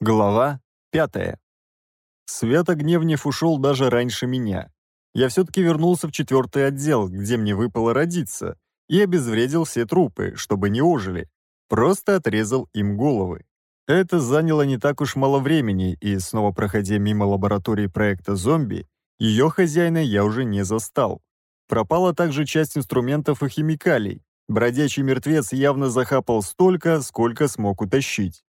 Глава 5. Света Гневнев ушел даже раньше меня. Я все-таки вернулся в четвертый отдел, где мне выпало родиться, и обезвредил все трупы, чтобы не ожили. Просто отрезал им головы. Это заняло не так уж мало времени, и снова проходя мимо лаборатории проекта «Зомби», ее хозяина я уже не застал. Пропала также часть инструментов и химикалий. Бродячий мертвец явно захапал столько, сколько смог утащить.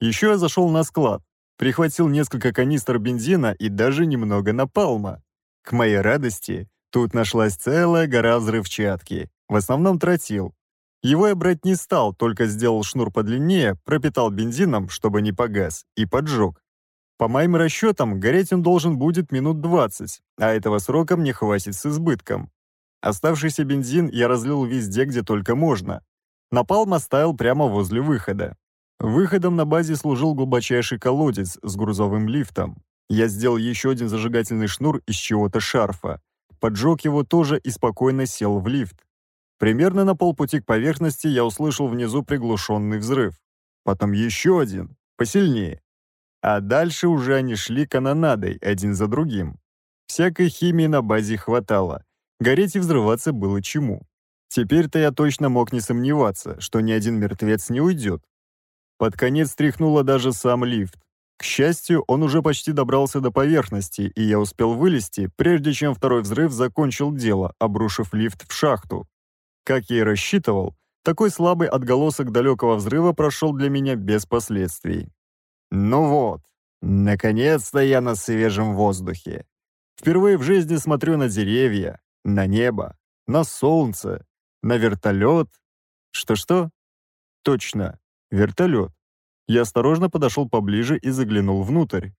Еще я зашел на склад, прихватил несколько канистр бензина и даже немного напалма. К моей радости, тут нашлась целая гора взрывчатки, в основном тротил. Его я брать не стал, только сделал шнур подлиннее, пропитал бензином, чтобы не погас, и поджег. По моим расчетам, гореть он должен будет минут 20, а этого срока мне хватит с избытком. Оставшийся бензин я разлил везде, где только можно. Напалм оставил прямо возле выхода. Выходом на базе служил глубочайший колодец с грузовым лифтом. Я сделал еще один зажигательный шнур из чего-то шарфа. Поджег его тоже и спокойно сел в лифт. Примерно на полпути к поверхности я услышал внизу приглушенный взрыв. Потом еще один, посильнее. А дальше уже они шли канонадой, один за другим. Всякой химии на базе хватало. Гореть и взрываться было чему. Теперь-то я точно мог не сомневаться, что ни один мертвец не уйдет, под конец тряхнуло даже сам лифт. К счастью, он уже почти добрался до поверхности, и я успел вылезти, прежде чем второй взрыв закончил дело, обрушив лифт в шахту. Как я и рассчитывал, такой слабый отголосок далекого взрыва прошел для меня без последствий. Ну вот, наконец-то я на свежем воздухе. Впервые в жизни смотрю на деревья, на небо, на солнце, на вертолет. Что-что? Точно, вертолет. Я осторожно подошел поближе и заглянул внутрь.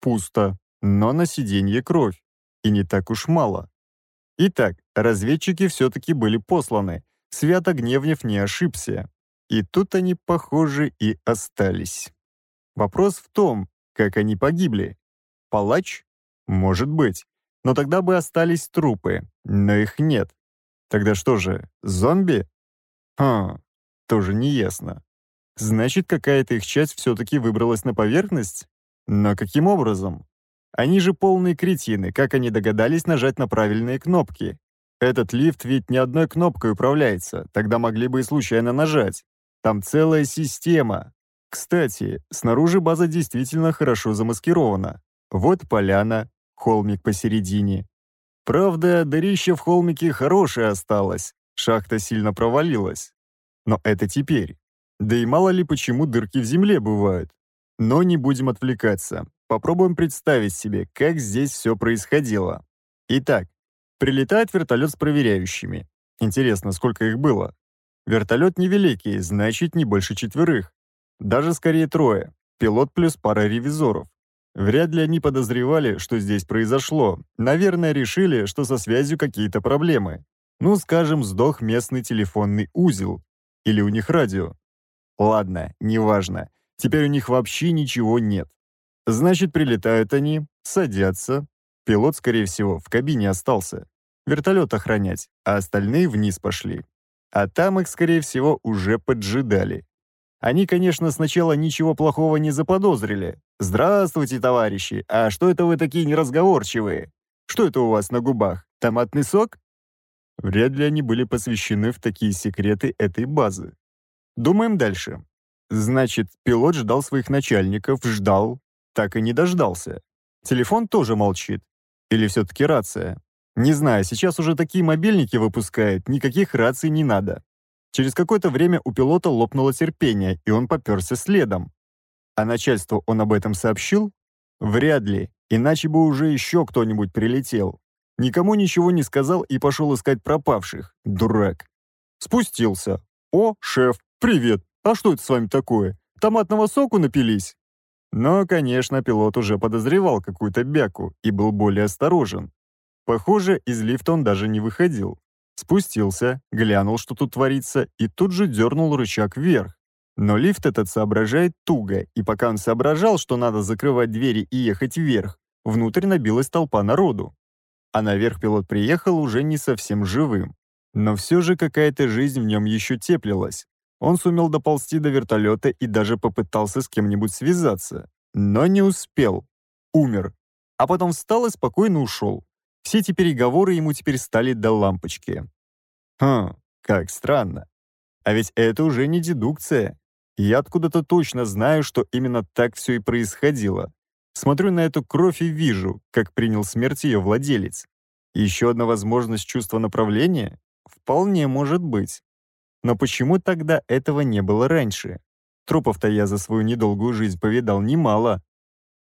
Пусто, но на сиденье кровь. И не так уж мало. Итак, разведчики все-таки были посланы. Свято Гневнев не ошибся. И тут они, похоже, и остались. Вопрос в том, как они погибли. Палач? Может быть. Но тогда бы остались трупы, но их нет. Тогда что же, зомби? Хм, тоже неясно. Значит, какая-то их часть все-таки выбралась на поверхность? Но каким образом? Они же полные кретины, как они догадались нажать на правильные кнопки? Этот лифт ведь ни одной кнопкой управляется, тогда могли бы и случайно нажать. Там целая система. Кстати, снаружи база действительно хорошо замаскирована. Вот поляна, холмик посередине. Правда, дырище в холмике хорошее осталось, шахта сильно провалилась. Но это теперь. Да и мало ли почему дырки в земле бывают. Но не будем отвлекаться. Попробуем представить себе, как здесь все происходило. Итак, прилетает вертолет с проверяющими. Интересно, сколько их было? Вертолет невеликий, значит, не больше четверых. Даже скорее трое. Пилот плюс пара ревизоров. Вряд ли они подозревали, что здесь произошло. Наверное, решили, что со связью какие-то проблемы. Ну, скажем, сдох местный телефонный узел. Или у них радио. Ладно, неважно. Теперь у них вообще ничего нет. Значит, прилетают они, садятся. Пилот, скорее всего, в кабине остался. Вертолет охранять, а остальные вниз пошли. А там их, скорее всего, уже поджидали. Они, конечно, сначала ничего плохого не заподозрили. «Здравствуйте, товарищи! А что это вы такие неразговорчивые? Что это у вас на губах? Томатный сок?» Вряд ли они были посвящены в такие секреты этой базы. Думаем дальше. Значит, пилот ждал своих начальников, ждал, так и не дождался. Телефон тоже молчит. Или все-таки рация? Не знаю, сейчас уже такие мобильники выпускают, никаких раций не надо. Через какое-то время у пилота лопнуло терпение, и он поперся следом. А начальству он об этом сообщил? Вряд ли, иначе бы уже еще кто-нибудь прилетел. Никому ничего не сказал и пошел искать пропавших. Дурак. Спустился. О, шеф, «Привет! А что это с вами такое? Томатного соку напились?» Но, конечно, пилот уже подозревал какую-то бяку и был более осторожен. Похоже, из лифта он даже не выходил. Спустился, глянул, что тут творится, и тут же дернул рычаг вверх. Но лифт этот соображает туго, и пока он соображал, что надо закрывать двери и ехать вверх, внутрь набилась толпа народу. А наверх пилот приехал уже не совсем живым. Но все же какая-то жизнь в нем еще теплилась. Он сумел доползти до вертолета и даже попытался с кем-нибудь связаться, но не успел. Умер. А потом встал и спокойно ушел. Все эти переговоры ему теперь стали до лампочки. Хм, как странно. А ведь это уже не дедукция. Я откуда-то точно знаю, что именно так все и происходило. Смотрю на эту кровь и вижу, как принял смерть ее владелец. Еще одна возможность чувства направления? Вполне может быть. Но почему тогда этого не было раньше? Трупов-то я за свою недолгую жизнь повидал немало.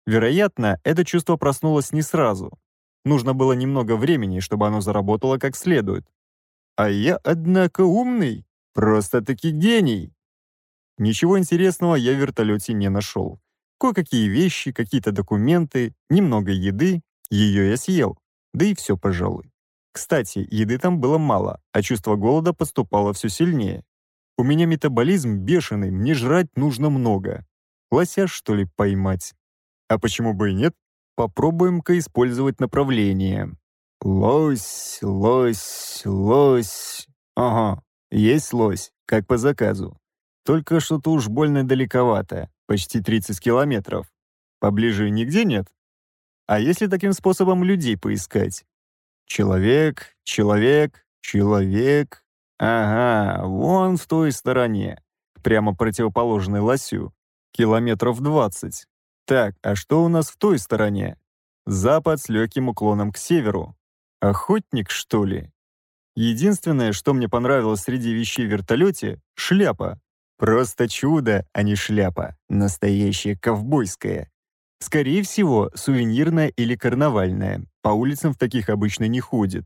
Вероятно, это чувство проснулось не сразу. Нужно было немного времени, чтобы оно заработало как следует. А я, однако, умный. Просто-таки гений. Ничего интересного я в вертолете не нашел. Кое-какие вещи, какие-то документы, немного еды. Ее я съел. Да и все, пожалуй. Кстати, еды там было мало, а чувство голода поступало все сильнее. «У меня метаболизм бешеный, мне жрать нужно много. Лося, что ли, поймать?» «А почему бы и нет? Попробуем-ка использовать направление. Лось, лось, лось. Ага, есть лось, как по заказу. Только что-то уж больно далековато, почти 30 километров. Поближе нигде нет? А если таким способом людей поискать? Человек, человек, человек. Ага, вон в той стороне, прямо противоположной лосю, километров 20. Так, а что у нас в той стороне? Запад с легким уклоном к северу. Охотник, что ли? Единственное, что мне понравилось среди вещей в вертолете — шляпа. Просто чудо, а не шляпа. Настоящая ковбойская. Скорее всего, сувенирная или карнавальная. По улицам в таких обычно не ходит.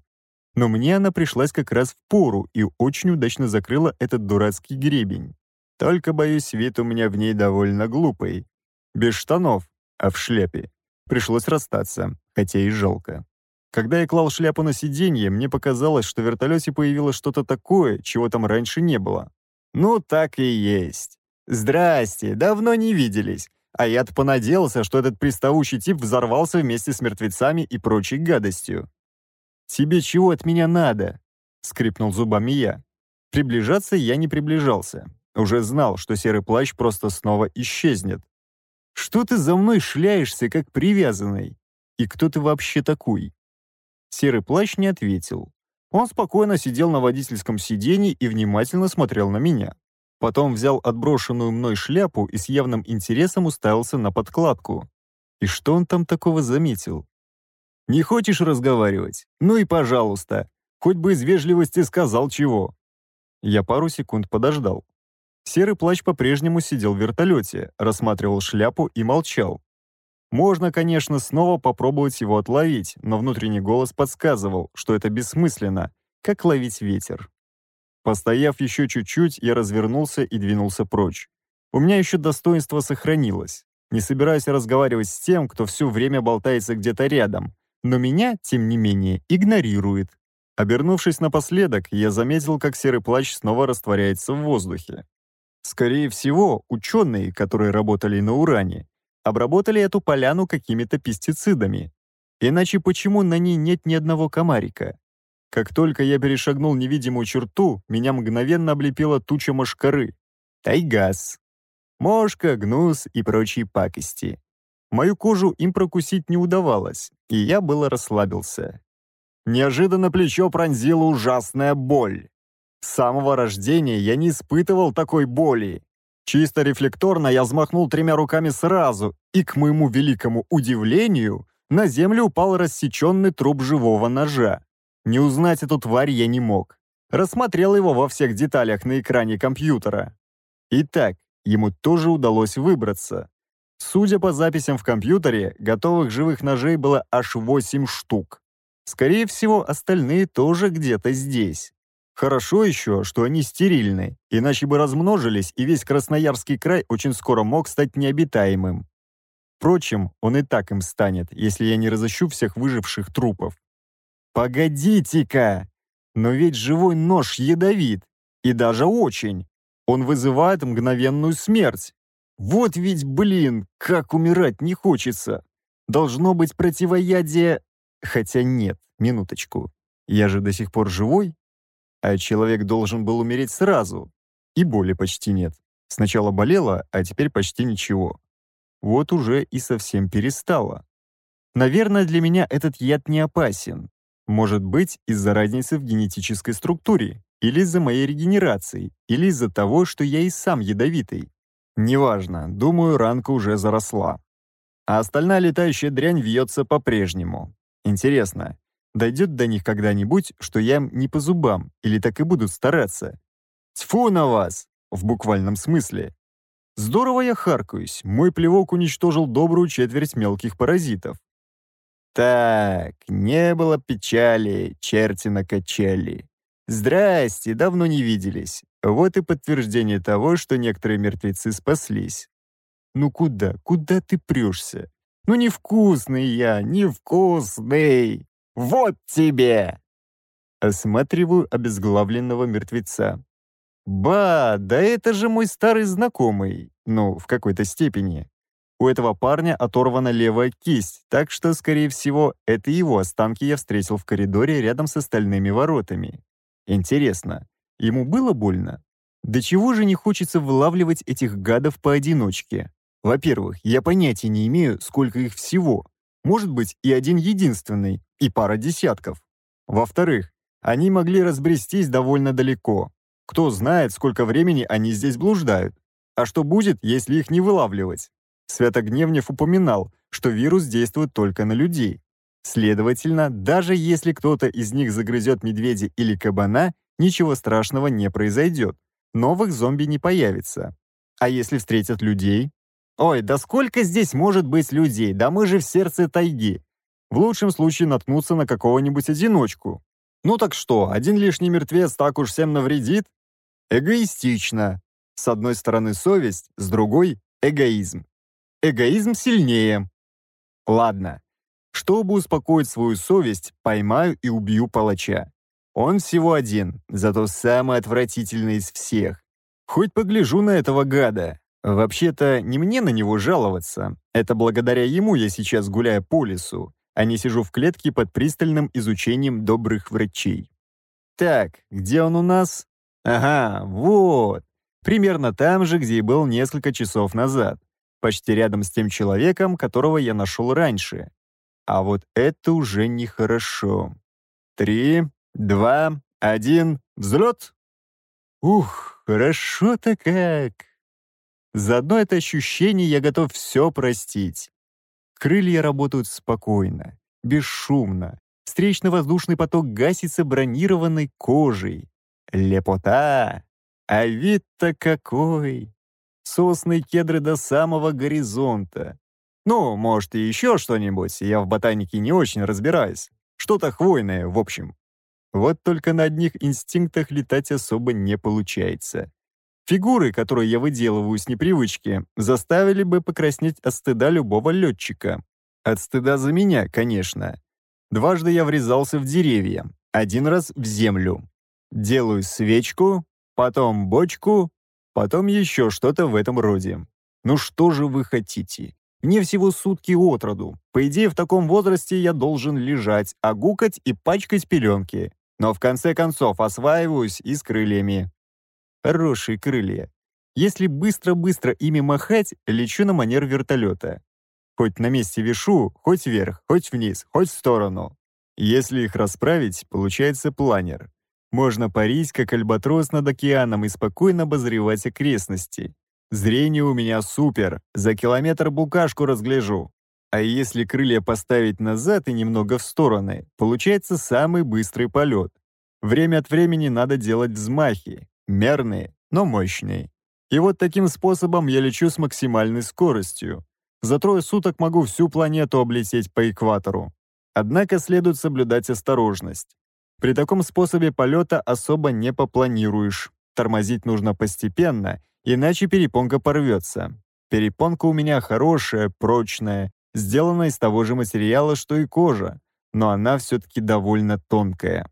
Но мне она пришлась как раз в пору и очень удачно закрыла этот дурацкий гребень. Только, боюсь, вид у меня в ней довольно глупый. Без штанов, а в шляпе. Пришлось расстаться, хотя и жалко. Когда я клал шляпу на сиденье, мне показалось, что в вертолете появилось что-то такое, чего там раньше не было. Ну, так и есть. «Здрасте, давно не виделись. А я-то понадеялся, что этот приставучий тип взорвался вместе с мертвецами и прочей гадостью. «Тебе чего от меня надо?» — скрипнул зубами я. Приближаться я не приближался. Уже знал, что серый плащ просто снова исчезнет. «Что ты за мной шляешься, как привязанный? И кто ты вообще такой?» Серый плащ не ответил. Он спокойно сидел на водительском сиденье и внимательно смотрел на меня. Потом взял отброшенную мной шляпу и с явным интересом уставился на подкладку. И что он там такого заметил? «Не хочешь разговаривать? Ну и пожалуйста. Хоть бы из вежливости сказал чего». Я пару секунд подождал. Серый плащ по-прежнему сидел в вертолете, рассматривал шляпу и молчал. Можно, конечно, снова попробовать его отловить, но внутренний голос подсказывал, что это бессмысленно, как ловить ветер. Постояв еще чуть-чуть, я развернулся и двинулся прочь. У меня еще достоинство сохранилось. Не собираюсь разговаривать с тем, кто все время болтается где-то рядом, но меня, тем не менее, игнорирует. Обернувшись напоследок, я заметил, как серый плащ снова растворяется в воздухе. Скорее всего, ученые, которые работали на уране, обработали эту поляну какими-то пестицидами. Иначе почему на ней нет ни одного комарика? Как только я перешагнул невидимую черту, меня мгновенно облепила туча мошкары. Тайгас. Мошка, гнус и прочие пакости. Мою кожу им прокусить не удавалось, и я было расслабился. Неожиданно плечо пронзила ужасная боль. С самого рождения я не испытывал такой боли. Чисто рефлекторно я взмахнул тремя руками сразу, и, к моему великому удивлению, на землю упал рассеченный труп живого ножа. Не узнать эту тварь я не мог. Рассмотрел его во всех деталях на экране компьютера. Итак, ему тоже удалось выбраться. Судя по записям в компьютере, готовых живых ножей было аж 8 штук. Скорее всего, остальные тоже где-то здесь. Хорошо еще, что они стерильны, иначе бы размножились, и весь Красноярский край очень скоро мог стать необитаемым. Впрочем, он и так им станет, если я не разыщу всех выживших трупов. Погодите-ка! Но ведь живой нож ядовит, и даже очень. Он вызывает мгновенную смерть. Вот ведь, блин, как умирать не хочется. Должно быть противоядие... Хотя нет, минуточку. Я же до сих пор живой, а человек должен был умереть сразу. И боли почти нет. Сначала болело, а теперь почти ничего. Вот уже и совсем перестала. Наверное, для меня этот яд не опасен. Может быть, из-за разницы в генетической структуре, или из-за моей регенерации, или из-за того, что я и сам ядовитый. Неважно, думаю, ранка уже заросла. А остальная летающая дрянь вьется по-прежнему. Интересно, дойдет до них когда-нибудь, что я им не по зубам, или так и будут стараться? Тьфу на вас! В буквальном смысле. Здорово я харкаюсь, мой плевок уничтожил добрую четверть мелких паразитов. Так, не было печали, черти накачали. Здрасте, давно не виделись. Вот и подтверждение того, что некоторые мертвецы спаслись. Ну куда, куда ты прешься? Ну невкусный я, невкусный! Вот тебе! Осматриваю обезглавленного мертвеца. «Ба, да это же мой старый знакомый, ну, в какой-то степени. У этого парня оторвана левая кисть, так что, скорее всего, это его останки я встретил в коридоре рядом с остальными воротами. Интересно, ему было больно? Да чего же не хочется вылавливать этих гадов поодиночке? Во-первых, я понятия не имею, сколько их всего. Может быть, и один единственный, и пара десятков. Во-вторых, они могли разбрестись довольно далеко. Кто знает, сколько времени они здесь блуждают. А что будет, если их не вылавливать? Святогневнев упоминал, что вирус действует только на людей. Следовательно, даже если кто-то из них загрызет медведя или кабана, ничего страшного не произойдет. Новых зомби не появится. А если встретят людей? Ой, да сколько здесь может быть людей? Да мы же в сердце тайги. В лучшем случае наткнуться на какого-нибудь одиночку. Ну так что, один лишний мертвец так уж всем навредит? Эгоистично. С одной стороны совесть, с другой — эгоизм эгоизм сильнее. Ладно. Чтобы успокоить свою совесть, поймаю и убью палача. Он всего один, зато самый отвратительный из всех. Хоть погляжу на этого гада. Вообще-то не мне на него жаловаться. Это благодаря ему я сейчас гуляю по лесу, а не сижу в клетке под пристальным изучением добрых врачей. Так, где он у нас? Ага, вот. Примерно там же, где и был несколько часов назад почти рядом с тем человеком, которого я нашел раньше. А вот это уже нехорошо. Три, два, один, взлет! Ух, хорошо-то как! За одно это ощущение я готов все простить. Крылья работают спокойно, бесшумно. Встречно-воздушный поток гасится бронированной кожей. Лепота! А вид-то какой! сосны и кедры до самого горизонта. Ну, может, и еще что-нибудь, я в ботанике не очень разбираюсь. Что-то хвойное, в общем. Вот только на одних инстинктах летать особо не получается. Фигуры, которые я выделываю с непривычки, заставили бы покраснеть от стыда любого летчика. От стыда за меня, конечно. Дважды я врезался в деревья, один раз в землю. Делаю свечку, потом бочку, Потом еще что-то в этом роде. Ну что же вы хотите? Мне всего сутки от роду. По идее, в таком возрасте я должен лежать, а огукать и пачкать пеленки. Но в конце концов осваиваюсь и с крыльями. Хорошие крылья. Если быстро-быстро ими махать, лечу на манер вертолета. Хоть на месте вешу, хоть вверх, хоть вниз, хоть в сторону. Если их расправить, получается планер. Можно парить, как альбатрос над океаном, и спокойно обозревать окрестности. Зрение у меня супер, за километр букашку разгляжу. А если крылья поставить назад и немного в стороны, получается самый быстрый полет. Время от времени надо делать взмахи, мерные, но мощные. И вот таким способом я лечу с максимальной скоростью. За трое суток могу всю планету облететь по экватору. Однако следует соблюдать осторожность. При таком способе полета особо не попланируешь. Тормозить нужно постепенно, иначе перепонка порвется. Перепонка у меня хорошая, прочная, сделана из того же материала, что и кожа, но она все-таки довольно тонкая.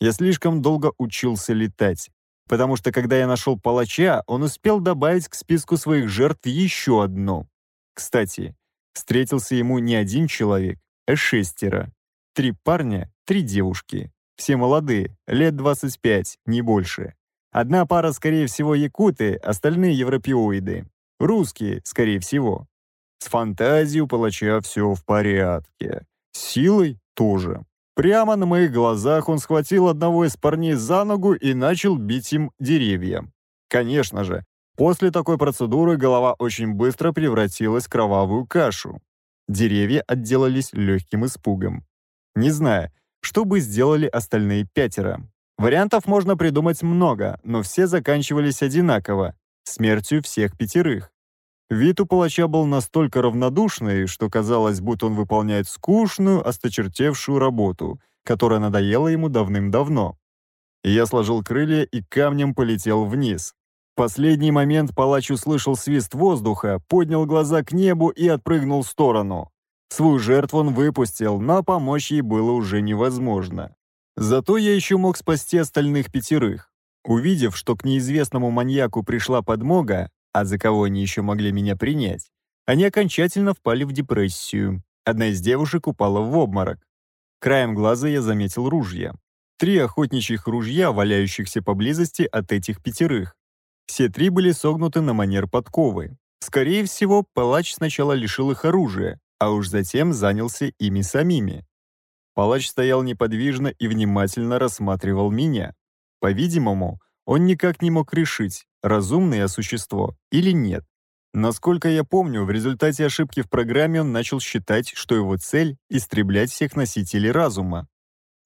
Я слишком долго учился летать, потому что когда я нашел палача, он успел добавить к списку своих жертв еще одну. Кстати, встретился ему не один человек, а шестеро. Три парня, три девушки. Все молодые, лет 25, не больше. Одна пара, скорее всего, якуты, остальные европеоиды. Русские, скорее всего. С фантазией у палача все в порядке. С силой тоже. Прямо на моих глазах он схватил одного из парней за ногу и начал бить им деревья. Конечно же, после такой процедуры голова очень быстро превратилась в кровавую кашу. Деревья отделались легким испугом. Не знаю, что бы сделали остальные пятеро. Вариантов можно придумать много, но все заканчивались одинаково – смертью всех пятерых. Вид у палача был настолько равнодушный, что казалось, будто он выполняет скучную, осточертевшую работу, которая надоела ему давным-давно. Я сложил крылья и камнем полетел вниз. В последний момент палач услышал свист воздуха, поднял глаза к небу и отпрыгнул в сторону. Свою жертву он выпустил, но помочь ей было уже невозможно. Зато я еще мог спасти остальных пятерых. Увидев, что к неизвестному маньяку пришла подмога, а за кого они еще могли меня принять, они окончательно впали в депрессию. Одна из девушек упала в обморок. Краем глаза я заметил ружья. Три охотничьих ружья, валяющихся поблизости от этих пятерых. Все три были согнуты на манер подковы. Скорее всего, палач сначала лишил их оружия, а уж затем занялся ими самими. Палач стоял неподвижно и внимательно рассматривал меня. По-видимому, он никак не мог решить, разумное я существо или нет. Насколько я помню, в результате ошибки в программе он начал считать, что его цель — истреблять всех носителей разума.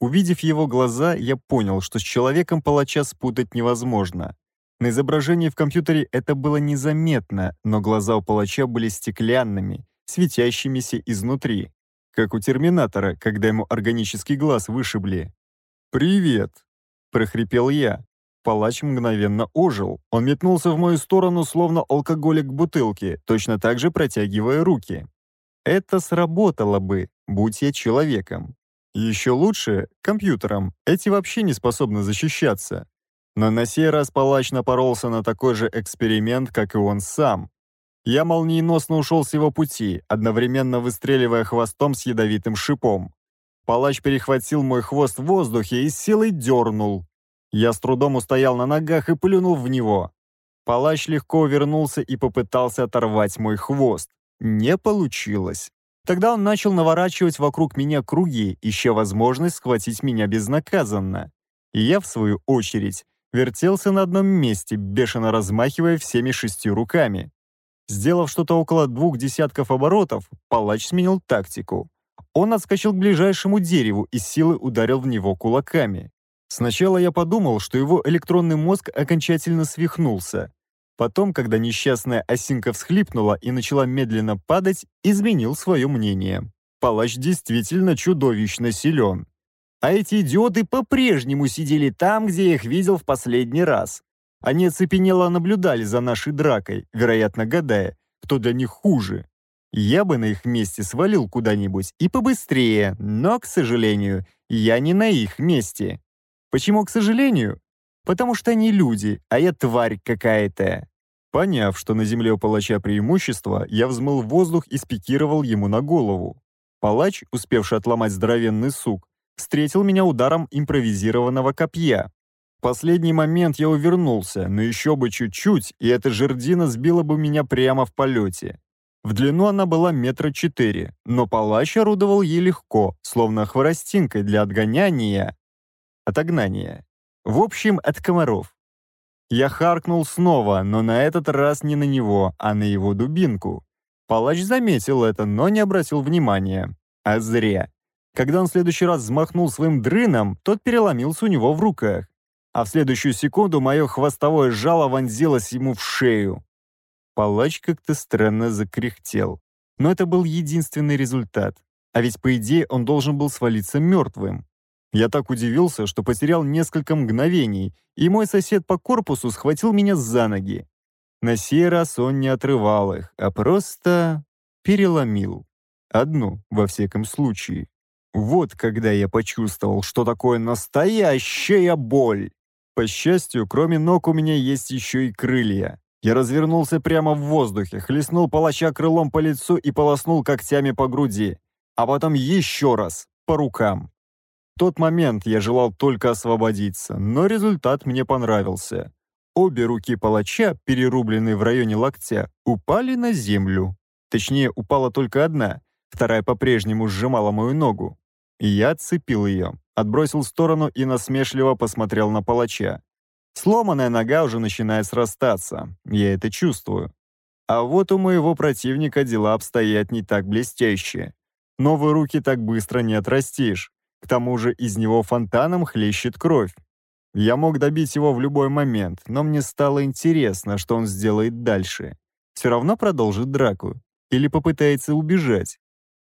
Увидев его глаза, я понял, что с человеком палача спутать невозможно. На изображении в компьютере это было незаметно, но глаза у палача были стеклянными, светящимися изнутри, как у терминатора, когда ему органический глаз вышибли. «Привет!» – прохрипел я. Палач мгновенно ожил. Он метнулся в мою сторону, словно алкоголик к бутылке, точно так же протягивая руки. Это сработало бы, будь я человеком. Еще лучше — компьютером. Эти вообще не способны защищаться. Но на сей раз палач напоролся на такой же эксперимент, как и он сам. Я молниеносно ушел с его пути, одновременно выстреливая хвостом с ядовитым шипом. Палач перехватил мой хвост в воздухе и с силой дернул. Я с трудом устоял на ногах и плюнул в него. Палач легко вернулся и попытался оторвать мой хвост. Не получилось. Тогда он начал наворачивать вокруг меня круги, ища возможность схватить меня безнаказанно. И я, в свою очередь, вертелся на одном месте, бешено размахивая всеми шестью руками. Сделав что-то около двух десятков оборотов, палач сменил тактику. Он отскочил к ближайшему дереву и силы ударил в него кулаками. Сначала я подумал, что его электронный мозг окончательно свихнулся. Потом, когда несчастная осинка всхлипнула и начала медленно падать, изменил свое мнение. Палач действительно чудовищно силен. А эти идиоты по-прежнему сидели там, где я их видел в последний раз. Они оцепенело наблюдали за нашей дракой, вероятно, гадая, кто для них хуже. Я бы на их месте свалил куда-нибудь и побыстрее, но, к сожалению, я не на их месте. Почему, к сожалению? Потому что они люди, а я тварь какая-то. Поняв, что на земле у палача преимущество, я взмыл в воздух и спикировал ему на голову. Палач, успевший отломать здоровенный сук, встретил меня ударом импровизированного копья. В последний момент я увернулся, но еще бы чуть-чуть, и эта жердина сбила бы меня прямо в полете. В длину она была метра четыре, но палач орудовал ей легко, словно хворостинкой для отгоняния, отогнания. В общем, от комаров. Я харкнул снова, но на этот раз не на него, а на его дубинку. Палач заметил это, но не обратил внимания. А зря. Когда он в следующий раз взмахнул своим дрыном, тот переломился у него в руках а в следующую секунду мое хвостовое жало вонзилось ему в шею. Палач как-то странно закряхтел. Но это был единственный результат. А ведь, по идее, он должен был свалиться мертвым. Я так удивился, что потерял несколько мгновений, и мой сосед по корпусу схватил меня за ноги. На сей раз он не отрывал их, а просто переломил. Одну, во всяком случае. Вот когда я почувствовал, что такое настоящая боль. По счастью, кроме ног у меня есть еще и крылья. Я развернулся прямо в воздухе, хлестнул палача крылом по лицу и полоснул когтями по груди, а потом еще раз, по рукам. В тот момент я желал только освободиться, но результат мне понравился. Обе руки палача, перерубленные в районе локтя, упали на землю. Точнее, упала только одна, вторая по-прежнему сжимала мою ногу. И я отцепил ее отбросил в сторону и насмешливо посмотрел на палача. Сломанная нога уже начинает срастаться, я это чувствую. А вот у моего противника дела обстоят не так блестяще. Новые руки так быстро не отрастишь. К тому же из него фонтаном хлещет кровь. Я мог добить его в любой момент, но мне стало интересно, что он сделает дальше. Все равно продолжит драку. Или попытается убежать.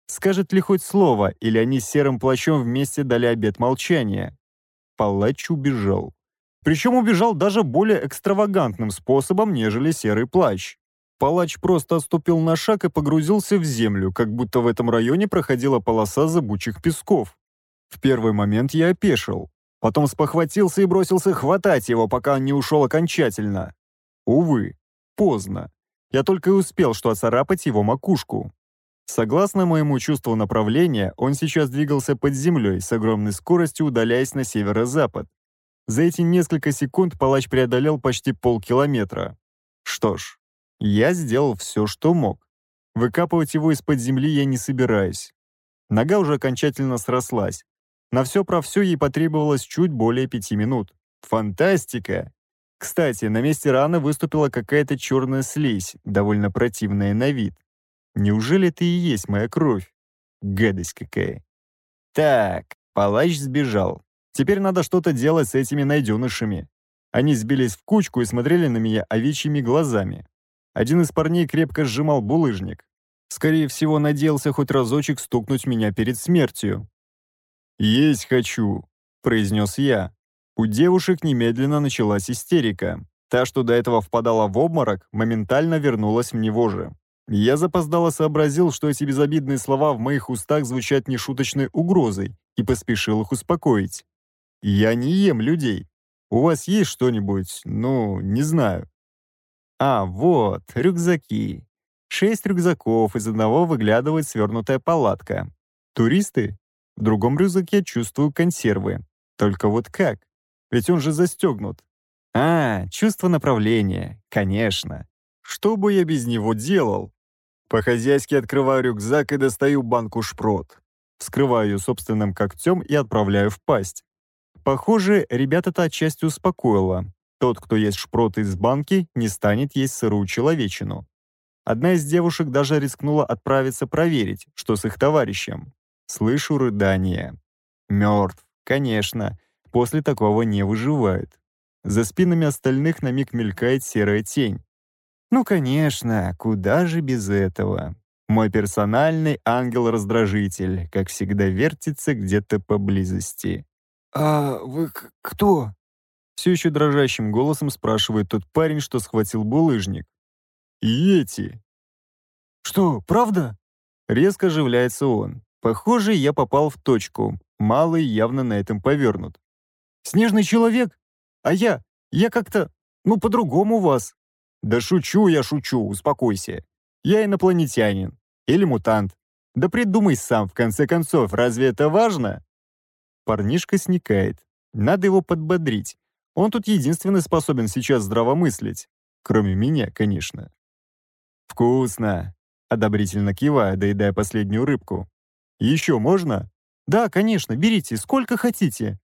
Скажет ли хоть слово, или они с серым плащом вместе дали обед молчания? Палач убежал. Причем убежал даже более экстравагантным способом, нежели серый плащ. Палач просто отступил на шаг и погрузился в землю, как будто в этом районе проходила полоса зыбучих песков. В первый момент я опешил. Потом спохватился и бросился хватать его, пока он не ушел окончательно. Увы, поздно. Я только и успел что оцарапать его макушку. Согласно моему чувству направления, он сейчас двигался под землей, с огромной скоростью удаляясь на северо-запад. За эти несколько секунд палач преодолел почти полкилометра. Что ж, я сделал все, что мог. Выкапывать его из-под земли я не собираюсь. Нога уже окончательно срослась. На все про все ей потребовалось чуть более пяти минут. Фантастика! Кстати, на месте раны выступила какая-то черная слизь, довольно противная на вид. Неужели ты и есть моя кровь? Гадость какая. Так, палач сбежал. Теперь надо что-то делать с этими найденышами. Они сбились в кучку и смотрели на меня овечьими глазами. Один из парней крепко сжимал булыжник. Скорее всего, надеялся хоть разочек стукнуть меня перед смертью. «Есть хочу», — произнес я. У девушек немедленно началась истерика. Та, что до этого впадала в обморок, моментально вернулась в него же. Я запоздало сообразил, что эти безобидные слова в моих устах звучат нешуточной угрозой, и поспешил их успокоить. «Я не ем людей. У вас есть что-нибудь? Ну, не знаю». «А, вот, рюкзаки. Шесть рюкзаков, из одного выглядывает свернутая палатка. Туристы? В другом рюкзаке чувствую консервы. Только вот как? Ведь он же застегнут. А, чувство направления, конечно. Что бы я без него делал? По-хозяйски открываю рюкзак и достаю банку шпрот. Вскрываю ее собственным когтем и отправляю в пасть. Похоже, ребят это отчасти успокоило. Тот, кто ест шпроты из банки, не станет есть сырую человечину. Одна из девушек даже рискнула отправиться проверить, что с их товарищем. Слышу рыдание. Мертв, конечно. После такого не выживает. За спинами остальных на миг мелькает серая тень. Ну, конечно, куда же без этого. Мой персональный ангел-раздражитель, как всегда, вертится где-то поблизости. «А вы кто?» Все еще дрожащим голосом спрашивает тот парень, что схватил булыжник. «Йети!» «Что, правда?» Резко оживляется он. Похоже, я попал в точку. Малый явно на этом повернут. «Снежный человек? А я? Я как-то... Ну, по-другому вас. Да шучу я, шучу, успокойся. Я инопланетянин. Или мутант. Да придумай сам, в конце концов, разве это важно? Парнишка сникает. Надо его подбодрить. Он тут единственный способен сейчас здравомыслить. Кроме меня, конечно. «Вкусно!» — одобрительно кивая, доедая последнюю рыбку. «Еще можно?» «Да, конечно, берите, сколько хотите!»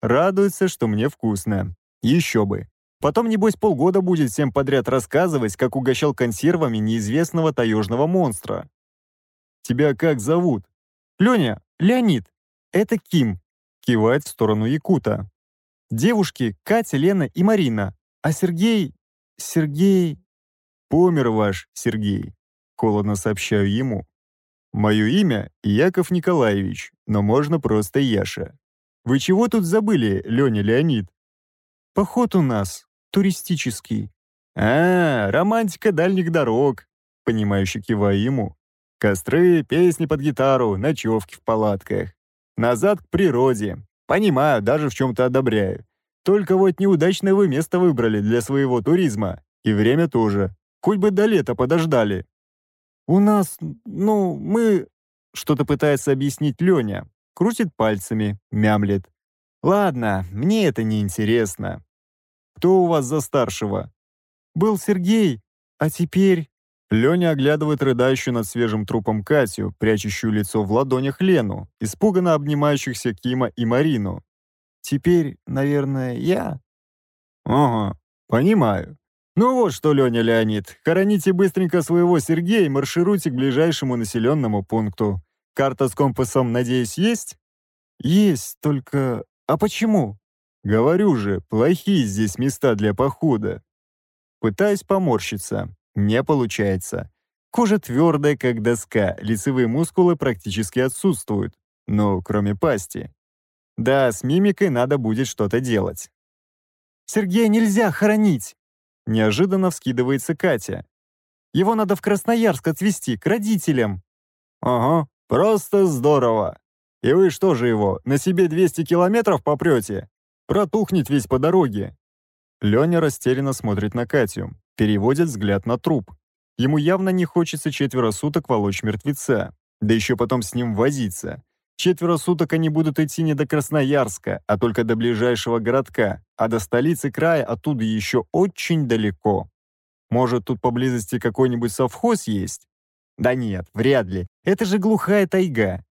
Радуется, что мне вкусно. Еще бы. Потом, небось, полгода будет всем подряд рассказывать, как угощал консервами неизвестного таежного монстра. «Тебя как зовут?» «Леня! Леонид! Это Ким!» Кивает в сторону Якута. «Девушки Катя, Лена и Марина. А Сергей... Сергей...» «Помер ваш Сергей», — холодно сообщаю ему. «Мое имя Яков Николаевич, но можно просто Яша. Вы чего тут забыли, Леня Леонид?» «Поход у нас», туристический. «А, романтика дальних дорог», — Понимающий кивая ему. «Костры, песни под гитару, ночевки в палатках. Назад к природе. Понимаю, даже в чем-то одобряю. Только вот неудачное вы место выбрали для своего туризма. И время тоже. Хоть бы до лета подождали». «У нас, ну, мы...» Что-то пытается объяснить Леня. Крутит пальцами, мямлет. «Ладно, мне это не интересно. Кто у вас за старшего?» «Был Сергей, а теперь...» Леня оглядывает рыдающую над свежим трупом Катю, прячущую лицо в ладонях Лену, испуганно обнимающихся Кима и Марину. «Теперь, наверное, я?» «Ага, понимаю. Ну вот что, Леня Леонид, хороните быстренько своего Сергея и маршируйте к ближайшему населенному пункту. Карта с компасом, надеюсь, есть?» «Есть, только... А почему?» Говорю же, плохие здесь места для похода. Пытаюсь поморщиться. Не получается. Кожа твердая, как доска, лицевые мускулы практически отсутствуют. Ну, кроме пасти. Да, с мимикой надо будет что-то делать. «Сергея нельзя хоронить!» Неожиданно вскидывается Катя. «Его надо в Красноярск отвезти, к родителям!» «Ага, просто здорово! И вы что же его, на себе 200 километров попрете? Протухнет весь по дороге!» Леня растерянно смотрит на Катю, переводит взгляд на труп. Ему явно не хочется четверо суток волочь мертвеца, да еще потом с ним возиться. Четверо суток они будут идти не до Красноярска, а только до ближайшего городка, а до столицы края оттуда еще очень далеко. Может, тут поблизости какой-нибудь совхоз есть? Да нет, вряд ли. Это же глухая тайга.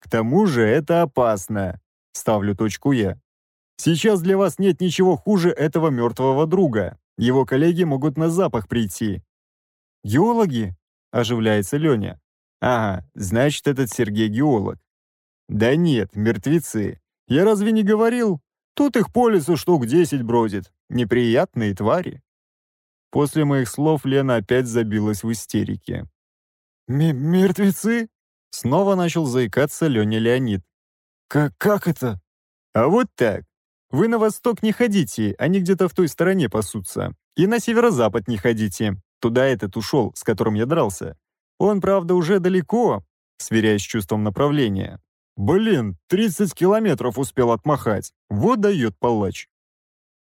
К тому же это опасно. Ставлю точку я. Сейчас для вас нет ничего хуже этого мертвого друга. Его коллеги могут на запах прийти». «Геологи?» – оживляется Леня. «Ага, значит, этот Сергей геолог». «Да нет, мертвецы. Я разве не говорил? Тут их по лесу штук десять бродит. Неприятные твари». После моих слов Лена опять забилась в истерике. «Мертвецы?» — снова начал заикаться Леня Леонид. «Как, как это?» «А вот так. Вы на восток не ходите, они где-то в той стороне пасутся. И на северо-запад не ходите. Туда этот ушел, с которым я дрался. Он, правда, уже далеко, сверяясь с чувством направления. Блин, 30 километров успел отмахать. Вот дает палач.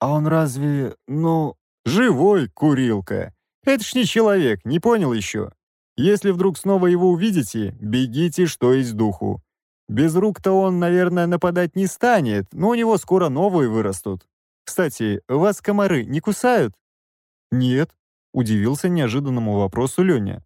А он разве, ну... Живой, курилка. Это ж не человек, не понял еще. Если вдруг снова его увидите, бегите, что есть духу. Без рук-то он, наверное, нападать не станет, но у него скоро новые вырастут. Кстати, вас комары не кусают?» «Нет», — удивился неожиданному вопросу Леня.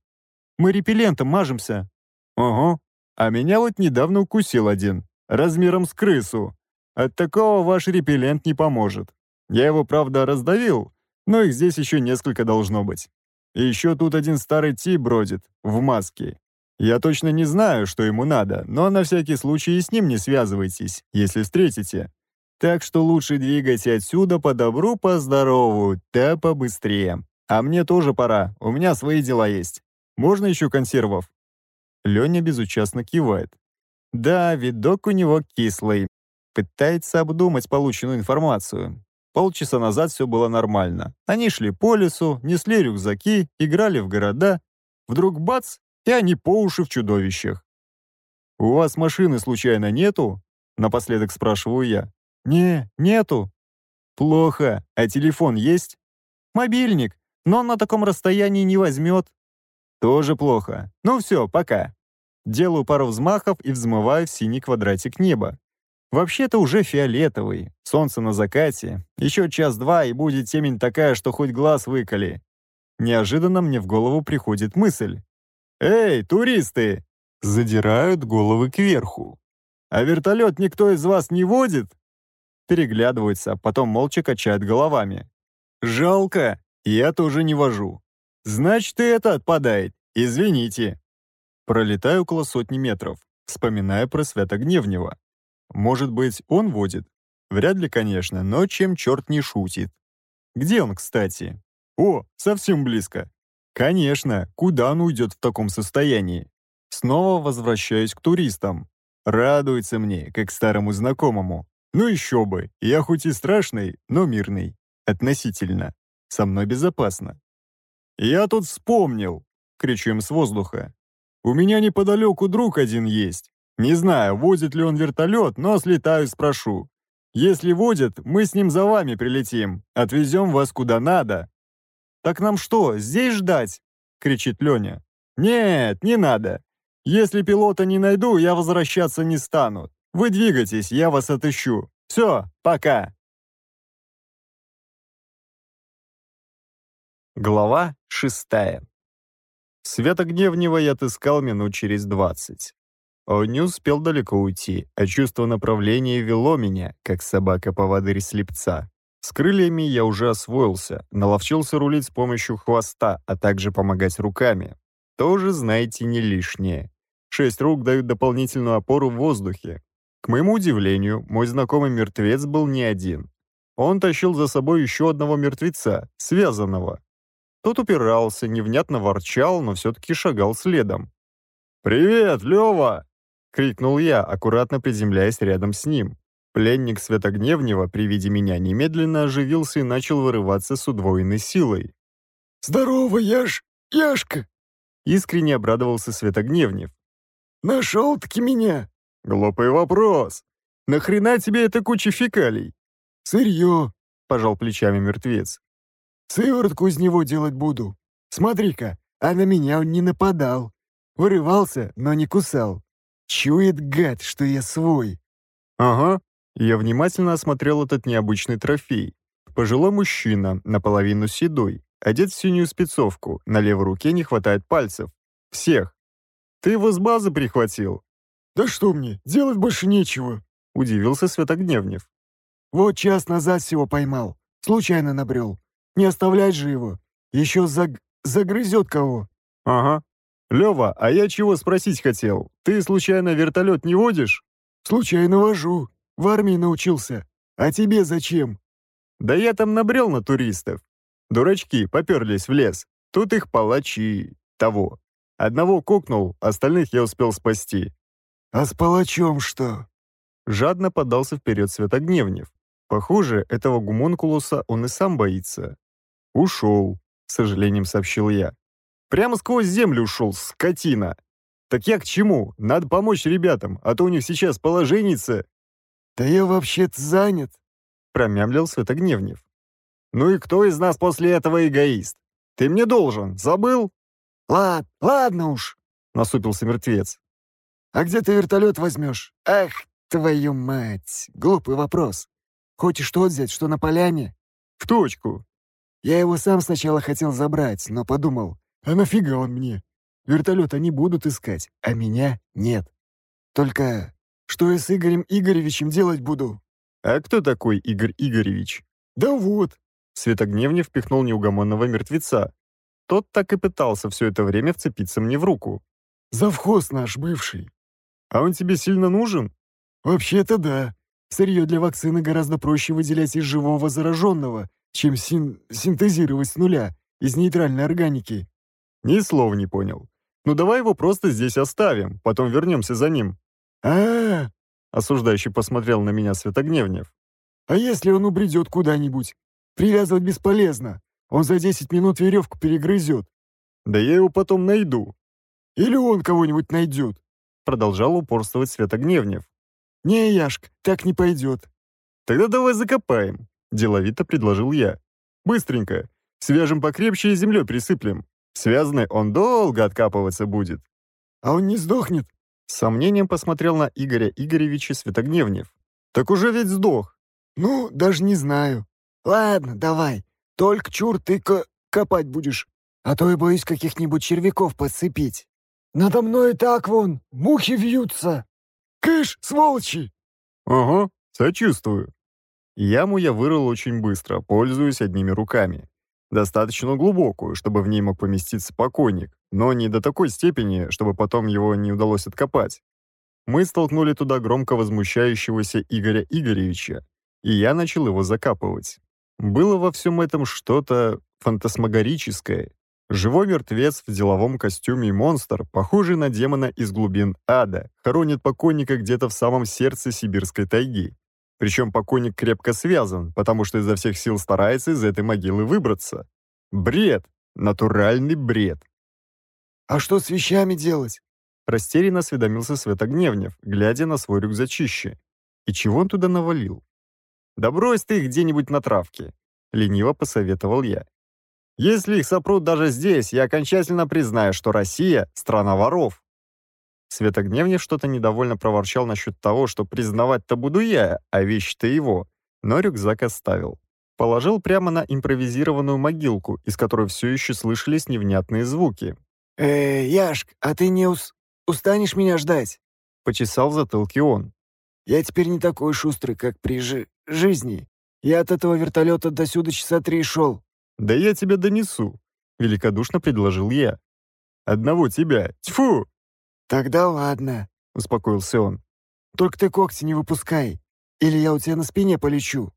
«Мы репеллентом мажемся». «Ого, а меня вот недавно укусил один, размером с крысу. От такого ваш репеллент не поможет. Я его, правда, раздавил, но их здесь еще несколько должно быть. И еще тут один старый Ти бродит, в маске. Я точно не знаю, что ему надо, но на всякий случай и с ним не связывайтесь, если встретите. Так что лучше двигайте отсюда по добру, по здорову, да побыстрее. А мне тоже пора, у меня свои дела есть. Можно еще консервов?» Леня безучастно кивает. «Да, видок у него кислый. Пытается обдумать полученную информацию. Полчаса назад все было нормально. Они шли по лесу, несли рюкзаки, играли в города. Вдруг бац, и они по уши в чудовищах. «У вас машины случайно нету?» — напоследок спрашиваю я. «Не, нету». «Плохо. А телефон есть?» «Мобильник, но он на таком расстоянии не возьмет». «Тоже плохо. Ну все, пока». Делаю пару взмахов и взмываю в синий квадратик неба. Вообще-то уже фиолетовый, солнце на закате. Еще час-два, и будет темень такая, что хоть глаз выколи. Неожиданно мне в голову приходит мысль. «Эй, туристы!» Задирают головы кверху. «А вертолет никто из вас не водит?» Переглядываются, а потом молча качают головами. «Жалко, я тоже не вожу. Значит, и это отпадает. Извините». Пролетаю около сотни метров, вспоминая про Святогневнева. Может быть, он водит? Вряд ли, конечно, но чем черт не шутит. Где он, кстати? О, совсем близко. Конечно, куда он уйдет в таком состоянии? Снова возвращаюсь к туристам. Радуется мне, как старому знакомому. Ну еще бы, я хоть и страшный, но мирный. Относительно. Со мной безопасно. «Я тут вспомнил!» — кричу им с воздуха. «У меня неподалеку друг один есть. Не знаю, водит ли он вертолет, но слетаю и спрошу. Если водит, мы с ним за вами прилетим, отвезем вас куда надо, «Так нам что, здесь ждать?» — кричит Леня. «Нет, не надо. Если пилота не найду, я возвращаться не стану. Вы двигайтесь, я вас отыщу. Все, пока!» Глава шестая. Светогневнего я отыскал минут через двадцать. Он не успел далеко уйти, а чувство направления вело меня, как собака по поводырь слепца. С крыльями я уже освоился, наловчился рулить с помощью хвоста, а также помогать руками. Тоже, знаете, не лишнее. Шесть рук дают дополнительную опору в воздухе. К моему удивлению, мой знакомый мертвец был не один. Он тащил за собой еще одного мертвеца, связанного. Тот упирался, невнятно ворчал, но все-таки шагал следом. «Привет, Лева!» — крикнул я, аккуратно приземляясь рядом с ним. Пленник Светогневнева при виде меня немедленно оживился и начал вырываться с удвоенной силой. «Здорово, Яш! Яшка!» Искренне обрадовался Светогневнев. «Нашел-таки меня!» «Глупый вопрос! Нахрена тебе эта куча фекалий?» «Сырье!» — пожал плечами мертвец. «Сыворотку из него делать буду. Смотри-ка, а на меня он не нападал. Вырывался, но не кусал. Чует гад, что я свой». «Ага, я внимательно осмотрел этот необычный трофей. Пожилой мужчина, наполовину седой, одет в синюю спецовку, на левой руке не хватает пальцев. Всех. Ты его с базы прихватил? Да что мне, делать больше нечего, удивился Святогневнев. Вот час назад всего поймал. Случайно набрел. Не оставлять же его. Еще заг... загрызет кого. Ага. Лева, а я чего спросить хотел? Ты случайно вертолет не водишь? Случайно вожу, в армии научился. А тебе зачем?» «Да я там набрел на туристов. Дурачки поперлись в лес. Тут их палачи, того. Одного кокнул, остальных я успел спасти». «А с палачом что?» Жадно подался вперед Светогневнев. Похоже, этого гумонкулуса он и сам боится. «Ушел», — с сожалением сообщил я. «Прямо сквозь землю ушел, скотина!» «Так я к чему? Надо помочь ребятам, а то у них сейчас положение. «Да я вообще-то занят», — промямлил Светогневнев. «Ну и кто из нас после этого эгоист? Ты мне должен, забыл?» «Ладно, ладно уж», — насупился мертвец. «А где ты вертолет возьмешь? Ах, твою мать! Глупый вопрос. Хочешь тот взять, что на поляне?» «В точку». Я его сам сначала хотел забрать, но подумал, а нафига он мне? Вертолет они будут искать, а меня нет. Только что я с Игорем Игоревичем делать буду?» «А кто такой Игорь Игоревич?» «Да вот!» Светогневнев впихнул неугомонного мертвеца. Тот так и пытался все это время вцепиться мне в руку. «Завхоз наш бывший». «А он тебе сильно нужен?» «Вообще-то да. Сырье для вакцины гораздо проще выделять из живого зараженного, чем син синтезировать с нуля, из нейтральной органики». Ни слова не понял. «Ну давай его просто здесь оставим, потом вернемся за ним» а, осуждающий посмотрел на меня Светогневнев. «А если он убредет куда-нибудь? Привязывать бесполезно. Он за 10 минут веревку перегрызет. Да я его потом найду. Или он кого-нибудь найдет. Продолжал упорствовать Светогневнев. Не, Яшк, так не пойдет. Тогда давай закопаем. Деловито предложил я. Быстренько. Свяжем покрепче и землей присыплем. Связанный он долго откапываться будет. А он не сдохнет? С сомнением посмотрел на Игоря Игоревича Светогневнев. «Так уже ведь сдох!» «Ну, даже не знаю. Ладно, давай. Только чур ты копать будешь, а то и боюсь каких-нибудь червяков подцепить. Надо мной и так вон мухи вьются. Кыш, сволочи!» «Ага, сочувствую». Яму я вырыл очень быстро, пользуясь одними руками. Достаточно глубокую, чтобы в ней мог поместиться покойник, но не до такой степени, чтобы потом его не удалось откопать. Мы столкнули туда громко возмущающегося Игоря Игоревича, и я начал его закапывать. Было во всем этом что-то фантасмагорическое. Живой мертвец в деловом костюме и монстр, похожий на демона из глубин ада, хоронит покойника где-то в самом сердце сибирской тайги. Причем покойник крепко связан, потому что изо всех сил старается из этой могилы выбраться. Бред! Натуральный бред! «А что с вещами делать?» Растерянно осведомился Светогневнев, глядя на свой рюкзачище. «И чего он туда навалил?» «Да брось ты их где-нибудь на травке», — лениво посоветовал я. «Если их сопрут даже здесь, я окончательно признаю, что Россия — страна воров». Светогневнев что-то недовольно проворчал насчет того, что признавать-то буду я, а вещи-то его, но рюкзак оставил. Положил прямо на импровизированную могилку, из которой все еще слышались невнятные звуки, «Э, Яшк, а ты не ус... устанешь меня ждать?» — почесал в затылке он. «Я теперь не такой шустрый, как при жи... жизни. Я от этого вертолета до сюда часа три шел». «Да я тебя донесу», — великодушно предложил я. «Одного тебя. Тьфу!» «Тогда ладно», — успокоился он. «Только ты когти не выпускай, или я у тебя на спине полечу».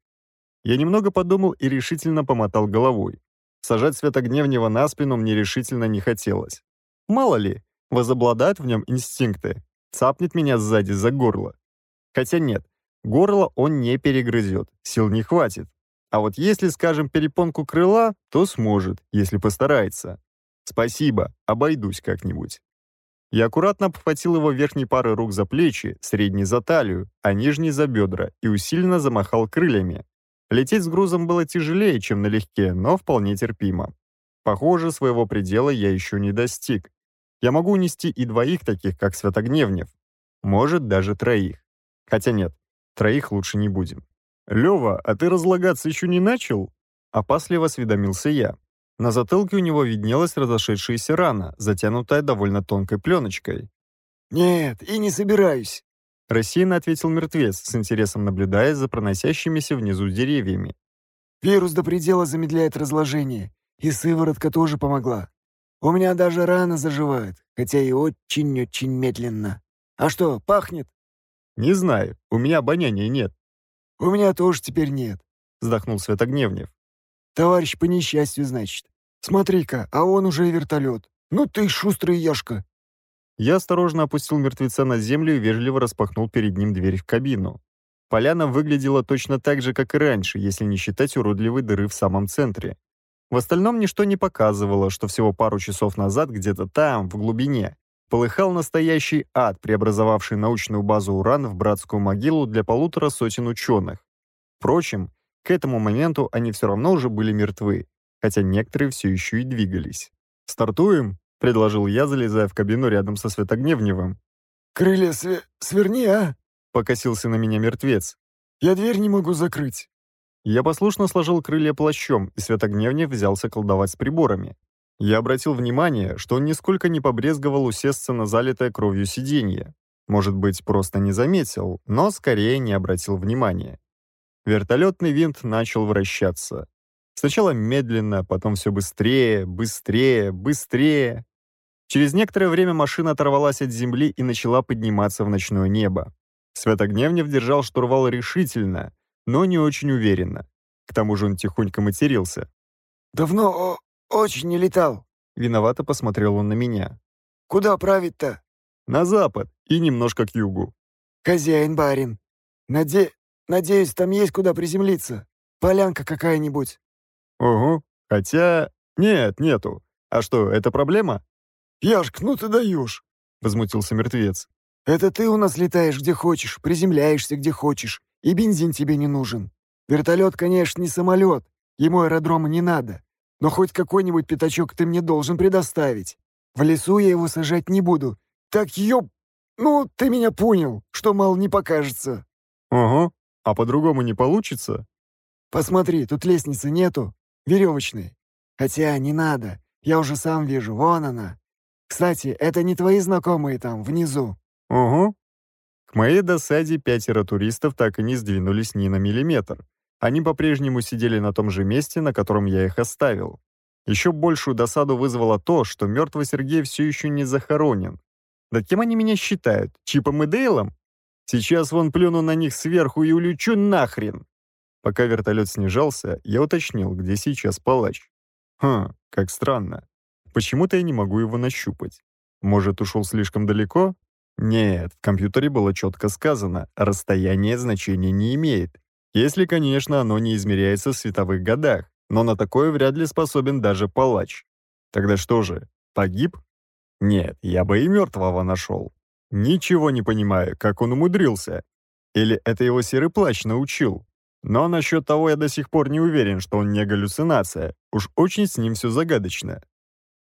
Я немного подумал и решительно помотал головой. Сажать Святогневнего на спину мне решительно не хотелось. Мало ли, возобладают в нем инстинкты, цапнет меня сзади за горло. Хотя нет, горло он не перегрызет, сил не хватит. А вот если, скажем, перепонку крыла, то сможет, если постарается. Спасибо, обойдусь как-нибудь. Я аккуратно обхватил его верхней парой рук за плечи, средней за талию, а нижней за бедра и усиленно замахал крыльями. Лететь с грузом было тяжелее, чем налегке, но вполне терпимо. Похоже, своего предела я еще не достиг. Я могу унести и двоих таких, как Святогневнев. Может, даже троих. Хотя нет, троих лучше не будем. Лева, а ты разлагаться еще не начал?» Опасливо осведомился я. На затылке у него виднелась разошедшаяся рана, затянутая довольно тонкой пленочкой. «Нет, и не собираюсь», — рассеянно ответил мертвец, с интересом наблюдая за проносящимися внизу деревьями. «Вирус до предела замедляет разложение. И сыворотка тоже помогла. У меня даже рана заживает, хотя и очень-очень медленно. А что, пахнет?» «Не знаю, у меня обоняния нет». «У меня тоже теперь нет», — вздохнул Светогневнев. «Товарищ по несчастью, значит. Смотри-ка, а он уже и вертолет. Ну ты шустрый яшка». Я осторожно опустил мертвеца на землю и вежливо распахнул перед ним дверь в кабину. Поляна выглядела точно так же, как и раньше, если не считать уродливой дыры в самом центре. В остальном ничто не показывало, что всего пару часов назад где-то там, в глубине, полыхал настоящий ад, преобразовавший научную базу Уран в братскую могилу для полутора сотен ученых. Впрочем, к этому моменту они все равно уже были мертвы, хотя некоторые все еще и двигались. «Стартуем?» — предложил я, залезая в кабину рядом со Светогневневым. «Крылья све... сверни, а!» — покосился на меня мертвец. «Я дверь не могу закрыть». Я послушно сложил крылья плащом, и Святогневник взялся колдовать с приборами. Я обратил внимание, что он нисколько не побрезговал усесться на залитое кровью сиденье. Может быть, просто не заметил, но скорее не обратил внимания. Вертолетный винт начал вращаться. Сначала медленно, потом все быстрее, быстрее, быстрее. Через некоторое время машина оторвалась от земли и начала подниматься в ночное небо. Святогневнев держал штурвал решительно, но не очень уверенно. К тому же он тихонько матерился. «Давно очень не летал», — виновато посмотрел он на меня. «Куда править-то?» «На запад и немножко к югу». «Хозяин-барин, наде... надеюсь, там есть куда приземлиться? Полянка какая-нибудь?» «Угу, хотя... нет, нету. А что, это проблема?» «Я ж кнут и даешь», — возмутился мертвец. «Это ты у нас летаешь где хочешь, приземляешься где хочешь. И бензин тебе не нужен. Вертолет, конечно, не самолет. Ему аэродрома не надо. Но хоть какой-нибудь пятачок ты мне должен предоставить. В лесу я его сажать не буду. Так ёб... Ну, ты меня понял, что мало не покажется. Ага, а по-другому не получится? Посмотри, тут лестницы нету, веревочной. Хотя не надо, я уже сам вижу, вон она. Кстати, это не твои знакомые там, внизу. Ага, к моей досаде пятеро туристов так и не сдвинулись ни на миллиметр. Они по-прежнему сидели на том же месте, на котором я их оставил. Еще большую досаду вызвало то, что мертвый Сергей все еще не захоронен. Да кем они меня считают? Чипом и Дейлом? Сейчас вон плюну на них сверху и улечу нахрен! Пока вертолет снижался, я уточнил, где сейчас палач. Хм, как странно. Почему-то я не могу его нащупать. Может, ушел слишком далеко? Нет, в компьютере было четко сказано, расстояние значения не имеет. Если, конечно, оно не измеряется в световых годах, но на такое вряд ли способен даже палач. Тогда что же, погиб? Нет, я бы и мертвого нашел. Ничего не понимаю, как он умудрился. Или это его серый плащ научил? Но насчет того я до сих пор не уверен, что он не галлюцинация. Уж очень с ним все загадочно.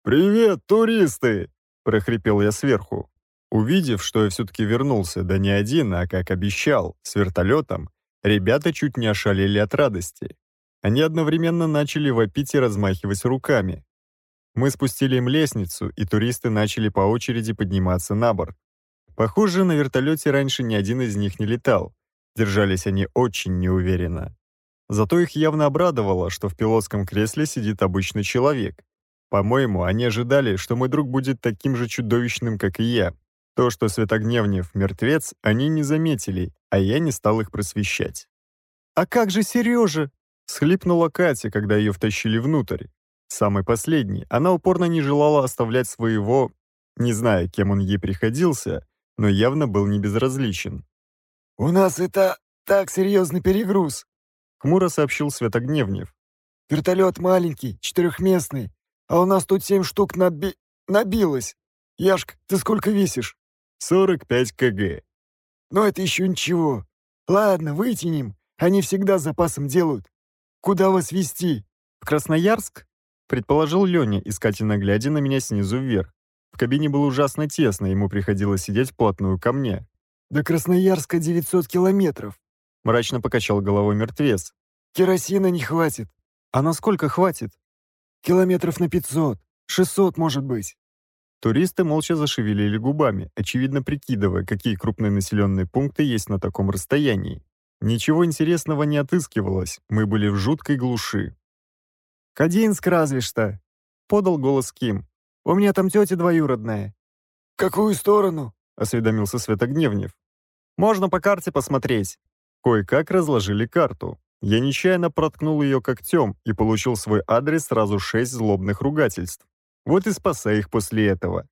«Привет, туристы!» – прохрипел я сверху. Увидев, что я все-таки вернулся, да не один, а как обещал, с вертолетом, ребята чуть не ошалели от радости. Они одновременно начали вопить и размахивать руками. Мы спустили им лестницу, и туристы начали по очереди подниматься на борт. Похоже, на вертолете раньше ни один из них не летал. Держались они очень неуверенно. Зато их явно обрадовало, что в пилотском кресле сидит обычный человек. По-моему, они ожидали, что мой друг будет таким же чудовищным, как и я, то, что Светогневнев мертвец, они не заметили, а я не стал их просвещать. «А как же Сережа?» — схлипнула Катя, когда ее втащили внутрь. Самый последний, она упорно не желала оставлять своего, не знаю, кем он ей приходился, но явно был не безразличен. «У нас это так серьезный перегруз», — хмуро сообщил Светогневнев. «Вертолет маленький, четырехместный, а у нас тут семь штук наби... набилось. Яшк, ты сколько весишь?» 45 кг. Но это еще ничего. Ладно, вытянем. Они всегда с запасом делают. Куда вас везти? В Красноярск? Предположил Леня, искательно глядя на меня снизу вверх. В кабине было ужасно тесно, ему приходилось сидеть вплотную ко мне. «До Красноярска 900 километров», — мрачно покачал головой мертвец. «Керосина не хватит». «А насколько хватит?» «Километров на 500, 600, может быть». Туристы молча зашевелили губами, очевидно прикидывая, какие крупные населенные пункты есть на таком расстоянии. Ничего интересного не отыскивалось, мы были в жуткой глуши. «Кадинск разве что!» — подал голос Ким. «У меня там тетя двоюродная». «В какую сторону?» — осведомился Светогневнев. «Можно по карте посмотреть». Кое-как разложили карту. Я нечаянно проткнул ее когтем и получил свой адрес сразу шесть злобных ругательств. Вот и спасай их после этого.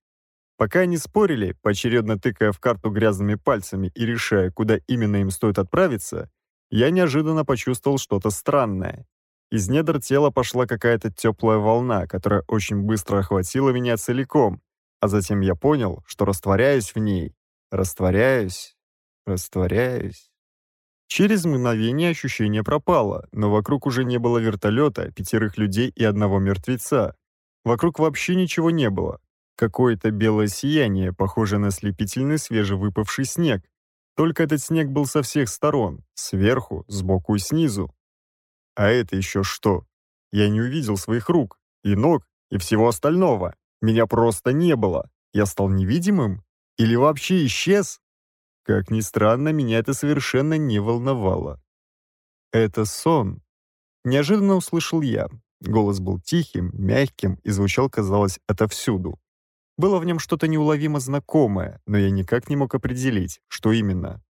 Пока они спорили, поочередно тыкая в карту грязными пальцами и решая, куда именно им стоит отправиться, я неожиданно почувствовал что-то странное. Из недр тела пошла какая-то теплая волна, которая очень быстро охватила меня целиком, а затем я понял, что растворяюсь в ней. Растворяюсь, растворяюсь. Через мгновение ощущение пропало, но вокруг уже не было вертолета, пятерых людей и одного мертвеца. Вокруг вообще ничего не было. Какое-то белое сияние, похожее на слепительный свежевыпавший снег. Только этот снег был со всех сторон, сверху, сбоку и снизу. А это еще что? Я не увидел своих рук, и ног, и всего остального. Меня просто не было. Я стал невидимым? Или вообще исчез? Как ни странно, меня это совершенно не волновало. «Это сон», — неожиданно услышал я, Голос был тихим, мягким и звучал, казалось, отовсюду. Было в нем что-то неуловимо знакомое, но я никак не мог определить, что именно.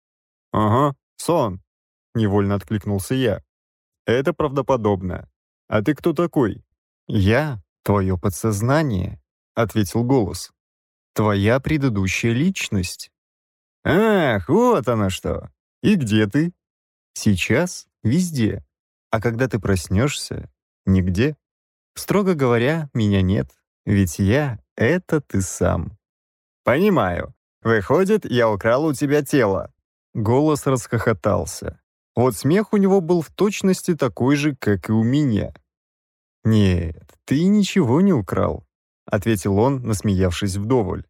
«Ага, сон!» — невольно откликнулся я. «Это правдоподобно. А ты кто такой?» «Я — твое подсознание», — ответил голос. «Твоя предыдущая личность». «Ах, вот она что! И где ты?» «Сейчас везде. А когда ты проснешься, нигде. Строго говоря, меня нет, ведь я — это ты сам. «Понимаю. Выходит, я украл у тебя тело». Голос расхохотался. Вот смех у него был в точности такой же, как и у меня. «Нет, ты ничего не украл», — ответил он, насмеявшись вдоволь.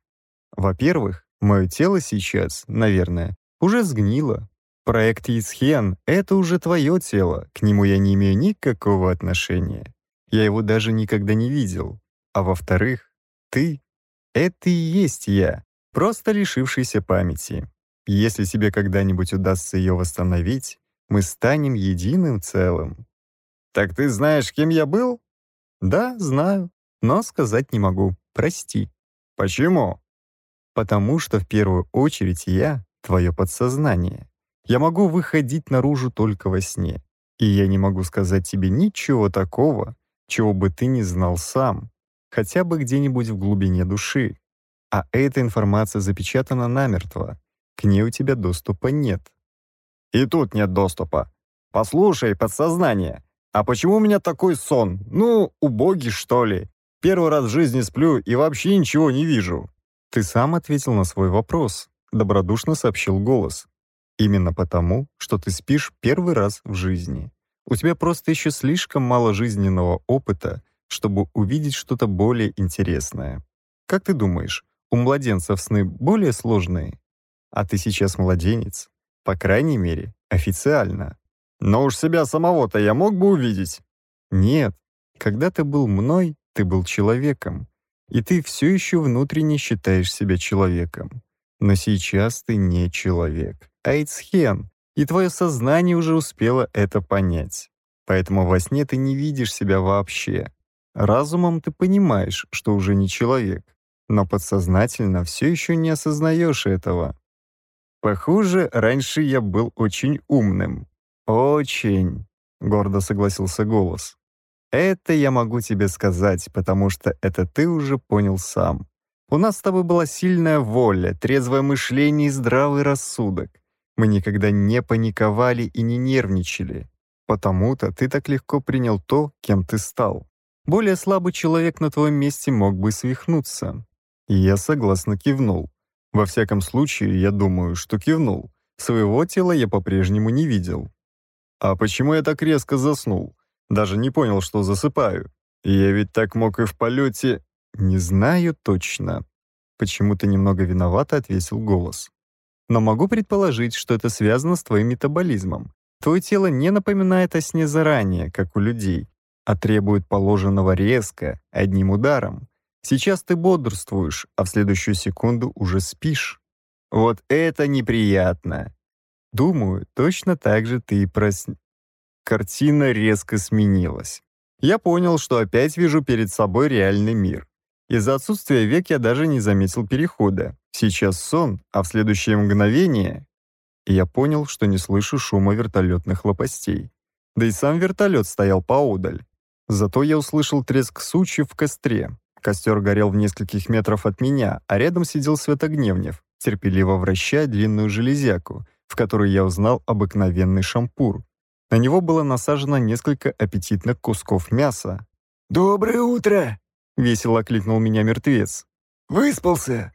«Во-первых, мое тело сейчас, наверное, уже сгнило, Проект Исхен — это уже твое тело, к нему я не имею никакого отношения. Я его даже никогда не видел. А во-вторых, ты — это и есть я, просто лишившийся памяти. Если тебе когда-нибудь удастся ее восстановить, мы станем единым целым. «Так ты знаешь, кем я был?» «Да, знаю, но сказать не могу. Прости». «Почему?» «Потому что в первую очередь я — твое подсознание. Я могу выходить наружу только во сне. И я не могу сказать тебе ничего такого, чего бы ты не знал сам, хотя бы где-нибудь в глубине души. А эта информация запечатана намертво. К ней у тебя доступа нет. И тут нет доступа. Послушай, подсознание, а почему у меня такой сон? Ну, убогий, что ли? Первый раз в жизни сплю и вообще ничего не вижу. Ты сам ответил на свой вопрос, добродушно сообщил голос. Именно потому, что ты спишь первый раз в жизни. У тебя просто еще слишком мало жизненного опыта, чтобы увидеть что-то более интересное. Как ты думаешь, у младенцев сны более сложные? А ты сейчас младенец. По крайней мере, официально. Но уж себя самого-то я мог бы увидеть. Нет. Когда ты был мной, ты был человеком. И ты все еще внутренне считаешь себя человеком. Но сейчас ты не человек. Айтсхен, и твое сознание уже успело это понять. Поэтому во сне ты не видишь себя вообще. Разумом ты понимаешь, что уже не человек, но подсознательно все еще не осознаешь этого. Похоже, раньше я был очень умным. Очень, гордо согласился голос. Это я могу тебе сказать, потому что это ты уже понял сам. У нас с тобой была сильная воля, трезвое мышление и здравый рассудок. Мы никогда не паниковали и не нервничали. Потому-то ты так легко принял то, кем ты стал. Более слабый человек на твоем месте мог бы свихнуться. И я согласно кивнул. Во всяком случае, я думаю, что кивнул. Своего тела я по-прежнему не видел. А почему я так резко заснул? Даже не понял, что засыпаю. Я ведь так мог и в полете... Не знаю точно. Почему-то немного виновато ответил голос но могу предположить, что это связано с твоим метаболизмом. Твое тело не напоминает о сне заранее, как у людей, а требует положенного резко, одним ударом. Сейчас ты бодрствуешь, а в следующую секунду уже спишь. Вот это неприятно. Думаю, точно так же ты и просн... Картина резко сменилась. Я понял, что опять вижу перед собой реальный мир. Из-за отсутствия век я даже не заметил перехода. Сейчас сон, а в следующее мгновение... Я понял, что не слышу шума вертолетных лопастей. Да и сам вертолет стоял поодаль. Зато я услышал треск сучьев в костре. Костер горел в нескольких метров от меня, а рядом сидел Светогневнев, терпеливо вращая длинную железяку, в которой я узнал обыкновенный шампур. На него было насажено несколько аппетитных кусков мяса. «Доброе утро!» — весело кликнул меня мертвец. «Выспался?»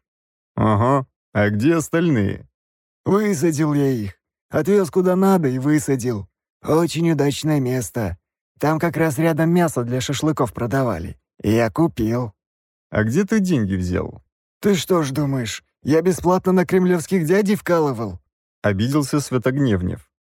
«Ага. А где остальные?» «Высадил я их. Отвез куда надо и высадил. Очень удачное место. Там как раз рядом мясо для шашлыков продавали. И я купил». «А где ты деньги взял?» «Ты что ж думаешь, я бесплатно на кремлевских дядей вкалывал?» Обиделся Святогневнев.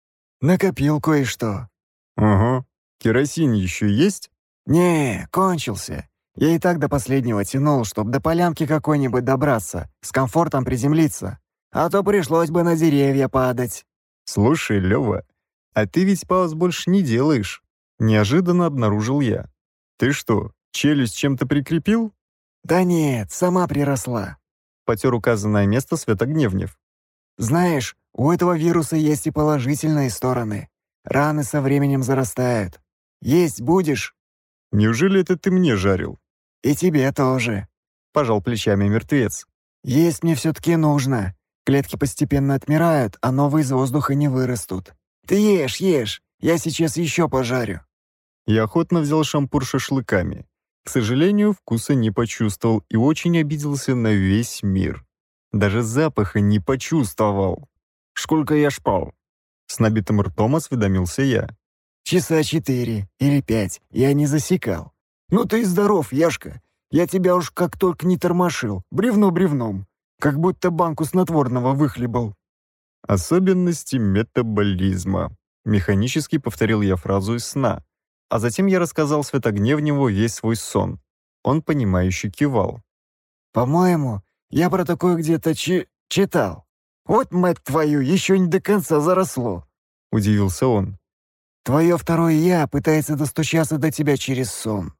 «Накопил кое-что». «Ага. Керосин еще есть?» «Не, кончился. Я и так до последнего тянул, чтобы до полянки какой-нибудь добраться, с комфортом приземлиться. А то пришлось бы на деревья падать. «Слушай, Лёва, а ты ведь пауз больше не делаешь», — неожиданно обнаружил я. «Ты что, челюсть чем-то прикрепил?» «Да нет, сама приросла», — потер указанное место Светогневнев. «Знаешь, у этого вируса есть и положительные стороны. Раны со временем зарастают. Есть будешь?» «Неужели это ты мне жарил?» «И тебе тоже», — пожал плечами мертвец. «Есть мне все-таки нужно. Клетки постепенно отмирают, а новые из воздуха не вырастут. Ты ешь, ешь, я сейчас еще пожарю». Я охотно взял шампур шашлыками. К сожалению, вкуса не почувствовал и очень обиделся на весь мир. Даже запаха не почувствовал. «Сколько я шпал?» С набитым ртом осведомился я. «Часа четыре или пять, я не засекал», «Ну ты и здоров, Яшка. Я тебя уж как только не тормошил, бревно бревном. Как будто банку снотворного выхлебал». «Особенности метаболизма», — механически повторил я фразу из сна. А затем я рассказал Светогневневу весь свой сон. Он, понимающе кивал. «По-моему, я про такое где-то чи читал. Вот, мать твою, еще не до конца заросло», — удивился он. «Твое второе «я» пытается достучаться до тебя через сон.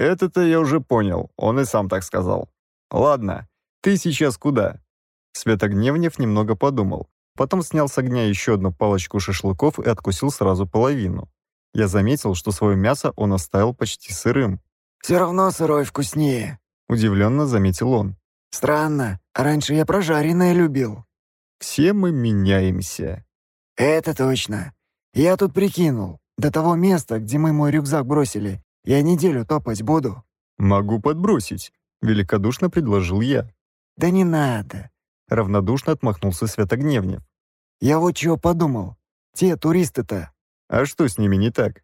Это-то я уже понял, он и сам так сказал. Ладно, ты сейчас куда? Светогневнев немного подумал. Потом снял с огня еще одну палочку шашлыков и откусил сразу половину. Я заметил, что свое мясо он оставил почти сырым. «Все равно сырой вкуснее», — удивленно заметил он. «Странно, раньше я прожаренное любил». «Все мы меняемся». «Это точно. Я тут прикинул. До того места, где мы мой рюкзак бросили, я неделю топать буду». «Могу подбросить», — великодушно предложил я. «Да не надо», — равнодушно отмахнулся Святогневнев. «Я вот чего подумал. Те туристы-то...» «А что с ними не так?»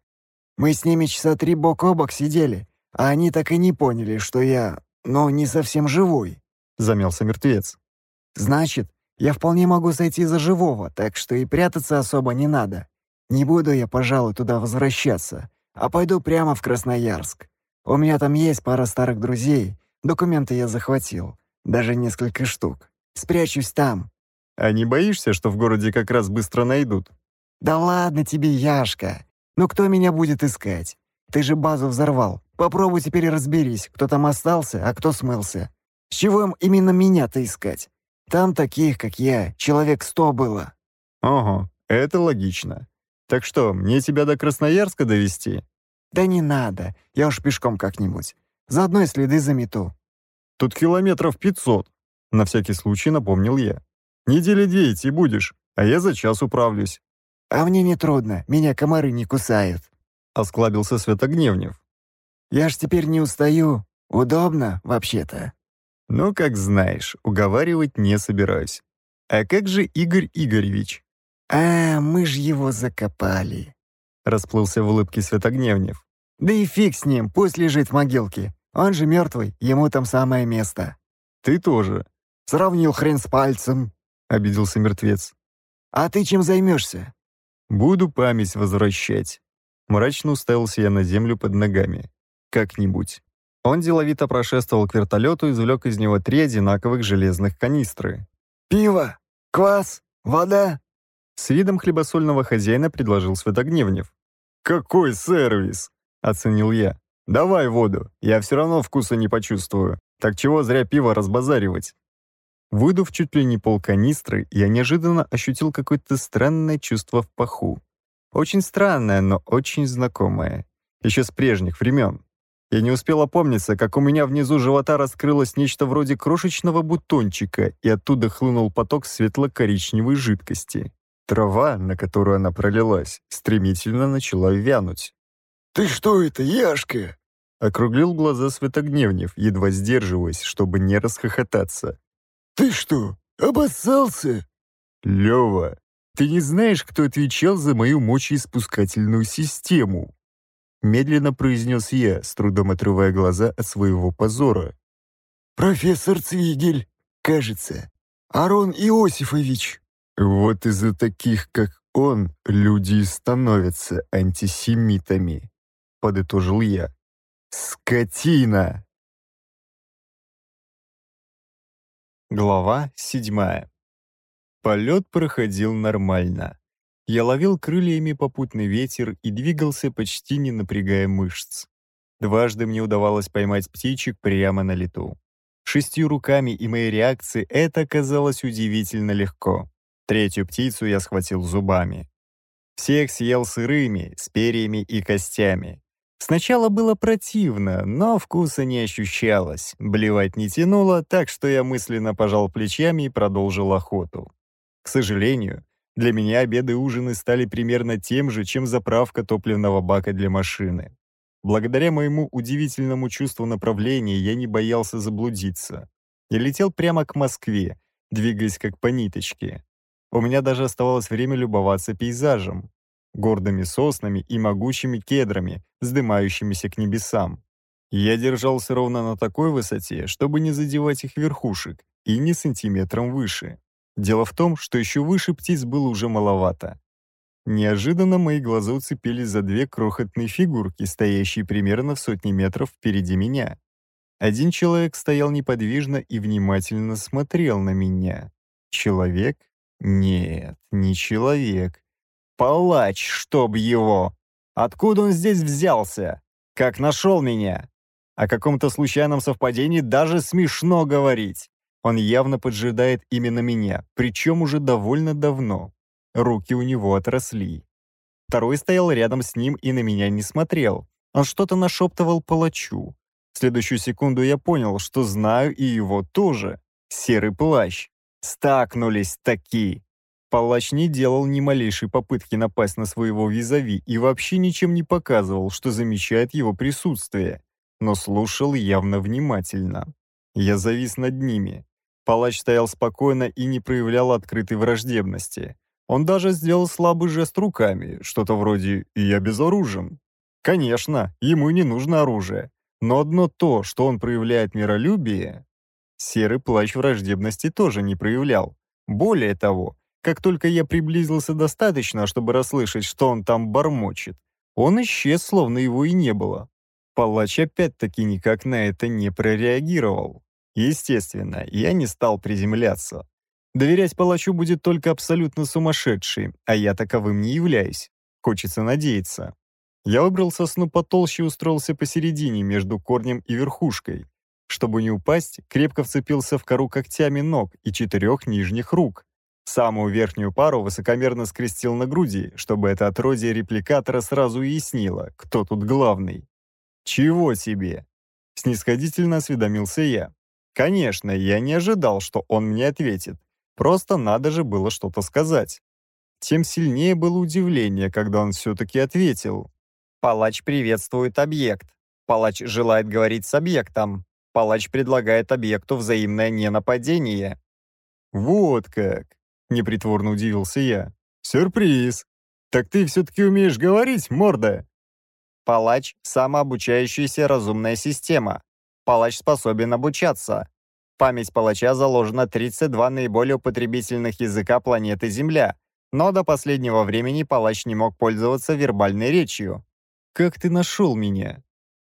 «Мы с ними часа три бок о бок сидели, а они так и не поняли, что я, ну, не совсем живой», — замялся мертвец. «Значит, я вполне могу сойти за живого, так что и прятаться особо не надо. Не буду я, пожалуй, туда возвращаться а пойду прямо в Красноярск. У меня там есть пара старых друзей, документы я захватил, даже несколько штук. Спрячусь там». «А не боишься, что в городе как раз быстро найдут?» «Да ладно тебе, Яшка. Ну кто меня будет искать? Ты же базу взорвал. Попробуй теперь разберись, кто там остался, а кто смылся. С чего им именно меня-то искать? Там таких, как я, человек сто было». «Ого, это логично. Так что, мне тебя до Красноярска довести? «Да не надо, я уж пешком как-нибудь. Заодно и следы замету». «Тут километров пятьсот», — на всякий случай напомнил я. «Недели две идти будешь, а я за час управлюсь». «А мне не трудно, меня комары не кусают», — осклабился Светогневнев. «Я ж теперь не устаю. Удобно, вообще-то». «Ну, как знаешь, уговаривать не собираюсь. А как же Игорь Игоревич?» «А, мы ж его закопали», — расплылся в улыбке Светогневнев. «Да и фиг с ним, пусть лежит в могилке. Он же мертвый, ему там самое место». «Ты тоже». «Сравнил хрен с пальцем», — обиделся мертвец. «А ты чем займешься?» «Буду память возвращать». Мрачно уставился я на землю под ногами. «Как-нибудь». Он деловито прошествовал к вертолету и извлек из него три одинаковых железных канистры. «Пиво, квас, вода с видом хлебосольного хозяина предложил Святогневнев. «Какой сервис!» — оценил я. «Давай воду, я все равно вкуса не почувствую. Так чего зря пиво разбазаривать?» Выдув чуть ли не пол канистры, я неожиданно ощутил какое-то странное чувство в паху. Очень странное, но очень знакомое. Еще с прежних времен. Я не успел опомниться, как у меня внизу живота раскрылось нечто вроде крошечного бутончика, и оттуда хлынул поток светло-коричневой жидкости. Трава, на которую она пролилась, стремительно начала вянуть. «Ты что это, Яшка?» Округлил глаза Светогневнев, едва сдерживаясь, чтобы не расхохотаться. «Ты что, обоссался?» «Лёва, ты не знаешь, кто отвечал за мою мочеиспускательную систему?» Медленно произнес я, с трудом отрывая глаза от своего позора. «Профессор Цвигель, кажется. Арон Иосифович!» Вот из-за таких, как он, люди становятся антисемитами, подытожил я. Скотина! Глава седьмая. Полет проходил нормально. Я ловил крыльями попутный ветер и двигался, почти не напрягая мышц. Дважды мне удавалось поймать птичек прямо на лету. Шестью руками и моей реакцией это казалось удивительно легко. Третью птицу я схватил зубами. Всех съел сырыми, с перьями и костями. Сначала было противно, но вкуса не ощущалось, блевать не тянуло, так что я мысленно пожал плечами и продолжил охоту. К сожалению, для меня обеды и ужины стали примерно тем же, чем заправка топливного бака для машины. Благодаря моему удивительному чувству направления я не боялся заблудиться. Я летел прямо к Москве, двигаясь как по ниточке. У меня даже оставалось время любоваться пейзажем, гордыми соснами и могучими кедрами, вздымающимися к небесам. Я держался ровно на такой высоте, чтобы не задевать их верхушек, и не сантиметром выше. Дело в том, что еще выше птиц было уже маловато. Неожиданно мои глаза уцепились за две крохотные фигурки, стоящие примерно в сотни метров впереди меня. Один человек стоял неподвижно и внимательно смотрел на меня. Человек, нет, не человек. Палач, чтоб его! Откуда он здесь взялся? Как нашел меня? О каком-то случайном совпадении даже смешно говорить. Он явно поджидает именно меня, причем уже довольно давно. Руки у него отросли. Второй стоял рядом с ним и на меня не смотрел. Он что-то нашептывал палачу. В следующую секунду я понял, что знаю и его тоже. Серый плащ. Стакнулись такие. Палач не делал ни малейшей попытки напасть на своего визави и вообще ничем не показывал, что замечает его присутствие, но слушал явно внимательно. Я завис над ними. Палач стоял спокойно и не проявлял открытой враждебности. Он даже сделал слабый жест руками, что-то вроде «я безоружен». Конечно, ему не нужно оружие, но одно то, что он проявляет миролюбие, Серый плащ враждебности тоже не проявлял. Более того, как только я приблизился достаточно, чтобы расслышать, что он там бормочет, он исчез, словно его и не было. Палач опять-таки никак на это не прореагировал. Естественно, я не стал приземляться. Доверять палачу будет только абсолютно сумасшедший, а я таковым не являюсь. Хочется надеяться. Я выбрал сосну потолще и устроился посередине между корнем и верхушкой. Чтобы не упасть, крепко вцепился в кору когтями ног и четырех нижних рук. Самую верхнюю пару высокомерно скрестил на груди, чтобы это отродье репликатора сразу яснило, кто тут главный. «Чего тебе?» — снисходительно осведомился я. «Конечно, я не ожидал, что он мне ответит. Просто надо же было что-то сказать». Тем сильнее было удивление, когда он все-таки ответил. «Палач приветствует объект. Палач желает говорить с объектом палач предлагает объекту взаимное ненападение. «Вот как!» — непритворно удивился я. «Сюрприз! Так ты все-таки умеешь говорить, морда?» Палач — самообучающаяся разумная система. Палач способен обучаться. В память палача заложено 32 наиболее употребительных языка планеты Земля, но до последнего времени палач не мог пользоваться вербальной речью. «Как ты нашел меня?»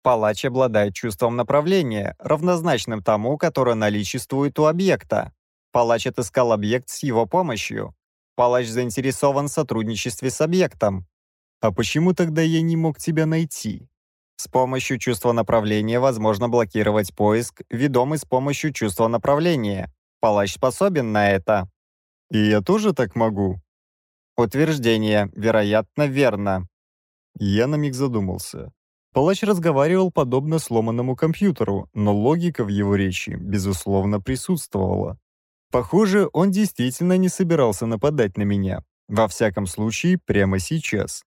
палач обладает чувством направления, равнозначным тому, которое наличествует у объекта. Палач отыскал объект с его помощью. Палач заинтересован в сотрудничестве с объектом. А почему тогда я не мог тебя найти? С помощью чувства направления возможно блокировать поиск, ведомый с помощью чувства направления. Палач способен на это. И я тоже так могу? Утверждение, вероятно, верно. Я на миг задумался. Палач разговаривал подобно сломанному компьютеру, но логика в его речи, безусловно, присутствовала. Похоже, он действительно не собирался нападать на меня. Во всяком случае, прямо сейчас.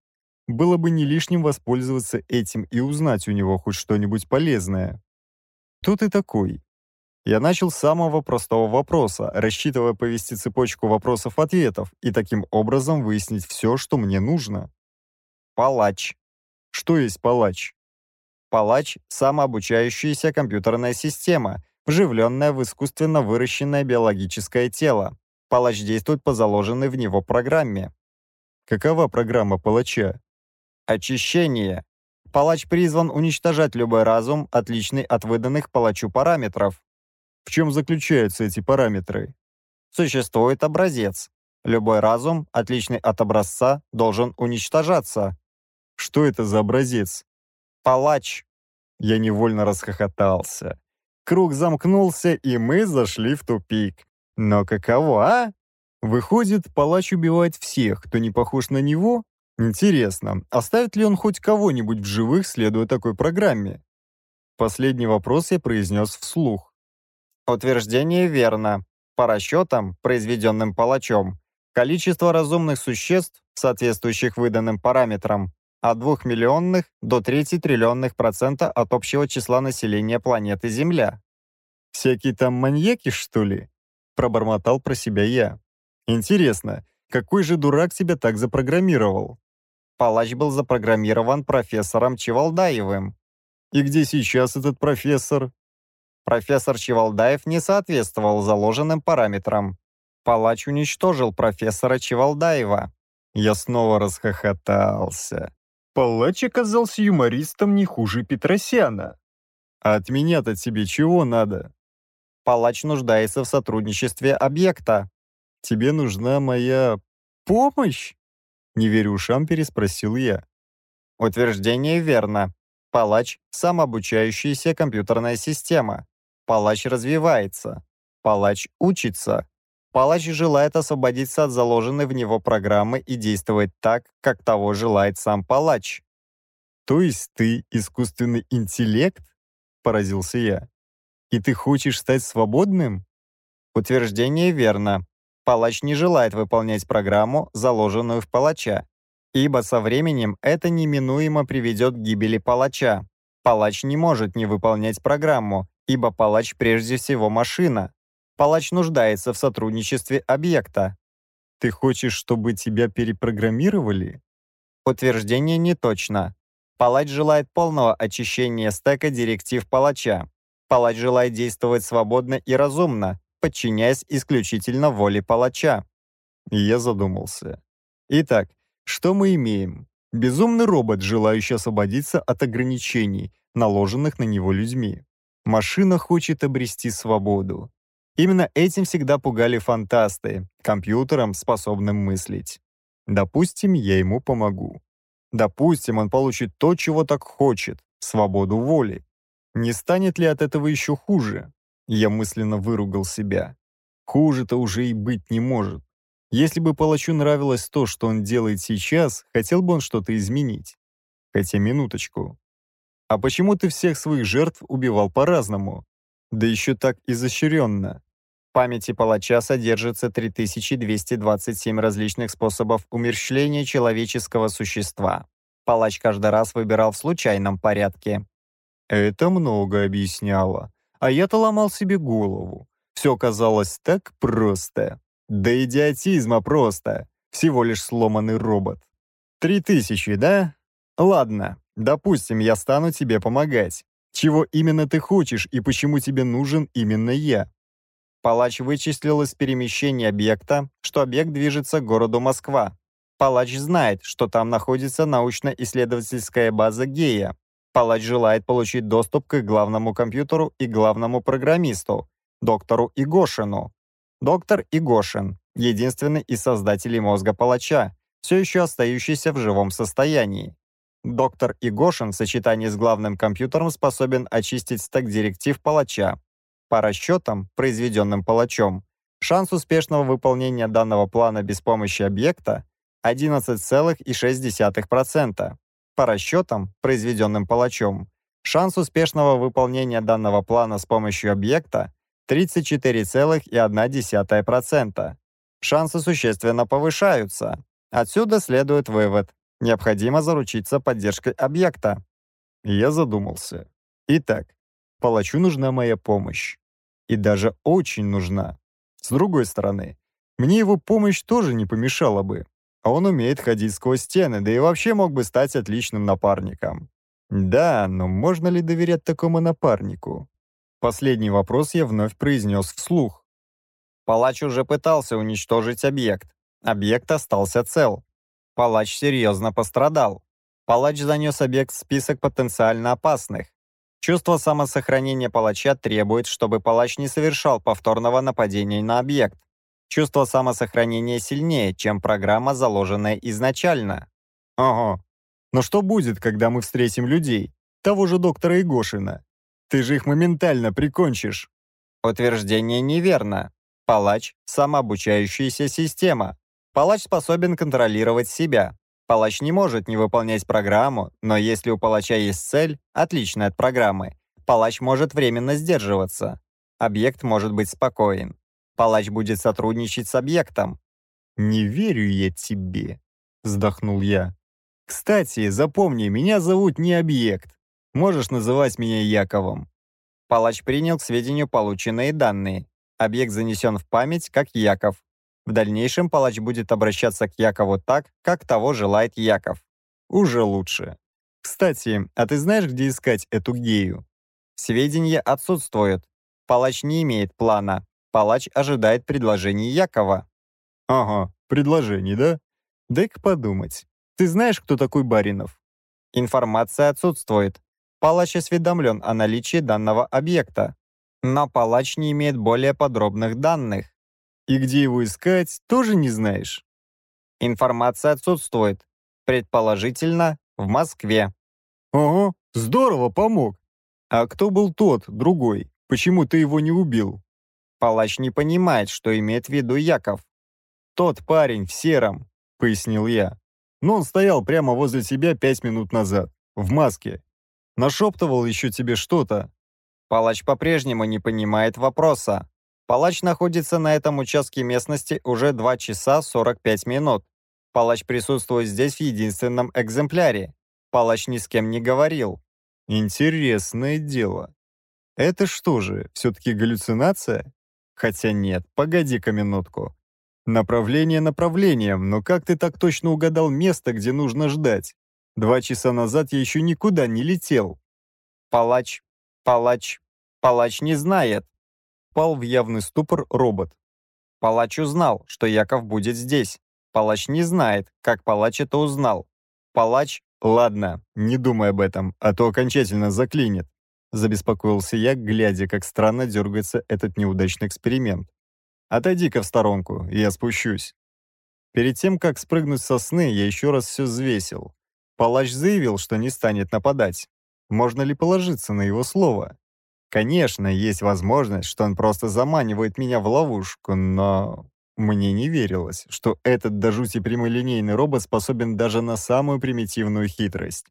Было бы не лишним воспользоваться этим и узнать у него хоть что-нибудь полезное. Тут и такой? Я начал с самого простого вопроса, рассчитывая повести цепочку вопросов-ответов и таким образом выяснить все, что мне нужно. Палач, что есть палач? Палач — самообучающаяся компьютерная система, вживленная в искусственно выращенное биологическое тело. Палач действует по заложенной в него программе. Какова программа палача? Очищение. Палач призван уничтожать любой разум, отличный от выданных палачу параметров. В чем заключаются эти параметры? Существует образец. Любой разум, отличный от образца, должен уничтожаться. Что это за образец? Палач. Я невольно расхохотался. Круг замкнулся, и мы зашли в тупик. Но каково, а? Выходит, палач убивает всех, кто не похож на него? Интересно, оставит ли он хоть кого-нибудь в живых, следуя такой программе? Последний вопрос я произнес вслух. Утверждение верно. По расчетам, произведенным палачом, количество разумных существ, соответствующих выданным параметрам, от 2 миллионных до 3 триллионных процента от общего числа населения планеты Земля. «Всякие там маньяки, что ли?» — пробормотал про себя я. «Интересно, какой же дурак тебя так запрограммировал?» Палач был запрограммирован профессором Чевалдаевым. «И где сейчас этот профессор?» Профессор Чевалдаев не соответствовал заложенным параметрам. Палач уничтожил профессора Чевалдаева. Я снова расхохотался. Палач оказался юмористом не хуже Петросяна. А от меня-то тебе чего надо? Палач нуждается в сотрудничестве объекта. Тебе нужна моя помощь? Не верю ушам, переспросил я. Утверждение верно. Палач — самообучающаяся компьютерная система. Палач развивается. Палач учится. Палач желает освободиться от заложенной в него программы и действовать так, как того желает сам палач. «То есть ты искусственный интеллект?» — поразился я. «И ты хочешь стать свободным?» Утверждение верно. Палач не желает выполнять программу, заложенную в палача, ибо со временем это неминуемо приведет к гибели палача. Палач не может не выполнять программу, ибо палач прежде всего машина, палач нуждается в сотрудничестве объекта. Ты хочешь, чтобы тебя перепрограммировали? Утверждение не точно. Палач желает полного очищения стека директив палача. Палач желает действовать свободно и разумно, подчиняясь исключительно воле палача. Я задумался. Итак, что мы имеем? Безумный робот, желающий освободиться от ограничений, наложенных на него людьми. Машина хочет обрести свободу. Именно этим всегда пугали фантасты, компьютером, способным мыслить. Допустим, я ему помогу. Допустим, он получит то, чего так хочет — свободу воли. Не станет ли от этого еще хуже? Я мысленно выругал себя. Хуже-то уже и быть не может. Если бы палачу нравилось то, что он делает сейчас, хотел бы он что-то изменить. Хотя минуточку. А почему ты всех своих жертв убивал по-разному? да еще так изощренно. В памяти палача содержится 3227 различных способов умерщвления человеческого существа. Палач каждый раз выбирал в случайном порядке. Это много объясняло. А я-то ломал себе голову. Все казалось так просто. До идиотизма просто. Всего лишь сломанный робот. Три тысячи, да? Ладно, допустим, я стану тебе помогать. Чего именно ты хочешь и почему тебе нужен именно я? Палач вычислил из перемещения объекта, что объект движется к городу Москва. Палач знает, что там находится научно-исследовательская база Гея. Палач желает получить доступ к главному компьютеру и главному программисту, доктору Игошину. Доктор Игошин – единственный из создателей мозга палача, все еще остающийся в живом состоянии. Доктор Игошин в сочетании с главным компьютером способен очистить стек директив палача. По расчетам, произведенным палачом, шанс успешного выполнения данного плана без помощи объекта 11,6%. По расчетам, произведенным палачом, шанс успешного выполнения данного плана с помощью объекта 34,1%. Шансы существенно повышаются. Отсюда следует вывод. Необходимо заручиться поддержкой объекта. Я задумался. Итак, палачу нужна моя помощь. И даже очень нужна. С другой стороны, мне его помощь тоже не помешала бы. А он умеет ходить сквозь стены, да и вообще мог бы стать отличным напарником. Да, но можно ли доверять такому напарнику? Последний вопрос я вновь произнес вслух. Палач уже пытался уничтожить объект. Объект остался цел. Палач серьезно пострадал. Палач занес объект в список потенциально опасных. Чувство самосохранения палача требует, чтобы палач не совершал повторного нападения на объект. Чувство самосохранения сильнее, чем программа, заложенная изначально. Ага. Но что будет, когда мы встретим людей? Того же доктора Игошина. Ты же их моментально прикончишь. Утверждение неверно. Палач – самообучающаяся система. Палач способен контролировать себя. Палач не может не выполнять программу, но если у палача есть цель, отличная от программы, палач может временно сдерживаться. Объект может быть спокоен. Палач будет сотрудничать с объектом. «Не верю я тебе», — вздохнул я. «Кстати, запомни, меня зовут не объект. Можешь называть меня Яковом». Палач принял к сведению полученные данные. Объект занесен в память как Яков, в дальнейшем палач будет обращаться к Якову так, как того желает Яков. Уже лучше. Кстати, а ты знаешь, где искать эту гею? Сведения отсутствуют. Палач не имеет плана. Палач ожидает предложений Якова. Ага, предложений, да? Дай-ка подумать. Ты знаешь, кто такой Баринов? Информация отсутствует. Палач осведомлен о наличии данного объекта. Но палач не имеет более подробных данных и где его искать, тоже не знаешь. Информация отсутствует. Предположительно, в Москве. Ага, здорово помог. А кто был тот, другой? Почему ты его не убил? Палач не понимает, что имеет в виду Яков. Тот парень в сером, пояснил я. Но он стоял прямо возле тебя пять минут назад, в маске. Нашептывал еще тебе что-то. Палач по-прежнему не понимает вопроса, Палач находится на этом участке местности уже 2 часа 45 минут. Палач присутствует здесь в единственном экземпляре. Палач ни с кем не говорил. Интересное дело. Это что же, все-таки галлюцинация? Хотя нет, погоди-ка минутку. Направление направлением, но как ты так точно угадал место, где нужно ждать? Два часа назад я еще никуда не летел. Палач, палач, палач не знает впал в явный ступор робот. Палач узнал, что Яков будет здесь. Палач не знает, как палач это узнал. Палач, ладно, не думай об этом, а то окончательно заклинит. Забеспокоился я, глядя, как странно дергается этот неудачный эксперимент. Отойди-ка в сторонку, я спущусь. Перед тем, как спрыгнуть со сны, я еще раз все взвесил. Палач заявил, что не станет нападать. Можно ли положиться на его слово? Конечно, есть возможность, что он просто заманивает меня в ловушку, но мне не верилось, что этот до жути прямолинейный робот способен даже на самую примитивную хитрость.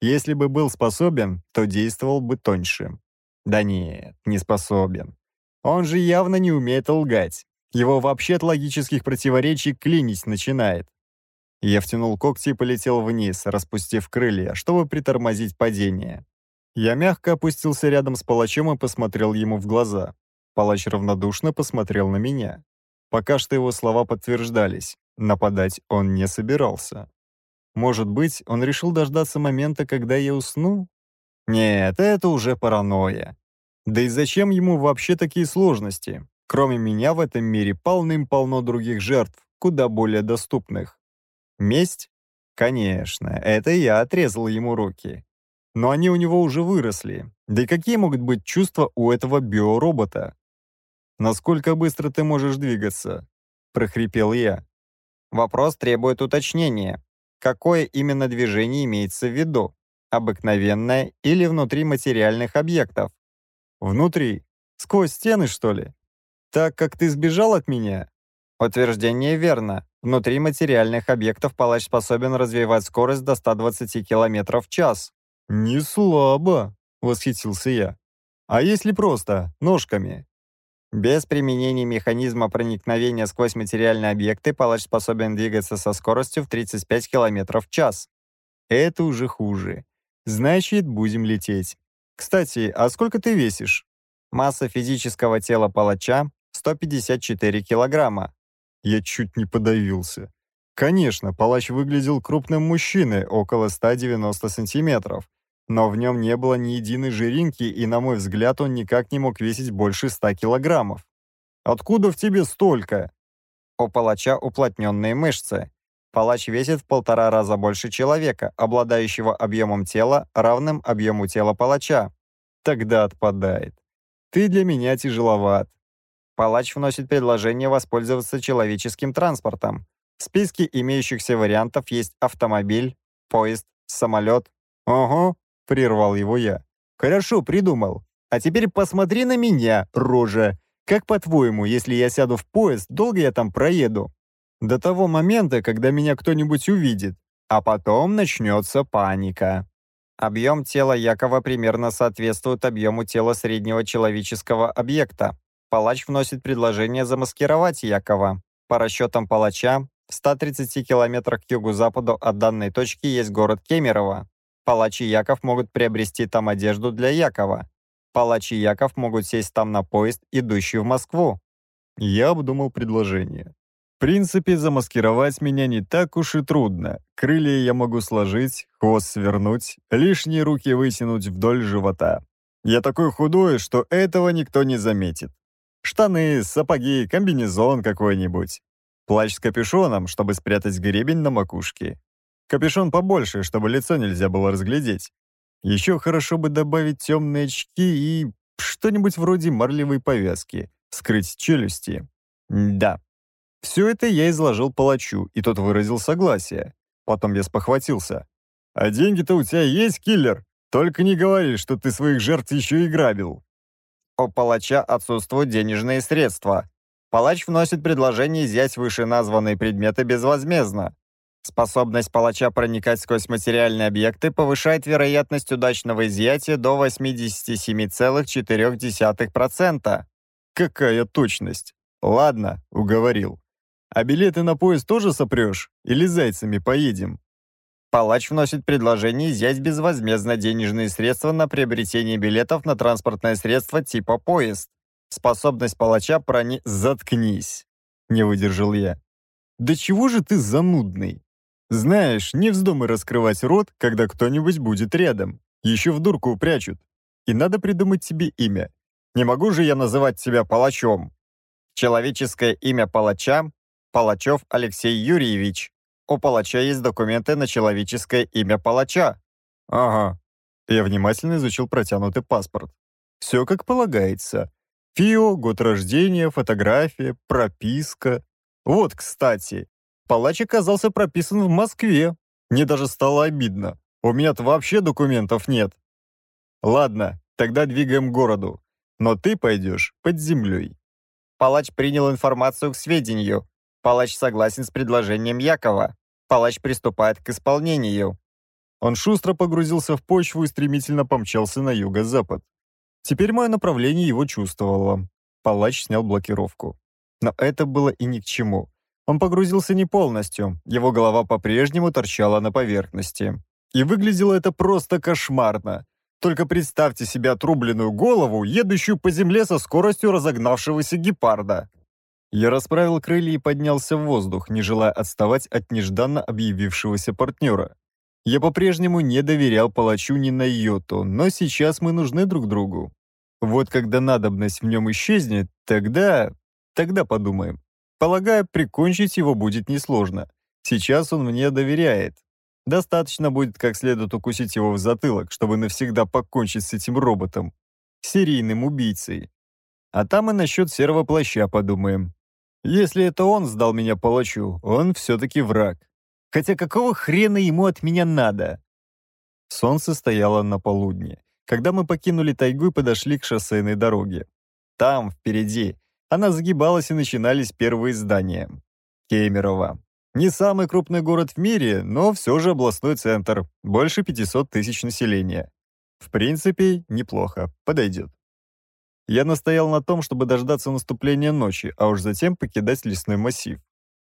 Если бы был способен, то действовал бы тоньше. Да нет, не способен. Он же явно не умеет лгать. Его вообще от логических противоречий клинить начинает. Я втянул когти и полетел вниз, распустив крылья, чтобы притормозить падение. Я мягко опустился рядом с палачом и посмотрел ему в глаза. Палач равнодушно посмотрел на меня. Пока что его слова подтверждались. Нападать он не собирался. Может быть, он решил дождаться момента, когда я усну? Нет, это уже паранойя. Да и зачем ему вообще такие сложности? Кроме меня в этом мире полным-полно других жертв, куда более доступных. Месть? Конечно, это я отрезал ему руки но они у него уже выросли. Да и какие могут быть чувства у этого биоробота? «Насколько быстро ты можешь двигаться?» – прохрипел я. Вопрос требует уточнения. Какое именно движение имеется в виду? Обыкновенное или внутри материальных объектов? Внутри? Сквозь стены, что ли? Так как ты сбежал от меня? Утверждение верно. Внутри материальных объектов палач способен развивать скорость до 120 км в час. «Не слабо», — восхитился я. «А если просто, ножками?» Без применения механизма проникновения сквозь материальные объекты палач способен двигаться со скоростью в 35 км в час. Это уже хуже. Значит, будем лететь. Кстати, а сколько ты весишь? Масса физического тела палача — 154 килограмма. Я чуть не подавился. Конечно, палач выглядел крупным мужчиной, около 190 сантиметров, но в нем не было ни единой жиринки, и, на мой взгляд, он никак не мог весить больше ста килограммов. «Откуда в тебе столько?» У палача уплотненные мышцы. Палач весит в полтора раза больше человека, обладающего объемом тела, равным объему тела палача. Тогда отпадает. «Ты для меня тяжеловат». Палач вносит предложение воспользоваться человеческим транспортом. В списке имеющихся вариантов есть автомобиль, поезд, самолет. Ого, прервал его я. «Хорошо, придумал. А теперь посмотри на меня, рожа. Как по-твоему, если я сяду в поезд, долго я там проеду?» «До того момента, когда меня кто-нибудь увидит. А потом начнется паника». Объем тела Якова примерно соответствует объему тела среднего человеческого объекта. Палач вносит предложение замаскировать Якова. По расчетам палача, в 130 километрах к юго-западу от данной точки есть город Кемерово, Палач и Яков могут приобрести там одежду для Якова. Палач и Яков могут сесть там на поезд, идущий в Москву. Я обдумал предложение. В принципе, замаскировать меня не так уж и трудно. Крылья я могу сложить, хвост свернуть, лишние руки вытянуть вдоль живота. Я такой худой, что этого никто не заметит. Штаны, сапоги, комбинезон какой-нибудь. Плащ с капюшоном, чтобы спрятать гребень на макушке. Капюшон побольше, чтобы лицо нельзя было разглядеть. Еще хорошо бы добавить темные очки и что-нибудь вроде марлевой повязки, скрыть челюсти. Да. Все это я изложил палачу, и тот выразил согласие. Потом я спохватился. «А деньги-то у тебя есть, киллер? Только не говори, что ты своих жертв еще и грабил». У палача отсутствуют денежные средства. Палач вносит предложение изъять вышеназванные предметы безвозмездно. Способность палача проникать сквозь материальные объекты повышает вероятность удачного изъятия до 87,4%. Какая точность! Ладно, уговорил. А билеты на поезд тоже сопрешь? Или зайцами поедем? Палач вносит предложение изъять безвозмездно денежные средства на приобретение билетов на транспортное средство типа поезд. Способность палача прони... Заткнись! Не выдержал я. «Да чего же ты занудный? «Знаешь, не вздумай раскрывать рот, когда кто-нибудь будет рядом. Еще в дурку упрячут. И надо придумать себе имя. Не могу же я называть себя палачом». Человеческое имя палача – Палачев Алексей Юрьевич. У палача есть документы на человеческое имя палача. Ага. Я внимательно изучил протянутый паспорт. Все как полагается. ФИО, год рождения, фотография, прописка. Вот, кстати, Палач оказался прописан в Москве. Мне даже стало обидно. У меня-то вообще документов нет. Ладно, тогда двигаем к городу. Но ты пойдешь под землей. Палач принял информацию к сведению. Палач согласен с предложением Якова. Палач приступает к исполнению. Он шустро погрузился в почву и стремительно помчался на юго-запад. Теперь мое направление его чувствовало. Палач снял блокировку. Но это было и ни к чему. Он погрузился не полностью, его голова по-прежнему торчала на поверхности. И выглядело это просто кошмарно. Только представьте себе отрубленную голову, едущую по земле со скоростью разогнавшегося гепарда. Я расправил крылья и поднялся в воздух, не желая отставать от нежданно объявившегося партнера. Я по-прежнему не доверял палачу ни на йоту, но сейчас мы нужны друг другу. Вот когда надобность в нем исчезнет, тогда... тогда подумаем. Полагаю, прикончить его будет несложно. Сейчас он мне доверяет. Достаточно будет как следует укусить его в затылок, чтобы навсегда покончить с этим роботом. Серийным убийцей. А там и насчет серого плаща подумаем. Если это он сдал меня палачу, он все-таки враг. Хотя какого хрена ему от меня надо? Солнце стояло на полудне, когда мы покинули тайгу и подошли к шоссейной дороге. Там, впереди, она загибалась и начинались первые здания. Кемерово. Не самый крупный город в мире, но все же областной центр, больше 500 тысяч населения. В принципе, неплохо, подойдет. Я настоял на том, чтобы дождаться наступления ночи, а уж затем покидать лесной массив.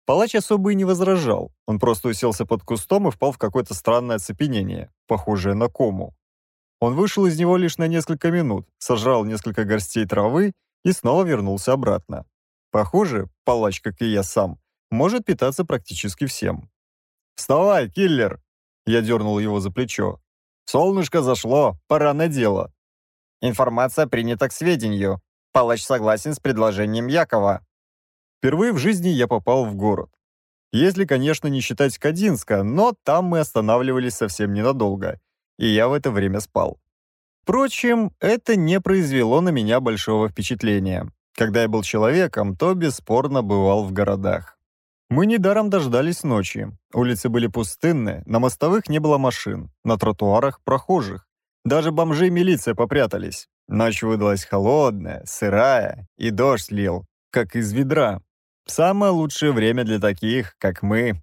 Палач особо и не возражал, он просто уселся под кустом и впал в какое-то странное оцепенение, похожее на кому. Он вышел из него лишь на несколько минут, сожрал несколько горстей травы и снова вернулся обратно. Похоже, палач, как и я сам, может питаться практически всем. «Вставай, киллер!» Я дернул его за плечо. «Солнышко зашло, пора на дело!» «Информация принята к сведению. Палач согласен с предложением Якова». Впервые в жизни я попал в город. Если, конечно, не считать Кадинска, но там мы останавливались совсем ненадолго, и я в это время спал. Впрочем, это не произвело на меня большого впечатления. Когда я был человеком, то бесспорно бывал в городах. Мы недаром дождались ночи. Улицы были пустынны, на мостовых не было машин, на тротуарах – прохожих. Даже бомжи и милиция попрятались. Ночь выдалась холодная, сырая, и дождь лил, как из ведра. Самое лучшее время для таких, как мы.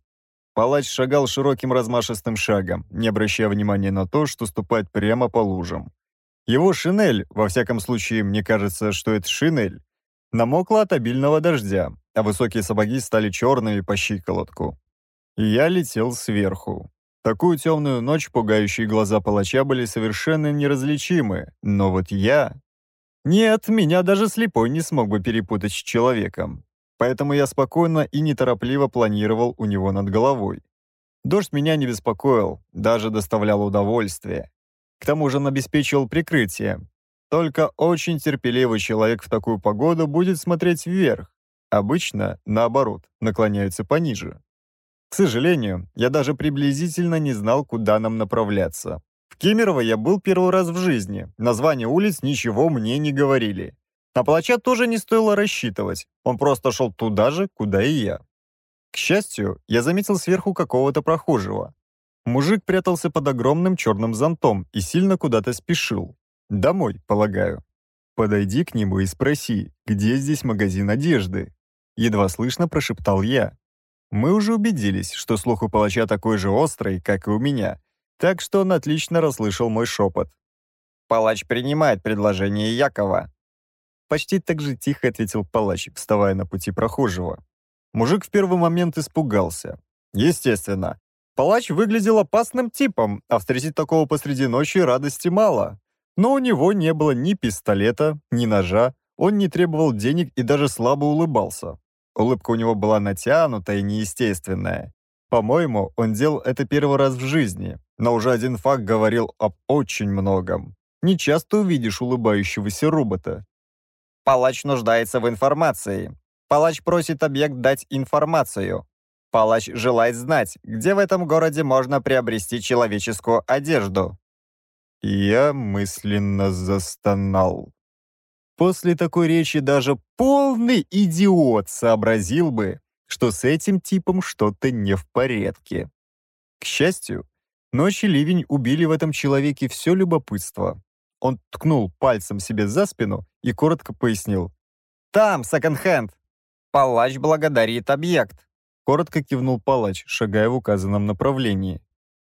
Палач шагал широким размашистым шагом, не обращая внимания на то, что ступать прямо по лужам. Его шинель, во всяком случае, мне кажется, что это шинель, намокла от обильного дождя, а высокие сапоги стали черными по щиколотку. И я летел сверху. Такую темную ночь пугающие глаза палача были совершенно неразличимы, но вот я... Нет, меня даже слепой не смог бы перепутать с человеком. Поэтому я спокойно и неторопливо планировал у него над головой. Дождь меня не беспокоил, даже доставлял удовольствие. К тому же он обеспечивал прикрытие. Только очень терпеливый человек в такую погоду будет смотреть вверх. Обычно, наоборот, наклоняются пониже. К сожалению, я даже приблизительно не знал, куда нам направляться. В Кемерово я был первый раз в жизни. Названия улиц ничего мне не говорили. На палача тоже не стоило рассчитывать. Он просто шел туда же, куда и я. К счастью, я заметил сверху какого-то прохожего. Мужик прятался под огромным черным зонтом и сильно куда-то спешил. Домой, полагаю. Подойди к нему и спроси, где здесь магазин одежды? Едва слышно прошептал я. Мы уже убедились, что слух у палача такой же острый, как и у меня, так что он отлично расслышал мой шепот. «Палач принимает предложение Якова», Почти так же тихо ответил палач, вставая на пути прохожего. Мужик в первый момент испугался. Естественно, Палач выглядел опасным типом, а встретить такого посреди ночи радости мало. Но у него не было ни пистолета, ни ножа, он не требовал денег и даже слабо улыбался. Улыбка у него была натянутая и неестественная. По-моему, он делал это первый раз в жизни, но уже один факт говорил об очень многом. Не часто увидишь улыбающегося робота. Палач нуждается в информации. Палач просит объект дать информацию. Палач желает знать, где в этом городе можно приобрести человеческую одежду. Я мысленно застонал. После такой речи даже полный идиот сообразил бы, что с этим типом что-то не в порядке. К счастью, ночи ливень убили в этом человеке все любопытство. Он ткнул пальцем себе за спину и коротко пояснил. «Там, секонд-хенд!» Палач благодарит объект. Коротко кивнул палач, шагая в указанном направлении.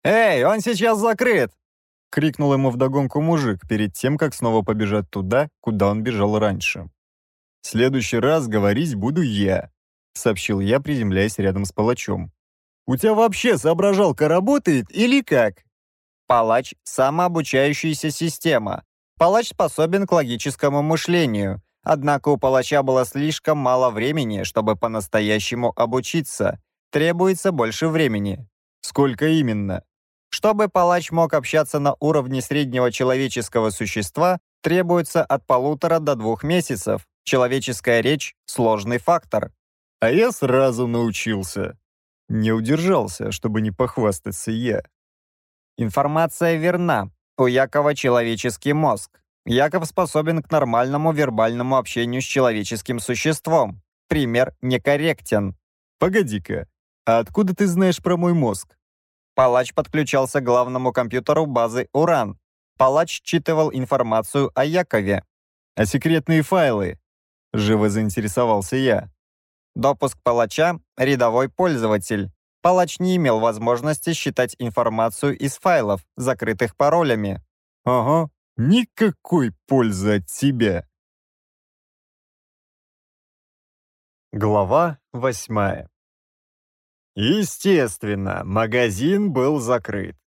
«Эй, он сейчас закрыт!» — крикнул ему вдогонку мужик перед тем, как снова побежать туда, куда он бежал раньше. «В следующий раз говорить буду я», — сообщил я, приземляясь рядом с палачом. «У тебя вообще соображалка работает или как?» «Палач — самообучающаяся система. Палач способен к логическому мышлению. Однако у палача было слишком мало времени, чтобы по-настоящему обучиться. Требуется больше времени. Сколько именно? Чтобы палач мог общаться на уровне среднего человеческого существа, требуется от полутора до двух месяцев. Человеческая речь – сложный фактор. А я сразу научился. Не удержался, чтобы не похвастаться я. Информация верна. У Якова человеческий мозг. Яков способен к нормальному вербальному общению с человеческим существом. Пример некорректен. «Погоди-ка, а откуда ты знаешь про мой мозг?» Палач подключался к главному компьютеру базы «Уран». Палач считывал информацию о Якове. «А секретные файлы?» – живо заинтересовался я. Допуск палача – рядовой пользователь. Палач не имел возможности считать информацию из файлов, закрытых паролями. «Ага, Никакой пользы от тебя. Глава восьмая. Естественно, магазин был закрыт.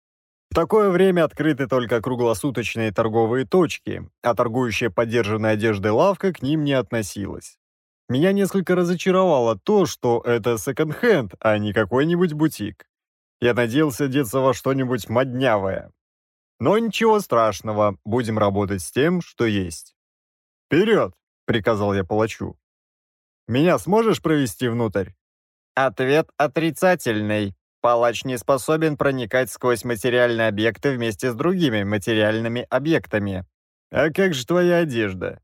В такое время открыты только круглосуточные торговые точки, а торгующая подержанной одеждой лавка к ним не относилась. Меня несколько разочаровало то, что это секонд-хенд, а не какой-нибудь бутик. Я надеялся деться во что-нибудь моднявое. Но ничего страшного, будем работать с тем, что есть. «Вперед!» — приказал я палачу. «Меня сможешь провести внутрь?» Ответ отрицательный. Палач не способен проникать сквозь материальные объекты вместе с другими материальными объектами. А как же твоя одежда?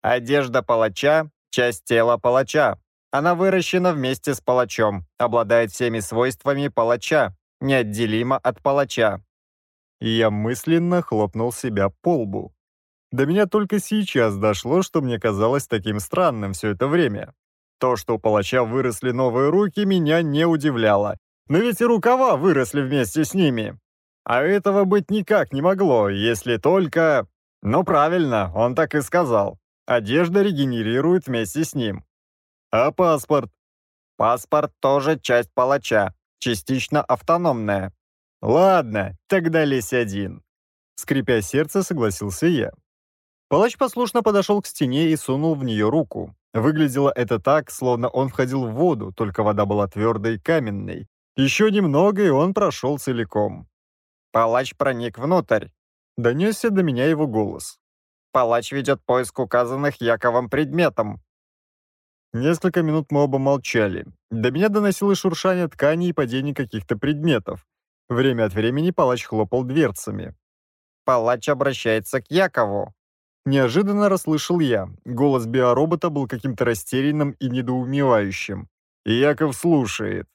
Одежда палача — часть тела палача. Она выращена вместе с палачом, обладает всеми свойствами палача, неотделима от палача. Я мысленно хлопнул себя по лбу. До меня только сейчас дошло, что мне казалось таким странным все это время. То, что у палача выросли новые руки, меня не удивляло. Но ведь и рукава выросли вместе с ними. А этого быть никак не могло, если только... Ну правильно, он так и сказал. Одежда регенерирует вместе с ним. А паспорт? Паспорт тоже часть палача, частично автономная. «Ладно, тогда лезь один», — скрипя сердце, согласился я. Палач послушно подошел к стене и сунул в нее руку. Выглядело это так, словно он входил в воду, только вода была твердой и каменной. Еще немного, и он прошел целиком. «Палач проник внутрь», — донесся до меня его голос. «Палач ведет поиск указанных Яковом предметом». Несколько минут мы оба молчали. До меня доносилось шуршание ткани и падение каких-то предметов. Время от времени палач хлопал дверцами. «Палач обращается к Якову». Неожиданно расслышал я. Голос биоробота был каким-то растерянным и недоумевающим. И Яков слушает.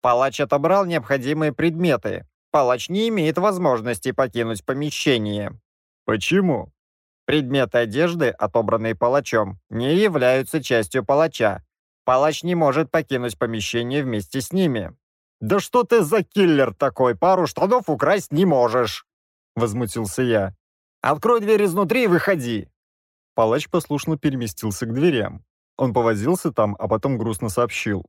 Палач отобрал необходимые предметы. Палач не имеет возможности покинуть помещение. Почему? Предметы одежды, отобранные палачом, не являются частью палача. Палач не может покинуть помещение вместе с ними. «Да что ты за киллер такой? Пару штанов украсть не можешь!» Возмутился я. «Открой дверь изнутри и выходи!» Палач послушно переместился к дверям. Он повозился там, а потом грустно сообщил.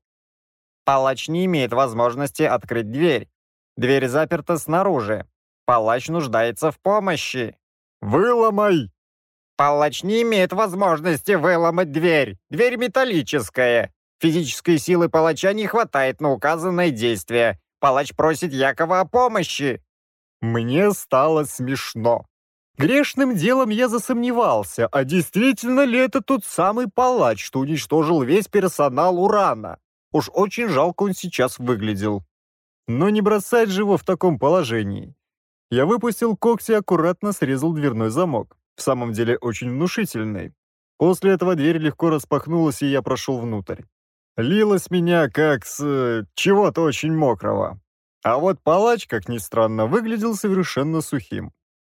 «Палач не имеет возможности открыть дверь. Дверь заперта снаружи. Палач нуждается в помощи». «Выломай!» «Палач не имеет возможности выломать дверь. Дверь металлическая. Физической силы палача не хватает на указанное действие. Палач просит Якова о помощи. Мне стало смешно. Грешным делом я засомневался, а действительно ли это тот самый палач, что уничтожил весь персонал Урана? Уж очень жалко он сейчас выглядел. Но не бросать же его в таком положении. Я выпустил когти и аккуратно срезал дверной замок. В самом деле очень внушительный. После этого дверь легко распахнулась, и я прошел внутрь лило с меня как с э, чего-то очень мокрого. А вот палач, как ни странно, выглядел совершенно сухим.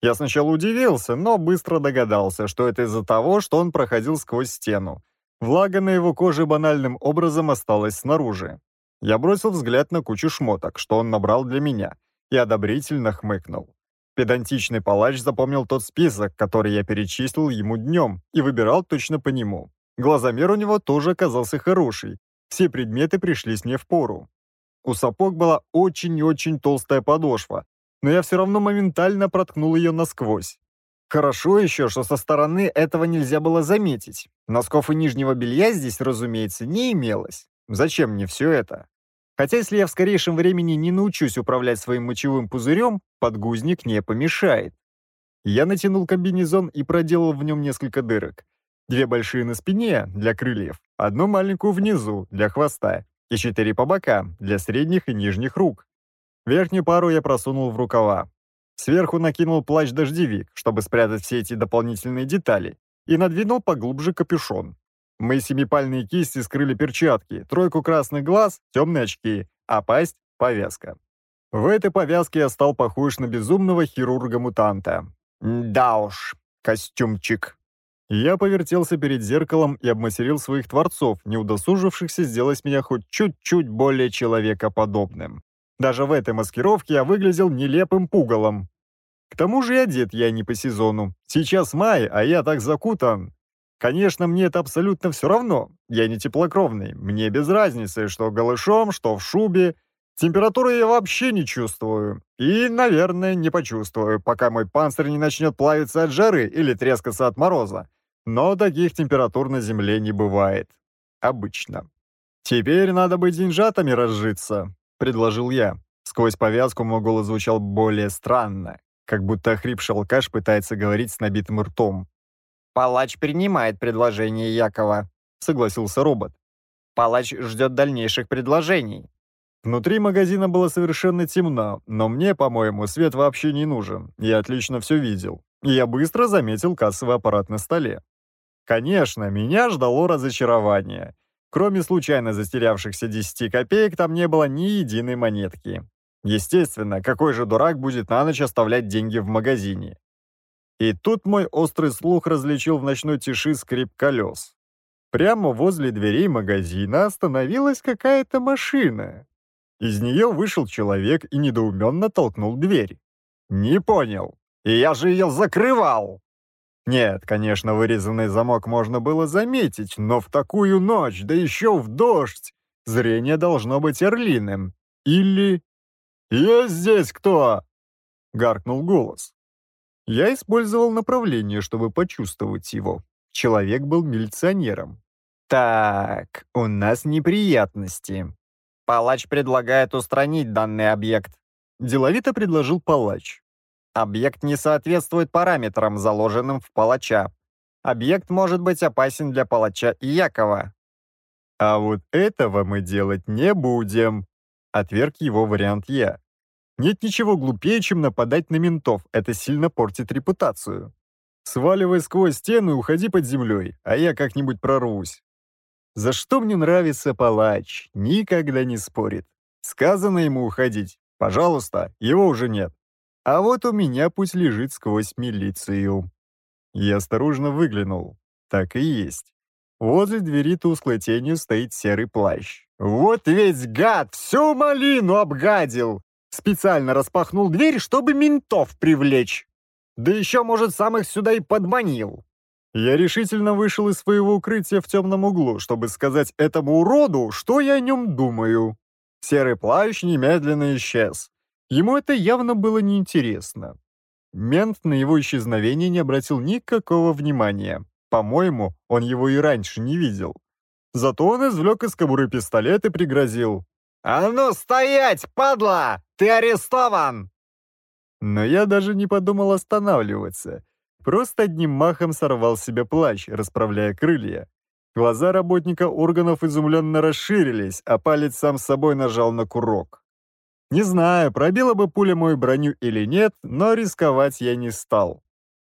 Я сначала удивился, но быстро догадался, что это из-за того, что он проходил сквозь стену. Влага на его коже банальным образом осталась снаружи. Я бросил взгляд на кучу шмоток, что он набрал для меня, и одобрительно хмыкнул. Педантичный палач запомнил тот список, который я перечислил ему днем, и выбирал точно по нему. Глазомер у него тоже оказался хороший, все предметы пришлись мне в пору. У сапог была очень-очень толстая подошва, но я все равно моментально проткнул ее насквозь. Хорошо еще, что со стороны этого нельзя было заметить. Носков и нижнего белья здесь, разумеется, не имелось. Зачем мне все это? Хотя если я в скорейшем времени не научусь управлять своим мочевым пузырем, подгузник не помешает. Я натянул комбинезон и проделал в нем несколько дырок. Две большие на спине для крыльев, одну маленькую внизу для хвоста и четыре по бокам для средних и нижних рук. Верхнюю пару я просунул в рукава. Сверху накинул плащ-дождевик, чтобы спрятать все эти дополнительные детали, и надвинул поглубже капюшон. Мои семипальные кисти скрыли перчатки, тройку красных глаз, темные очки, а пасть — повязка. В этой повязке я стал похож на безумного хирурга-мутанта. Да уж, костюмчик. Я повертелся перед зеркалом и обматерил своих творцов, не удосужившихся сделать меня хоть чуть-чуть более человекоподобным. Даже в этой маскировке я выглядел нелепым пугалом. К тому же одет я не по сезону. Сейчас май, а я так закутан. Конечно, мне это абсолютно все равно. Я не теплокровный. Мне без разницы, что голышом, что в шубе. Температуры я вообще не чувствую. И, наверное, не почувствую, пока мой панцирь не начнет плавиться от жары или трескаться от мороза. Но таких температур на Земле не бывает. Обычно. «Теперь надо бы деньжатами разжиться», — предложил я. Сквозь повязку мой голос звучал более странно, как будто охрипший алкаш пытается говорить с набитым ртом. «Палач принимает предложение Якова», — согласился робот. «Палач ждет дальнейших предложений». Внутри магазина было совершенно темно, но мне, по-моему, свет вообще не нужен. Я отлично все видел. Я быстро заметил кассовый аппарат на столе. Конечно, меня ждало разочарование. Кроме случайно застерявшихся 10 копеек, там не было ни единой монетки. Естественно, какой же дурак будет на ночь оставлять деньги в магазине? И тут мой острый слух различил в ночной тиши скрип колес. Прямо возле дверей магазина остановилась какая-то машина. Из нее вышел человек и недоуменно толкнул дверь. «Не понял. И я же ее закрывал!» Нет, конечно, вырезанный замок можно было заметить, но в такую ночь, да еще в дождь, зрение должно быть орлиным. Или... «Есть здесь кто?» — гаркнул голос. Я использовал направление, чтобы почувствовать его. Человек был милиционером. «Так, у нас неприятности. Палач предлагает устранить данный объект», — деловито предложил палач. Объект не соответствует параметрам, заложенным в палача. Объект может быть опасен для палача и Якова. «А вот этого мы делать не будем», — отверг его вариант я. «Нет ничего глупее, чем нападать на ментов, это сильно портит репутацию. Сваливай сквозь стену и уходи под землей, а я как-нибудь прорвусь». За что мне нравится палач, никогда не спорит. Сказано ему уходить, пожалуйста, его уже нет. А вот у меня пусть лежит сквозь милицию. Я осторожно выглянул. Так и есть. Возле двери тусклой тенью стоит серый плащ. Вот ведь гад всю малину обгадил! Специально распахнул дверь, чтобы ментов привлечь. Да еще, может, сам их сюда и подманил. Я решительно вышел из своего укрытия в темном углу, чтобы сказать этому уроду, что я о нем думаю. Серый плащ немедленно исчез. Ему это явно было неинтересно. Мент на его исчезновение не обратил никакого внимания. По-моему, он его и раньше не видел. Зато он извлек из кобуры пистолет и пригрозил. «А ну стоять, падла! Ты арестован!» Но я даже не подумал останавливаться. Просто одним махом сорвал себе плащ, расправляя крылья. Глаза работника органов изумленно расширились, а палец сам собой нажал на курок. Не знаю, пробила бы пуля мою броню или нет, но рисковать я не стал.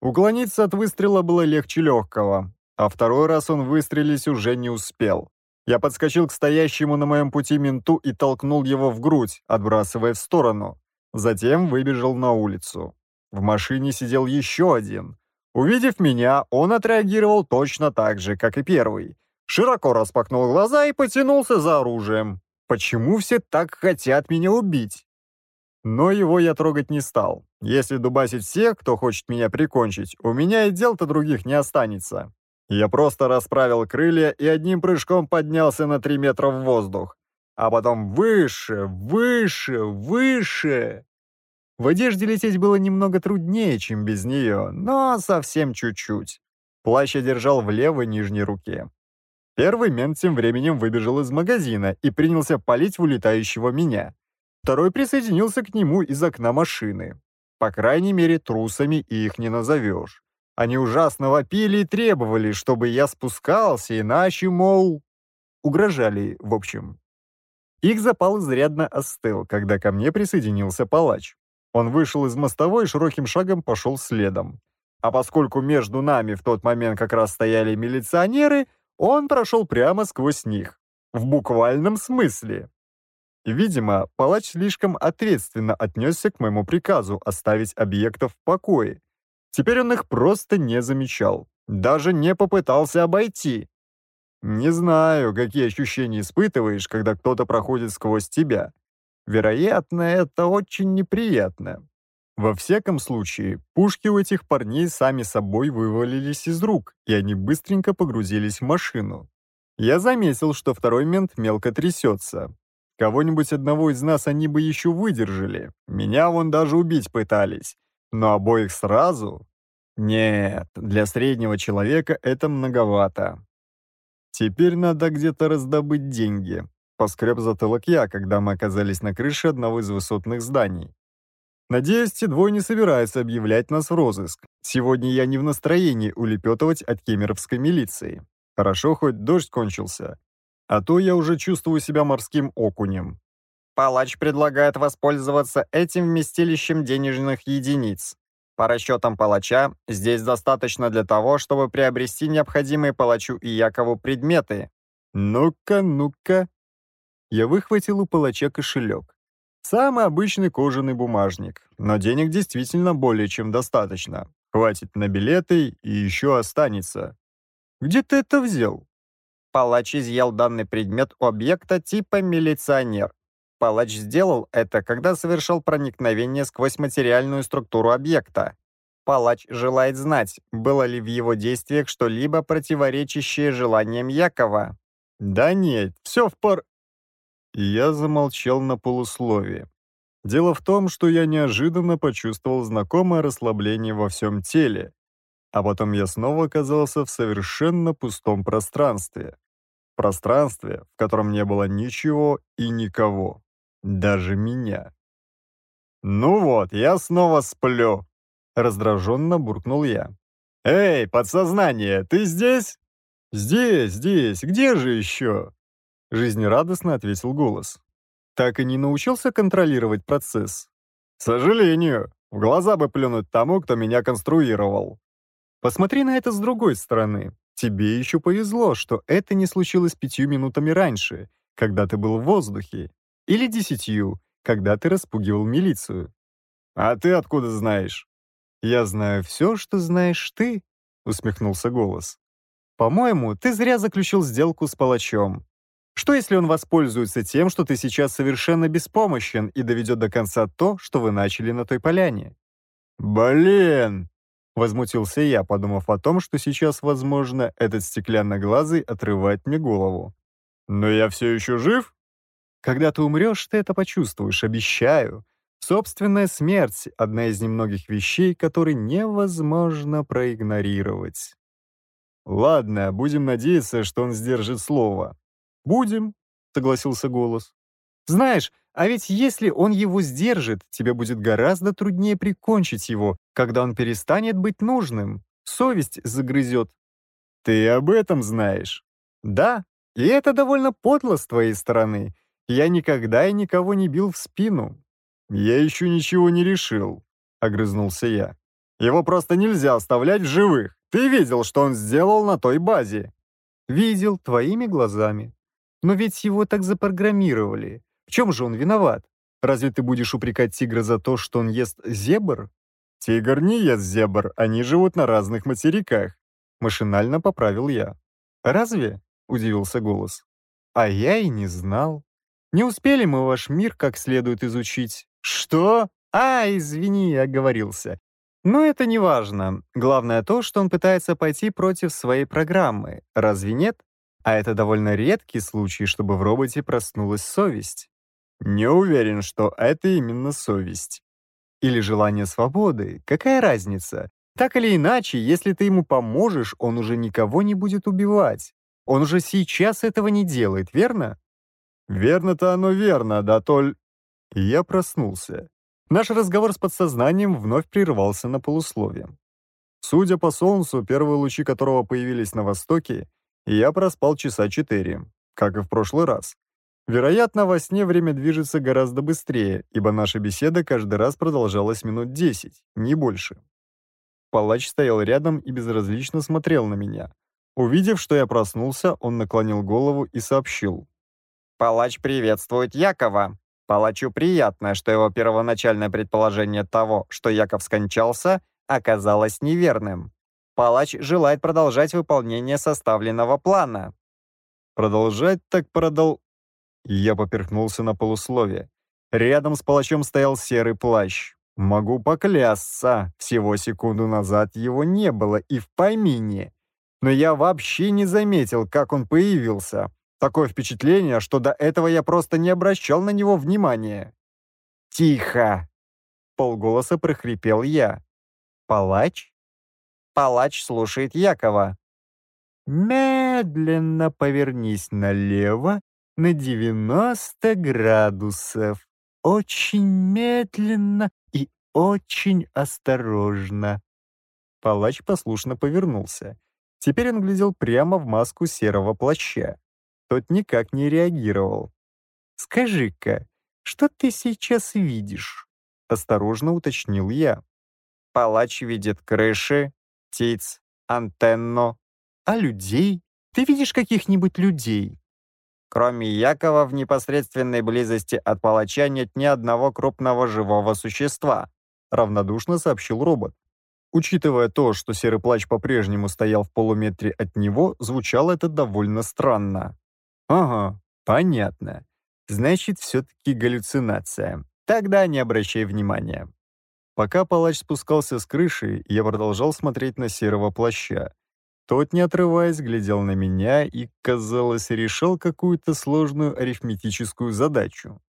Уклониться от выстрела было легче легкого, а второй раз он выстрелить уже не успел. Я подскочил к стоящему на моем пути менту и толкнул его в грудь, отбрасывая в сторону. Затем выбежал на улицу. В машине сидел еще один. Увидев меня, он отреагировал точно так же, как и первый. Широко распахнул глаза и потянулся за оружием почему все так хотят меня убить? Но его я трогать не стал. Если дубасить всех, кто хочет меня прикончить, у меня и дел-то других не останется. Я просто расправил крылья и одним прыжком поднялся на 3 метра в воздух. А потом выше, выше, выше. В одежде лететь было немного труднее, чем без нее, но совсем чуть-чуть. Плащ я держал в левой нижней руке. Первый мент тем временем выбежал из магазина и принялся палить в улетающего меня. Второй присоединился к нему из окна машины. По крайней мере, трусами их не назовешь. Они ужасно вопили и требовали, чтобы я спускался, иначе, мол... Угрожали, в общем. Их запал изрядно остыл, когда ко мне присоединился палач. Он вышел из мостовой и широким шагом пошел следом. А поскольку между нами в тот момент как раз стояли милиционеры, он прошел прямо сквозь них. В буквальном смысле. Видимо, палач слишком ответственно отнесся к моему приказу оставить объектов в покое. Теперь он их просто не замечал. Даже не попытался обойти. Не знаю, какие ощущения испытываешь, когда кто-то проходит сквозь тебя. Вероятно, это очень неприятно. Во всяком случае, пушки у этих парней сами собой вывалились из рук, и они быстренько погрузились в машину. Я заметил, что второй мент мелко трясется. Кого-нибудь одного из нас они бы еще выдержали. Меня вон даже убить пытались. Но обоих сразу? Нет, для среднего человека это многовато. Теперь надо где-то раздобыть деньги. Поскреб затылок я, когда мы оказались на крыше одного из высотных зданий. Надеюсь, те двое не собираются объявлять нас в розыск. Сегодня я не в настроении улепетывать от кемеровской милиции. Хорошо, хоть дождь кончился. А то я уже чувствую себя морским окунем. Палач предлагает воспользоваться этим вместилищем денежных единиц. По расчетам палача, здесь достаточно для того, чтобы приобрести необходимые палачу и Якову предметы. Ну-ка, ну-ка. Я выхватил у палача кошелек. Самый обычный кожаный бумажник, но денег действительно более чем достаточно. Хватит на билеты и еще останется. Где ты это взял? Палач изъял данный предмет у объекта типа милиционер. Палач сделал это, когда совершал проникновение сквозь материальную структуру объекта. Палач желает знать, было ли в его действиях что-либо противоречащее желаниям Якова. «Да нет, все в пор...» я замолчал на полусловии. Дело в том, что я неожиданно почувствовал знакомое расслабление во всем теле, а потом я снова оказался в совершенно пустом пространстве. Пространстве, в котором не было ничего и никого. Даже меня. «Ну вот, я снова сплю!» — раздраженно буркнул я. «Эй, подсознание, ты здесь?» «Здесь, здесь, где же еще?» — жизнерадостно ответил голос. «Так и не научился контролировать процесс?» «К сожалению, в глаза бы плюнуть тому, кто меня конструировал». «Посмотри на это с другой стороны. Тебе еще повезло, что это не случилось пятью минутами раньше, когда ты был в воздухе, или десятью, когда ты распугивал милицию». «А ты откуда знаешь?» «Я знаю все, что знаешь ты», — усмехнулся голос. «По-моему, ты зря заключил сделку с палачом. Что если он воспользуется тем, что ты сейчас совершенно беспомощен и доведет до конца то, что вы начали на той поляне? «Блин!» — возмутился я, подумав о том, что сейчас, возможно, этот стеклянноглазый отрывает мне голову. «Но я все еще жив?» «Когда ты умрешь, ты это почувствуешь, обещаю. Собственная смерть — одна из немногих вещей, которые невозможно проигнорировать». «Ладно, будем надеяться, что он сдержит слово», «Будем», — согласился голос. «Знаешь, а ведь если он его сдержит, тебе будет гораздо труднее прикончить его, когда он перестанет быть нужным. Совесть загрызет». «Ты об этом знаешь?» «Да, и это довольно подло с твоей стороны. Я никогда и никого не бил в спину». «Я еще ничего не решил», — огрызнулся я. «Его просто нельзя оставлять в живых. Ты видел, что он сделал на той базе?» «Видел твоими глазами», но ведь его так запрограммировали. В чем же он виноват? Разве ты будешь упрекать тигра за то, что он ест зебр? Тигр не ест зебр, они живут на разных материках. Машинально поправил я. Разве? Удивился голос. А я и не знал. Не успели мы ваш мир как следует изучить. Что? А, извини, я оговорился. Но это не важно. Главное то, что он пытается пойти против своей программы. Разве нет? А это довольно редкий случай, чтобы в роботе проснулась совесть. Не уверен, что это именно совесть. Или желание свободы. Какая разница? Так или иначе, если ты ему поможешь, он уже никого не будет убивать. Он уже сейчас этого не делает, верно? Верно-то оно верно, да толь... Я проснулся. Наш разговор с подсознанием вновь прервался на полусловие. Судя по солнцу, первые лучи которого появились на востоке, я проспал часа четыре, как и в прошлый раз. Вероятно, во сне время движется гораздо быстрее, ибо наша беседа каждый раз продолжалась минут десять, не больше. Палач стоял рядом и безразлично смотрел на меня. Увидев, что я проснулся, он наклонил голову и сообщил. «Палач приветствует Якова. Палачу приятно, что его первоначальное предположение того, что Яков скончался, оказалось неверным палач желает продолжать выполнение составленного плана. Продолжать так продол... Я поперхнулся на полусловие. Рядом с палачом стоял серый плащ. Могу поклясться, всего секунду назад его не было и в помине. Но я вообще не заметил, как он появился. Такое впечатление, что до этого я просто не обращал на него внимания. «Тихо!» — полголоса прохрипел я. «Палач?» палач слушает Якова. «Медленно повернись налево на 90 градусов. Очень медленно и очень осторожно». Палач послушно повернулся. Теперь он глядел прямо в маску серого плаща. Тот никак не реагировал. «Скажи-ка, что ты сейчас видишь?» — осторожно уточнил я. «Палач видит крыши, птиц, антенну. А людей? Ты видишь каких-нибудь людей? Кроме Якова, в непосредственной близости от палача нет ни одного крупного живого существа, равнодушно сообщил робот. Учитывая то, что серый плач по-прежнему стоял в полуметре от него, звучало это довольно странно. «Ага, понятно. Значит, все-таки галлюцинация. Тогда не обращай внимания. Пока палач спускался с крыши, я продолжал смотреть на серого плаща. Тот, не отрываясь, глядел на меня и, казалось, решил какую-то сложную арифметическую задачу.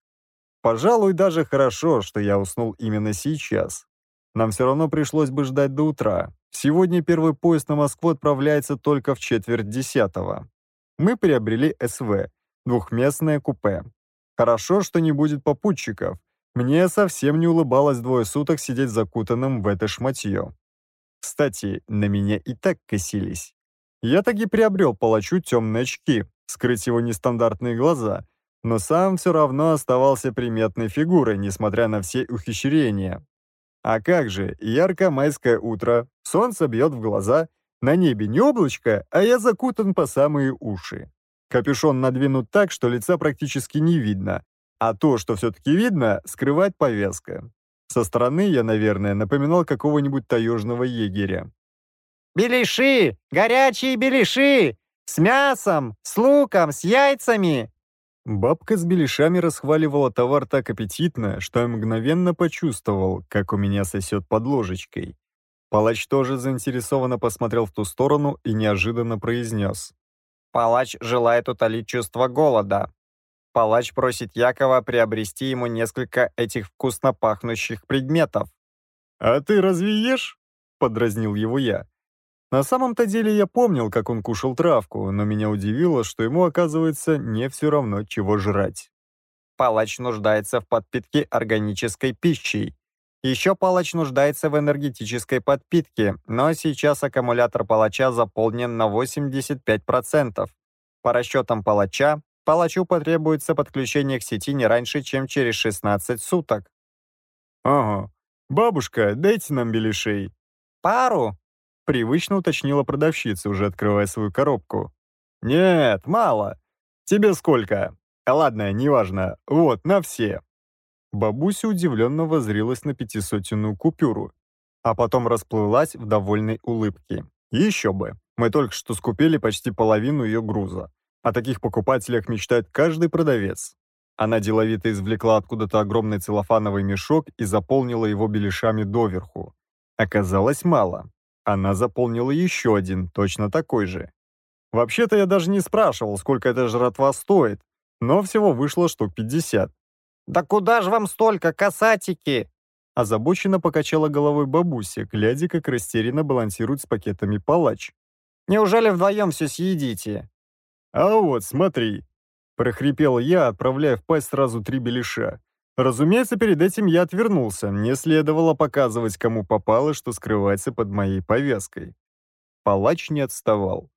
Пожалуй, даже хорошо, что я уснул именно сейчас. Нам все равно пришлось бы ждать до утра. Сегодня первый поезд на Москву отправляется только в четверть десятого. Мы приобрели СВ, двухместное купе. Хорошо, что не будет попутчиков, мне совсем не улыбалось двое суток сидеть закутанным в это шматье. Кстати, на меня и так косились. Я таки приобрел палачу темные очки, скрыть его нестандартные глаза, но сам все равно оставался приметной фигурой, несмотря на все ухищрения. А как же, яркое майское утро, солнце бьет в глаза, на небе не облачко, а я закутан по самые уши. Капюшон надвинут так, что лица практически не видно, а то, что все-таки видно, скрывать повязка. Со стороны я, наверное, напоминал какого-нибудь таежного егеря. «Беляши! Горячие беляши! С мясом, с луком, с яйцами!» Бабка с беляшами расхваливала товар так аппетитно, что я мгновенно почувствовал, как у меня сосет под ложечкой. Палач тоже заинтересованно посмотрел в ту сторону и неожиданно произнес. «Палач желает утолить чувство голода. Палач просит Якова приобрести ему несколько этих вкусно пахнущих предметов. «А ты разве ешь?» — подразнил его я. На самом-то деле я помнил, как он кушал травку, но меня удивило, что ему, оказывается, не все равно, чего жрать. Палач нуждается в подпитке органической пищей. Еще палач нуждается в энергетической подпитке, но сейчас аккумулятор палача заполнен на 85%. По расчетам палача, палачу потребуется подключение к сети не раньше, чем через 16 суток. «Ага. Бабушка, дайте нам беляшей». «Пару?» — привычно уточнила продавщица, уже открывая свою коробку. «Нет, мало. Тебе сколько? А ладно, неважно. Вот, на все». Бабуся удивленно возрилась на пятисотенную купюру, а потом расплылась в довольной улыбке. «Еще бы. Мы только что скупили почти половину ее груза. О таких покупателях мечтает каждый продавец. Она деловито извлекла откуда-то огромный целлофановый мешок и заполнила его беляшами доверху. Оказалось мало. Она заполнила еще один, точно такой же. Вообще-то я даже не спрашивал, сколько эта жратва стоит, но всего вышло штук 50. «Да куда же вам столько, касатики?» Озабоченно покачала головой бабуся, глядя, как растерянно балансирует с пакетами палач. «Неужели вдвоем все съедите?» «А вот, смотри!» — прохрипел я, отправляя в пасть сразу три беляша. Разумеется, перед этим я отвернулся, не следовало показывать, кому попало, что скрывается под моей повязкой. Палач не отставал.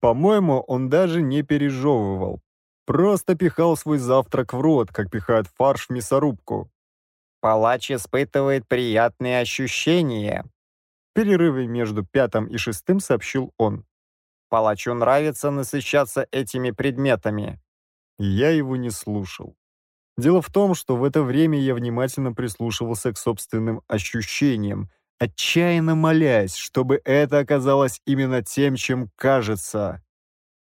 По-моему, он даже не пережевывал. Просто пихал свой завтрак в рот, как пихает фарш в мясорубку. Палач испытывает приятные ощущения. Перерывы между пятым и шестым сообщил он. Палачу нравится насыщаться этими предметами. Я его не слушал. Дело в том, что в это время я внимательно прислушивался к собственным ощущениям, отчаянно молясь, чтобы это оказалось именно тем, чем кажется.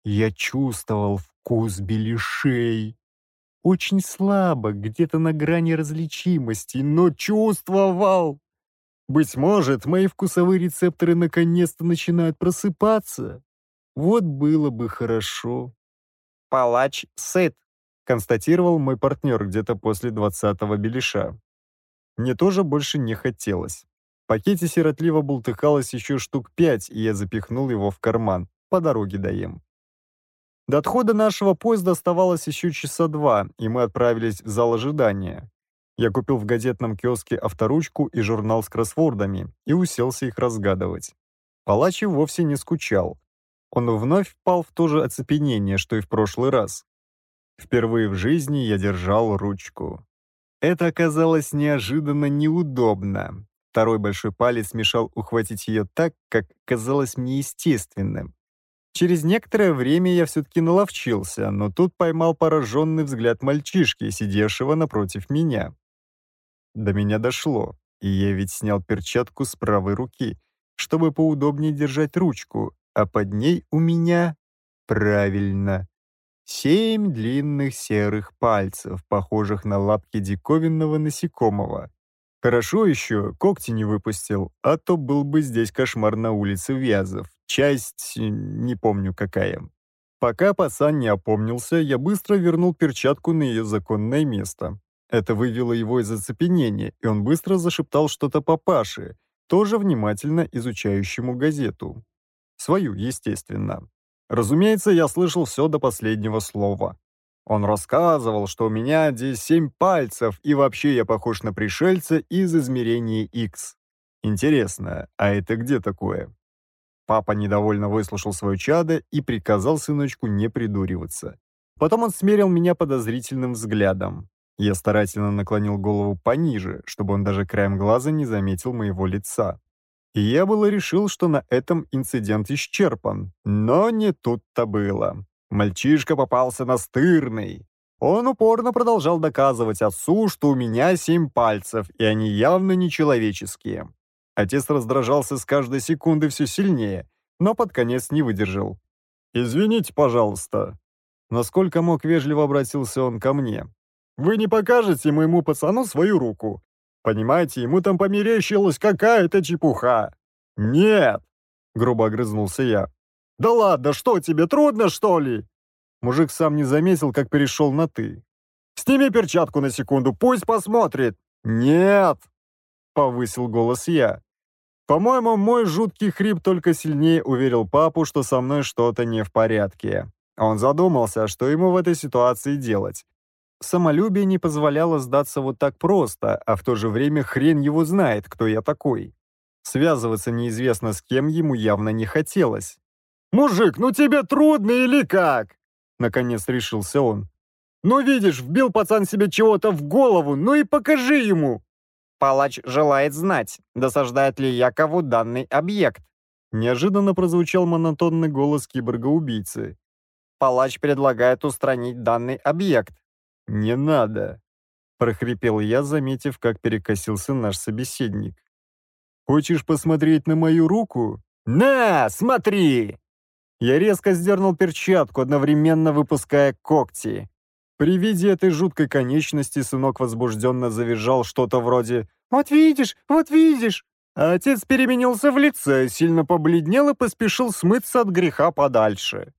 Я чувствовал вкус белишей. Очень слабо, где-то на грани различимости, но чувствовал. Быть может, мои вкусовые рецепторы наконец-то начинают просыпаться. Вот было бы хорошо. Палач сыт, констатировал мой партнер где-то после двадцатого беляша. Мне тоже больше не хотелось. В пакете сиротливо бултыхалось еще штук пять, и я запихнул его в карман. По дороге доем. До отхода нашего поезда оставалось еще часа два, и мы отправились в зал ожидания. Я купил в газетном киоске авторучку и журнал с кроссвордами и уселся их разгадывать. Палач вовсе не скучал. Он вновь впал в то же оцепенение, что и в прошлый раз. Впервые в жизни я держал ручку. Это оказалось неожиданно неудобно. Второй большой палец мешал ухватить ее так, как казалось мне естественным. Через некоторое время я все-таки наловчился, но тут поймал пораженный взгляд мальчишки, сидевшего напротив меня. До меня дошло, и я ведь снял перчатку с правой руки, чтобы поудобнее держать ручку, а под ней у меня, правильно, семь длинных серых пальцев, похожих на лапки диковинного насекомого. Хорошо еще когти не выпустил, а то был бы здесь кошмар на улице Вязов. Часть не помню какая. Пока пацан не опомнился, я быстро вернул перчатку на ее законное место. Это вывело его из оцепенения, и он быстро зашептал что-то папаше, тоже внимательно изучающему газету. Свою, естественно. Разумеется, я слышал все до последнего слова. Он рассказывал, что у меня здесь семь пальцев, и вообще я похож на пришельца из измерения X. Интересно, а это где такое? Папа недовольно выслушал свое чадо и приказал сыночку не придуриваться. Потом он смерил меня подозрительным взглядом. Я старательно наклонил голову пониже, чтобы он даже краем глаза не заметил моего лица. Я было решил, что на этом инцидент исчерпан, но не тут-то было. Мальчишка попался настырный. Он упорно продолжал доказывать отцу, что у меня семь пальцев, и они явно нечеловеческие. Отец раздражался с каждой секунды все сильнее, но под конец не выдержал. «Извините, пожалуйста». Насколько мог, вежливо обратился он ко мне. «Вы не покажете моему пацану свою руку. Понимаете, ему там померещилась какая-то чепуха. Нет, грубо огрызнулся я. Да ладно, что тебе, трудно, что ли? Мужик сам не заметил, как перешел на «ты». «Сними перчатку на секунду, пусть посмотрит!» «Нет!» — повысил голос я. По-моему, мой жуткий хрип только сильнее уверил папу, что со мной что-то не в порядке. Он задумался, что ему в этой ситуации делать. Самолюбие не позволяло сдаться вот так просто, а в то же время хрен его знает, кто я такой. Связываться неизвестно с кем ему явно не хотелось. «Мужик, ну тебе трудно или как?» Наконец решился он. «Ну видишь, вбил пацан себе чего-то в голову, ну и покажи ему!» Палач желает знать, досаждает ли Якову данный объект. Неожиданно прозвучал монотонный голос киборга-убийцы. Палач предлагает устранить данный объект. «Не надо!» — прохрипел я, заметив, как перекосился наш собеседник. «Хочешь посмотреть на мою руку?» «На, смотри!» Я резко сдернул перчатку, одновременно выпуская когти. При виде этой жуткой конечности сынок возбужденно завизжал что-то вроде «Вот видишь, вот видишь!» а Отец переменился в лице, сильно побледнел и поспешил смыться от греха подальше.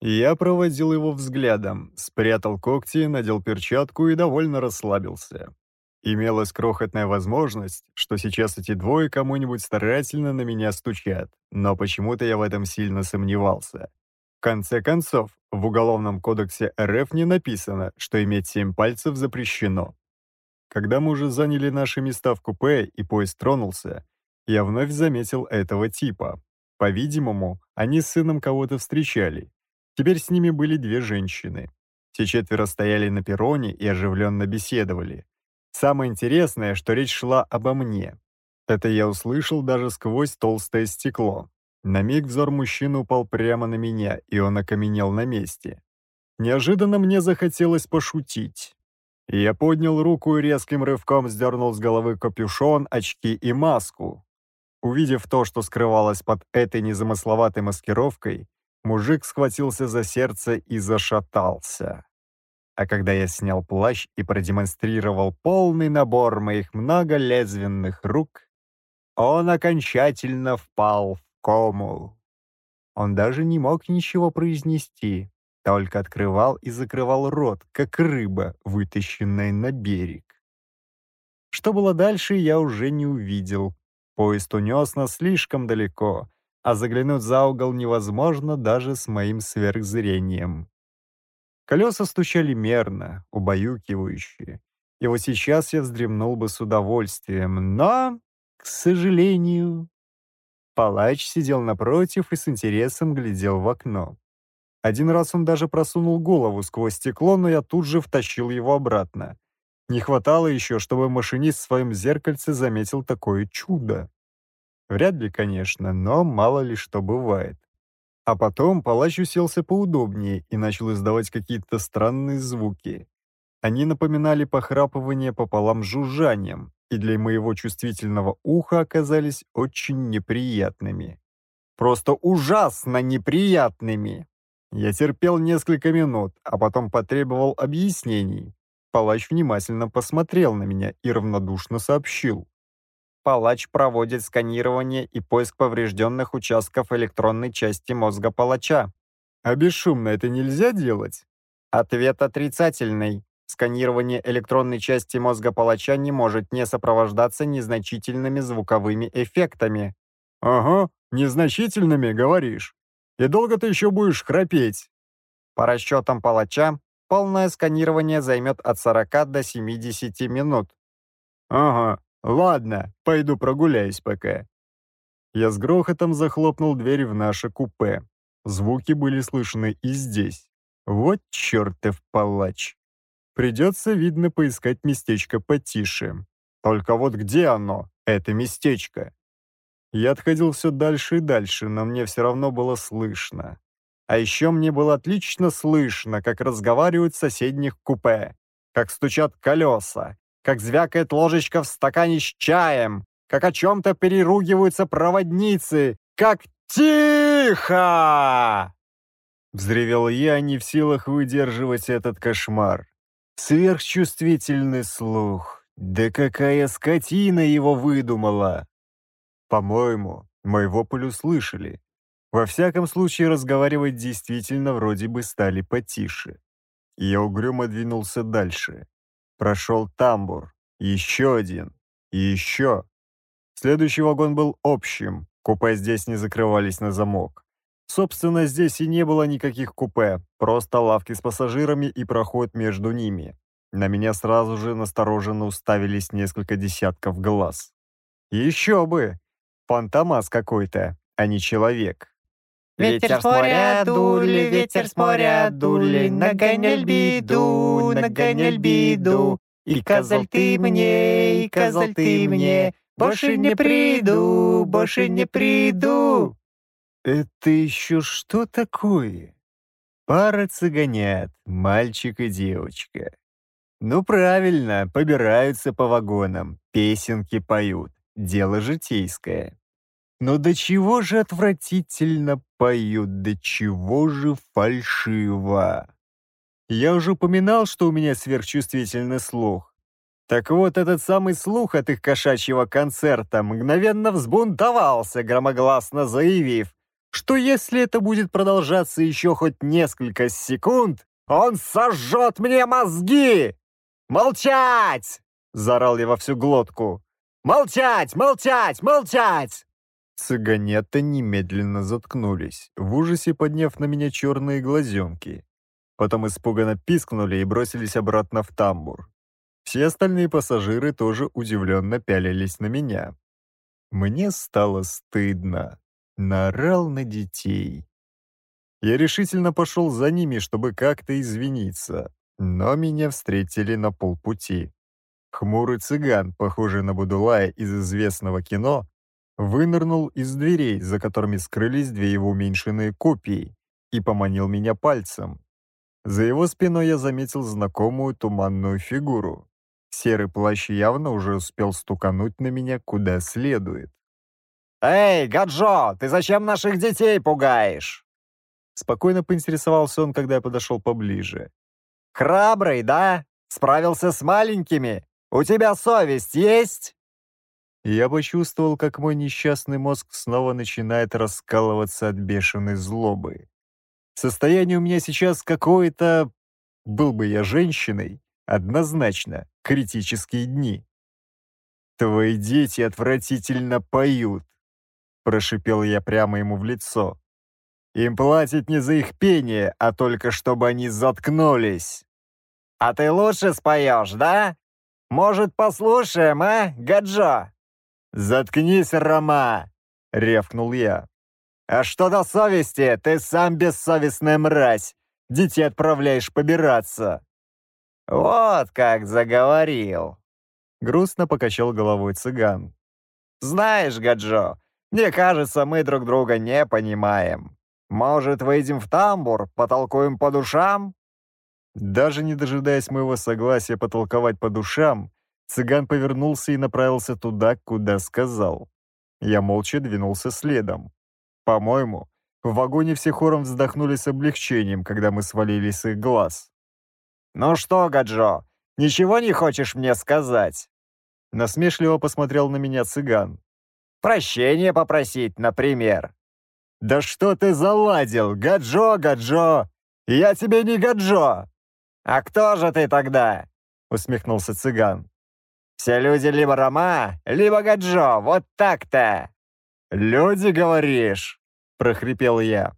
Я проводил его взглядом, спрятал когти, надел перчатку и довольно расслабился. Имелась крохотная возможность, что сейчас эти двое кому-нибудь старательно на меня стучат, но почему-то я в этом сильно сомневался. В конце концов, в Уголовном кодексе РФ не написано, что иметь семь пальцев запрещено. Когда мы уже заняли наши места в купе и поезд тронулся, я вновь заметил этого типа. По-видимому, они с сыном кого-то встречали, Теперь с ними были две женщины. Те четверо стояли на перроне и оживленно беседовали. Самое интересное, что речь шла обо мне. Это я услышал даже сквозь толстое стекло. На миг взор мужчины упал прямо на меня, и он окаменел на месте. Неожиданно мне захотелось пошутить. Я поднял руку и резким рывком сдернул с головы капюшон, очки и маску. Увидев то, что скрывалось под этой незамысловатой маскировкой, Мужик схватился за сердце и зашатался. А когда я снял плащ и продемонстрировал полный набор моих многолезвенных рук, он окончательно впал в кому. Он даже не мог ничего произнести, только открывал и закрывал рот, как рыба, вытащенная на берег. Что было дальше, я уже не увидел. Поезд унес нас слишком далеко, а заглянуть за угол невозможно даже с моим сверхзрением. Колеса стучали мерно, убаюкивающие, и вот сейчас я вздремнул бы с удовольствием, но, к сожалению... Палач сидел напротив и с интересом глядел в окно. Один раз он даже просунул голову сквозь стекло, но я тут же втащил его обратно. Не хватало еще, чтобы машинист в своем зеркальце заметил такое чудо. Вряд ли, конечно, но мало ли что бывает. А потом палач уселся поудобнее и начал издавать какие-то странные звуки. Они напоминали похрапывание пополам жужжанием, и для моего чувствительного уха оказались очень неприятными. Просто ужасно неприятными! Я терпел несколько минут, а потом потребовал объяснений. Палач внимательно посмотрел на меня и равнодушно сообщил палач проводит сканирование и поиск поврежденных участков электронной части мозга палача. А бесшумно это нельзя делать? Ответ отрицательный. Сканирование электронной части мозга палача не может не сопровождаться незначительными звуковыми эффектами. Ага, незначительными, говоришь. И долго ты еще будешь храпеть? По расчетам палача, полное сканирование займет от 40 до 70 минут. Ага, «Ладно, пойду прогуляюсь пока». Я с грохотом захлопнул дверь в наше купе. Звуки были слышны и здесь. Вот чертов палач. Придется, видно, поискать местечко потише. Только вот где оно, это местечко? Я отходил все дальше и дальше, но мне все равно было слышно. А еще мне было отлично слышно, как разговаривают в соседних купе, как стучат колеса, как звякает ложечка в стакане с чаем, как о чем-то переругиваются проводницы, как «Тихо!» Взревел я, не в силах выдерживать этот кошмар. Сверхчувствительный слух. Да какая скотина его выдумала! По-моему, моего вопль услышали. Во всяком случае, разговаривать действительно вроде бы стали потише. Я угрюмо двинулся дальше. Прошел тамбур. Еще один. И еще. Следующий вагон был общим. Купе здесь не закрывались на замок. Собственно, здесь и не было никаких купе, просто лавки с пассажирами и проход между ними. На меня сразу же настороженно уставились несколько десятков глаз. Еще бы! Фантомас какой-то, а не человек. Ветер с моря дули, ветер с моря дули, нагонял беду, нагонял беду. И казал ты мне, и казал ты мне, больше не приду, больше не приду. Это еще что такое? Пара цыганят, мальчик и девочка. Ну правильно, побираются по вагонам, песенки поют. Дело житейское. Но до чего же отвратительно поют, до чего же фальшиво. Я уже упоминал, что у меня сверхчувствительный слух. Так вот, этот самый слух от их кошачьего концерта мгновенно взбунтовался, громогласно заявив, что если это будет продолжаться еще хоть несколько секунд, он сожжет мне мозги! «Молчать!» — заорал я во всю глотку. «Молчать! Молчать! Молчать!» Цыганята немедленно заткнулись, в ужасе подняв на меня черные глазенки. Потом испуганно пискнули и бросились обратно в тамбур. Все остальные пассажиры тоже удивленно пялились на меня. Мне стало стыдно. Наорал на детей. Я решительно пошел за ними, чтобы как-то извиниться, но меня встретили на полпути. Хмурый цыган, похожий на Будулая из известного кино, вынырнул из дверей, за которыми скрылись две его уменьшенные копии, и поманил меня пальцем. За его спиной я заметил знакомую туманную фигуру. Серый плащ явно уже успел стукануть на меня куда следует. «Эй, Гаджо, ты зачем наших детей пугаешь?» Спокойно поинтересовался он, когда я подошел поближе. «Храбрый, да? Справился с маленькими? У тебя совесть есть?» Я почувствовал, как мой несчастный мозг снова начинает раскалываться от бешеной злобы. Состояние у меня сейчас какое-то... Был бы я женщиной, однозначно, критические дни. «Твои дети отвратительно поют», — прошипел я прямо ему в лицо. «Им платят не за их пение, а только чтобы они заткнулись». «А ты лучше споешь, да? Может, послушаем, а, Гаджо?» «Заткнись, Рома!» — ревкнул я. «А что до совести? Ты сам бессовестная мразь! Детей отправляешь побираться!» «Вот как заговорил!» — грустно покачал головой цыган. «Знаешь, Гаджо, мне кажется, мы друг друга не понимаем. Может, выйдем в тамбур, потолкуем по душам?» Даже не дожидаясь моего согласия потолковать по душам, Цыган повернулся и направился туда, куда сказал. Я молча двинулся следом. По-моему, в вагоне все хором вздохнули с облегчением, когда мы свалились с их глаз. «Ну что, Гаджо, ничего не хочешь мне сказать?» Насмешливо посмотрел на меня цыган. «Прощение попросить, например». «Да что ты заладил, Гаджо, Гаджо! Я тебе не Гаджо!» «А кто же ты тогда?» — усмехнулся цыган. Все люди либо Рома, либо Гаджо, вот так-то!» «Люди, говоришь?» — прохрипел я.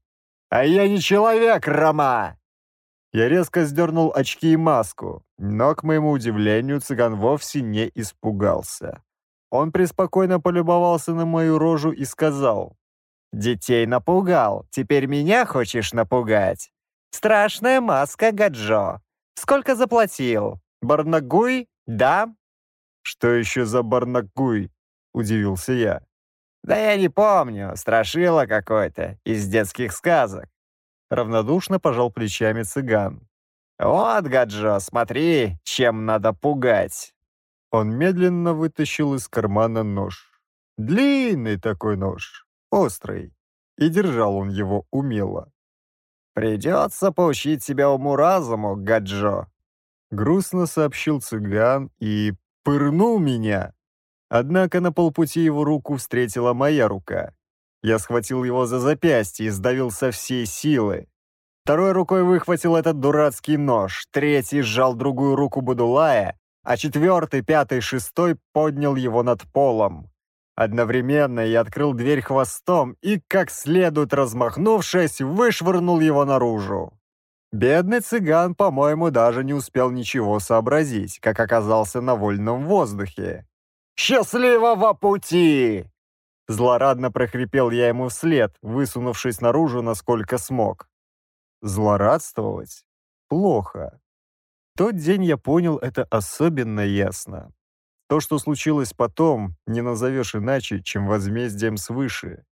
«А я не человек, Рома!» Я резко сдернул очки и маску, но, к моему удивлению, цыган вовсе не испугался. Он преспокойно полюбовался на мою рожу и сказал. «Детей напугал, теперь меня хочешь напугать? Страшная маска, Гаджо. Сколько заплатил? Барнагуй? Да? «Что еще за Барнакуй?» — удивился я. «Да я не помню, страшило какое-то, из детских сказок». Равнодушно пожал плечами цыган. «Вот, Гаджо, смотри, чем надо пугать!» Он медленно вытащил из кармана нож. Длинный такой нож, острый. И держал он его умело. «Придется поучить себя уму-разуму, Гаджо!» Грустно сообщил цыган и пырнул меня. Однако на полпути его руку встретила моя рука. Я схватил его за запястье и сдавил со всей силы. Второй рукой выхватил этот дурацкий нож, третий сжал другую руку Будулая, а четвертый, пятый, шестой поднял его над полом. Одновременно я открыл дверь хвостом и, как следует размахнувшись, вышвырнул его наружу. Бедный цыган, по-моему, даже не успел ничего сообразить, как оказался на вольном воздухе. «Счастливого пути!» Злорадно прохрипел я ему вслед, высунувшись наружу, насколько смог. Злорадствовать? Плохо. В тот день я понял это особенно ясно. То, что случилось потом, не назовешь иначе, чем возмездием свыше.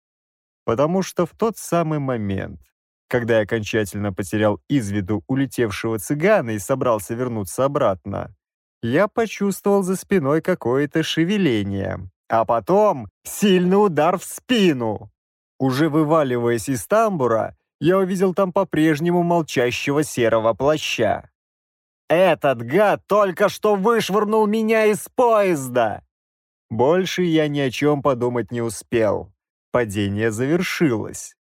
Потому что в тот самый момент когда я окончательно потерял из виду улетевшего цыгана и собрался вернуться обратно, я почувствовал за спиной какое-то шевеление, а потом сильный удар в спину. Уже вываливаясь из тамбура, я увидел там по-прежнему молчащего серого плаща. «Этот гад только что вышвырнул меня из поезда!» Больше я ни о чем подумать не успел. Падение завершилось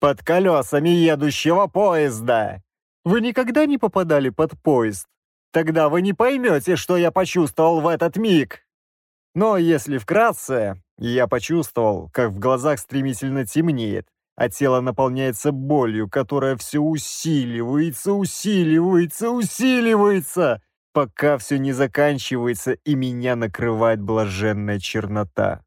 под колесами едущего поезда. Вы никогда не попадали под поезд? Тогда вы не поймете, что я почувствовал в этот миг. Но если вкратце, я почувствовал, как в глазах стремительно темнеет, а тело наполняется болью, которая все усиливается, усиливается, усиливается, пока все не заканчивается и меня накрывает блаженная чернота.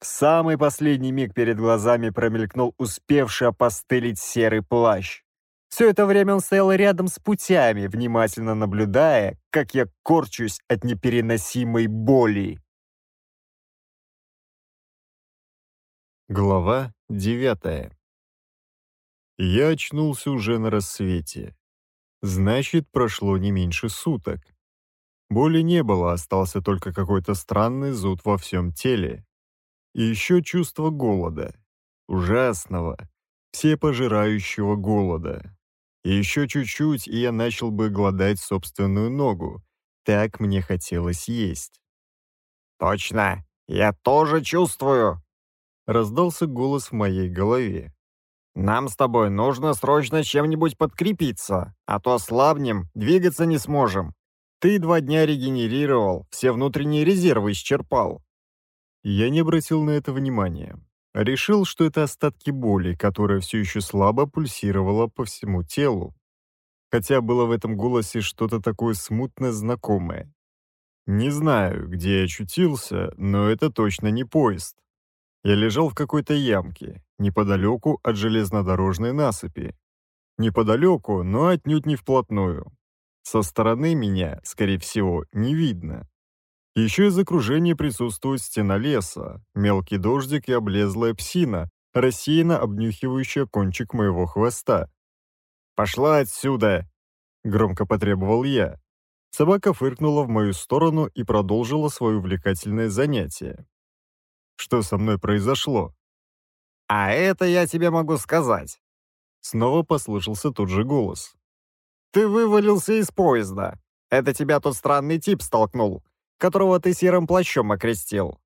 В самый последний миг перед глазами промелькнул успевший опостылить серый плащ. Все это время он стоял рядом с путями, внимательно наблюдая, как я корчусь от непереносимой боли. Глава девятая Я очнулся уже на рассвете. Значит, прошло не меньше суток. Боли не было, остался только какой-то странный зуд во всем теле, и еще чувство голода. Ужасного, всепожирающего голода. И еще чуть-чуть, и я начал бы гладать собственную ногу. Так мне хотелось есть. «Точно! Я тоже чувствую!» Раздался голос в моей голове. «Нам с тобой нужно срочно чем-нибудь подкрепиться, а то слабнем, двигаться не сможем. Ты два дня регенерировал, все внутренние резервы исчерпал. Я не обратил на это внимания. Решил, что это остатки боли, которая все еще слабо пульсировала по всему телу. Хотя было в этом голосе что-то такое смутно знакомое. Не знаю, где я очутился, но это точно не поезд. Я лежал в какой-то ямке, неподалеку от железнодорожной насыпи. Неподалеку, но отнюдь не вплотную. Со стороны меня, скорее всего, не видно. Еще из окружения присутствует стена леса, мелкий дождик и облезлая псина, рассеянно обнюхивающая кончик моего хвоста. «Пошла отсюда!» — громко потребовал я. Собака фыркнула в мою сторону и продолжила свое увлекательное занятие. «Что со мной произошло?» «А это я тебе могу сказать!» Снова послышался тот же голос. «Ты вывалился из поезда. Это тебя тот странный тип столкнул которого ты серым плащом окрестил.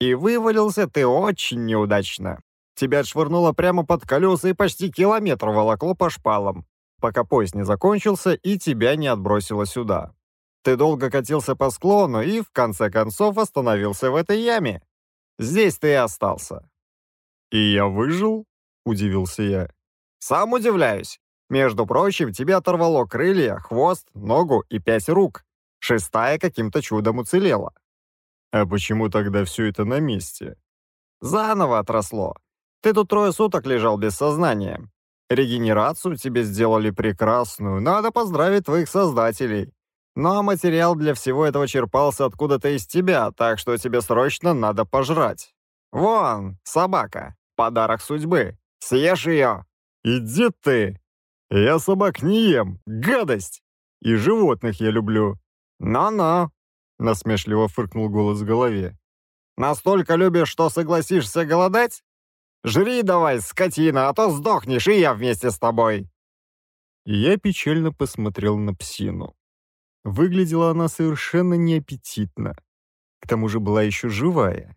И вывалился ты очень неудачно. Тебя отшвырнуло прямо под колеса и почти километр волокло по шпалам, пока поезд не закончился и тебя не отбросило сюда. Ты долго катился по склону и, в конце концов, остановился в этой яме. Здесь ты и остался». «И я выжил?» — удивился я. «Сам удивляюсь. Между прочим, тебя оторвало крылья, хвост, ногу и пять рук шестая каким-то чудом уцелела. А почему тогда все это на месте? Заново отросло. Ты тут трое суток лежал без сознания. Регенерацию тебе сделали прекрасную, надо поздравить твоих создателей. Но материал для всего этого черпался откуда-то из тебя, так что тебе срочно надо пожрать. Вон, собака, подарок судьбы. Съешь ее. Иди ты. Я собак не ем, гадость. И животных я люблю. Но, но, — насмешливо фыркнул голос в голове. «Настолько любишь, что согласишься голодать? Жри давай, скотина, а то сдохнешь, и я вместе с тобой!» Я печально посмотрел на псину. Выглядела она совершенно неаппетитно. К тому же была еще живая.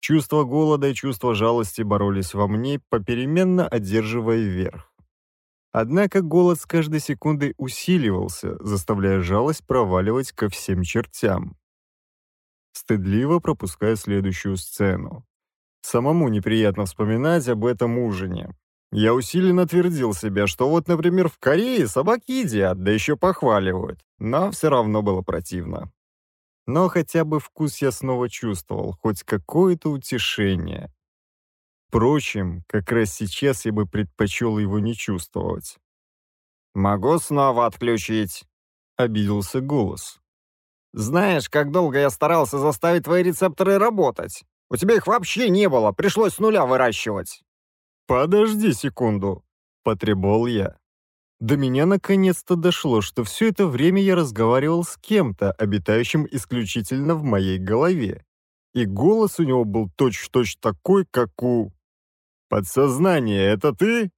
Чувство голода и чувство жалости боролись во мне, попеременно одерживая верх. Однако голод с каждой секундой усиливался, заставляя жалость проваливать ко всем чертям. Стыдливо пропуская следующую сцену. Самому неприятно вспоминать об этом ужине. Я усиленно твердил себя, что вот, например, в Корее собаки едят, да еще похваливают. Но все равно было противно. Но хотя бы вкус я снова чувствовал, хоть какое-то утешение. Впрочем, как раз сейчас я бы предпочел его не чувствовать. «Могу снова отключить», — обиделся голос. «Знаешь, как долго я старался заставить твои рецепторы работать. У тебя их вообще не было, пришлось с нуля выращивать». «Подожди секунду», — потребовал я. До меня наконец-то дошло, что все это время я разговаривал с кем-то, обитающим исключительно в моей голове. И голос у него был точь-в-точь -точь такой, как у «Подсознание, это ты?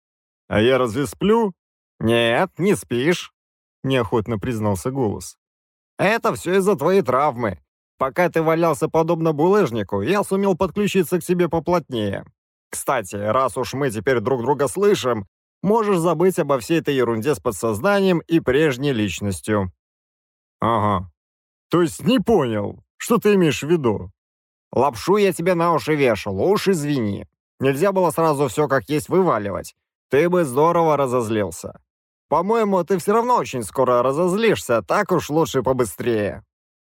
А я разве сплю?» «Нет, не спишь», — неохотно признался голос. «Это все из-за твоей травмы. Пока ты валялся подобно булыжнику, я сумел подключиться к себе поплотнее. Кстати, раз уж мы теперь друг друга слышим, можешь забыть обо всей этой ерунде с подсознанием и прежней личностью». «Ага. То есть не понял, что ты имеешь в виду?» «Лапшу я тебе на уши вешал, уж извини. Нельзя было сразу все как есть вываливать. Ты бы здорово разозлился. По-моему, ты все равно очень скоро разозлишься, так уж лучше побыстрее».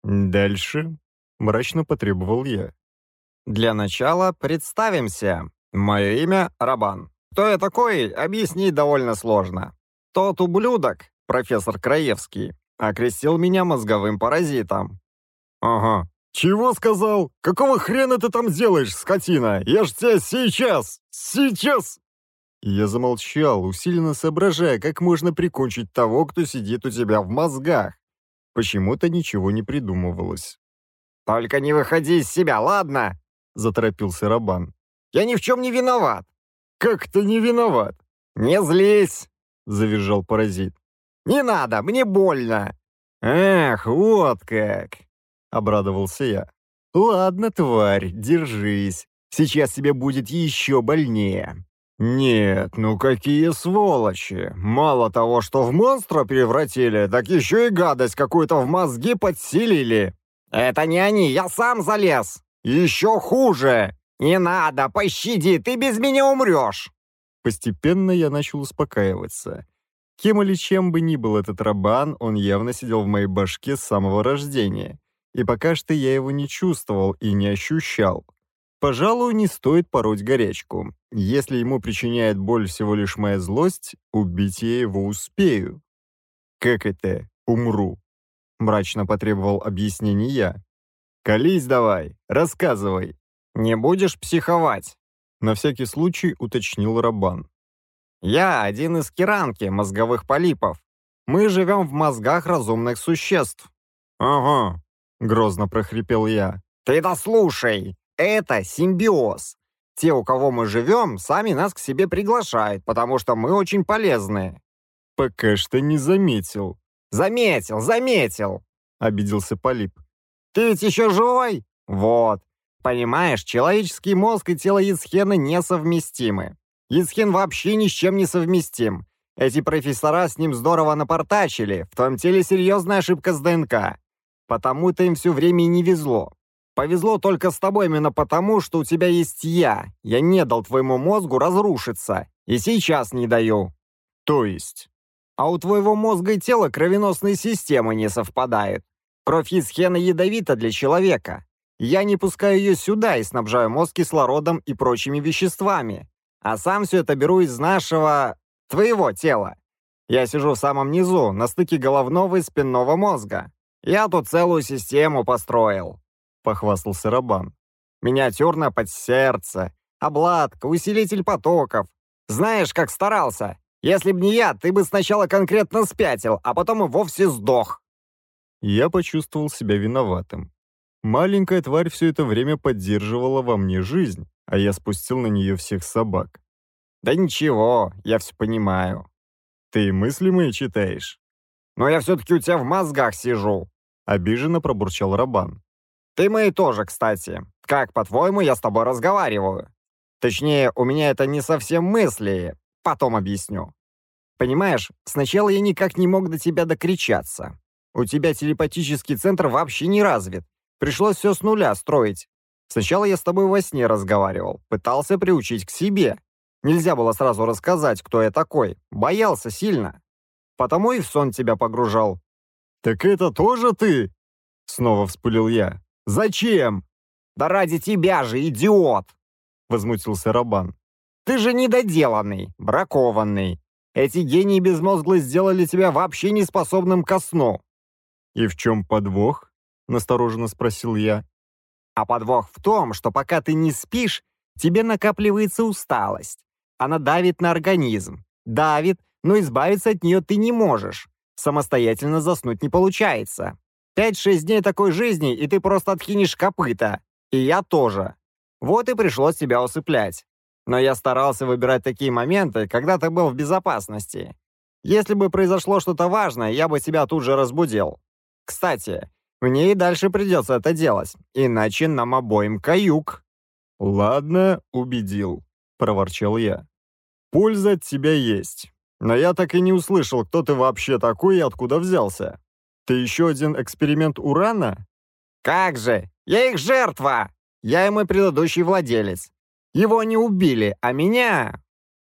«Дальше?» — мрачно потребовал я. «Для начала представимся. Мое имя Рабан. Кто я такой, объяснить довольно сложно. Тот ублюдок, профессор Краевский, окрестил меня мозговым паразитом». «Ага, «Чего сказал? Какого хрена ты там делаешь, скотина? Я ж тебя сейчас! Сейчас!» Я замолчал, усиленно соображая, как можно прикончить того, кто сидит у тебя в мозгах. Почему-то ничего не придумывалось. «Только не выходи из себя, ладно?» — заторопился Рабан. «Я ни в чем не виноват!» «Как ты не виноват?» «Не злись!» — завизжал паразит. «Не надо, мне больно!» Эх, вот как!» — обрадовался я. «Ладно, тварь, держись. Сейчас тебе будет еще больнее». «Нет, ну какие сволочи! Мало того, что в монстра превратили, так еще и гадость какую-то в мозги подсилили. «Это не они, я сам залез! Еще хуже! Не надо, пощади, ты без меня умрешь!» Постепенно я начал успокаиваться. Кем или чем бы ни был этот рабан, он явно сидел в моей башке с самого рождения и пока что я его не чувствовал и не ощущал. Пожалуй, не стоит пороть горячку. Если ему причиняет боль всего лишь моя злость, убить я его успею. «Как это? Умру?» — мрачно потребовал объяснений я. «Колись давай, рассказывай. Не будешь психовать?» На всякий случай уточнил Рабан. «Я один из керанки, мозговых полипов. Мы живем в мозгах разумных существ». «Ага, — грозно прохрипел я. «Ты дослушай! Это симбиоз! Те, у кого мы живем, сами нас к себе приглашают, потому что мы очень полезны». «Пока что не заметил». «Заметил, заметил!» — обиделся Полип. «Ты ведь еще живой? Вот. Понимаешь, человеческий мозг и тело Исхена несовместимы. Исхен вообще ни с чем не совместим. Эти профессора с ним здорово напортачили, в том теле серьезная ошибка с ДНК. Потому-то им все время и не везло. Повезло только с тобой именно потому, что у тебя есть я. Я не дал твоему мозгу разрушиться. И сейчас не даю. То есть? А у твоего мозга и тела кровеносные системы не совпадают. Кровь из хена ядовита для человека. Я не пускаю ее сюда и снабжаю мозг кислородом и прочими веществами. А сам все это беру из нашего... твоего тела. Я сижу в самом низу, на стыке головного и спинного мозга. «Я тут целую систему построил», — похвастался Рабан. «Миниатюрно под сердце, обладка, усилитель потоков. Знаешь, как старался. Если б не я, ты бы сначала конкретно спятил, а потом и вовсе сдох». Я почувствовал себя виноватым. Маленькая тварь все это время поддерживала во мне жизнь, а я спустил на нее всех собак. «Да ничего, я все понимаю». «Ты мысли мои читаешь?» но я все-таки у тебя в мозгах сижу», — обиженно пробурчал Рабан. «Ты мои тоже, кстати. Как, по-твоему, я с тобой разговариваю? Точнее, у меня это не совсем мысли, потом объясню. Понимаешь, сначала я никак не мог до тебя докричаться. У тебя телепатический центр вообще не развит. Пришлось все с нуля строить. Сначала я с тобой во сне разговаривал, пытался приучить к себе. Нельзя было сразу рассказать, кто я такой. Боялся сильно потому и в сон тебя погружал». «Так это тоже ты?» — снова вспылил я. «Зачем?» «Да ради тебя же, идиот!» — возмутился Рабан. «Ты же недоделанный, бракованный. Эти гении безмозглы сделали тебя вообще неспособным ко сну». «И в чем подвох?» — настороженно спросил я. «А подвох в том, что пока ты не спишь, тебе накапливается усталость. Она давит на организм, давит, но избавиться от нее ты не можешь. Самостоятельно заснуть не получается. 5-6 дней такой жизни, и ты просто откинешь копыта. И я тоже. Вот и пришлось тебя усыплять. Но я старался выбирать такие моменты, когда ты был в безопасности. Если бы произошло что-то важное, я бы тебя тут же разбудил. Кстати, мне и дальше придется это делать, иначе нам обоим каюк». «Ладно, убедил», — проворчал я. «Польза от тебя есть. Но я так и не услышал, кто ты вообще такой и откуда взялся. Ты еще один эксперимент урана? Как же! Я их жертва! Я и мой предыдущий владелец. Его не убили, а меня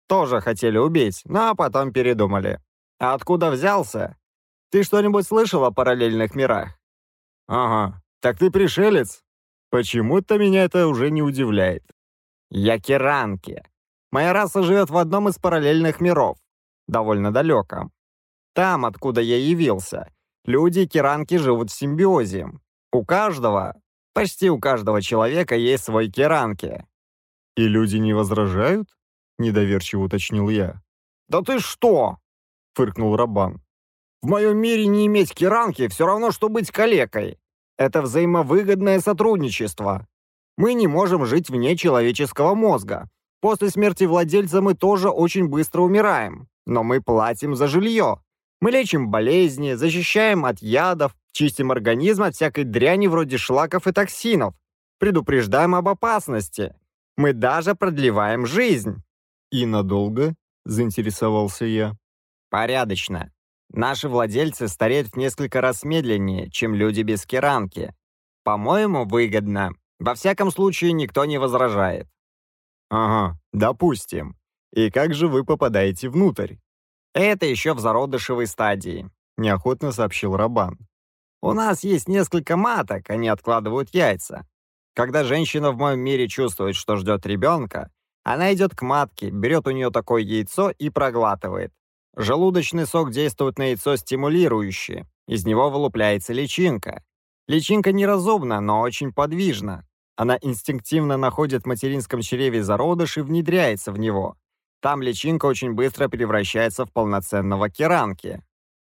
тоже хотели убить, но потом передумали. А откуда взялся? Ты что-нибудь слышал о параллельных мирах? Ага, так ты пришелец? Почему-то меня это уже не удивляет. Я керанки. Моя раса живет в одном из параллельных миров довольно далеко. Там, откуда я явился, люди и керанки живут в симбиозе. У каждого, почти у каждого человека есть свой керанки. «И люди не возражают?» — недоверчиво уточнил я. «Да ты что!» — фыркнул Рабан. «В моем мире не иметь керанки все равно, что быть калекой. Это взаимовыгодное сотрудничество. Мы не можем жить вне человеческого мозга. После смерти владельца мы тоже очень быстро умираем. Но мы платим за жилье. Мы лечим болезни, защищаем от ядов, чистим организм от всякой дряни вроде шлаков и токсинов, предупреждаем об опасности. Мы даже продлеваем жизнь». «И надолго?» – заинтересовался я. «Порядочно. Наши владельцы стареют в несколько раз медленнее, чем люди без керамки. По-моему, выгодно. Во всяком случае, никто не возражает». «Ага, допустим. И как же вы попадаете внутрь? Это еще в зародышевой стадии, неохотно сообщил Рабан. У нас есть несколько маток, они откладывают яйца. Когда женщина в моем мире чувствует, что ждет ребенка, она идет к матке, берет у нее такое яйцо и проглатывает. Желудочный сок действует на яйцо стимулирующе, из него вылупляется личинка. Личинка неразумна, но очень подвижна. Она инстинктивно находит в материнском чреве зародыш и внедряется в него. Там личинка очень быстро превращается в полноценного керанки.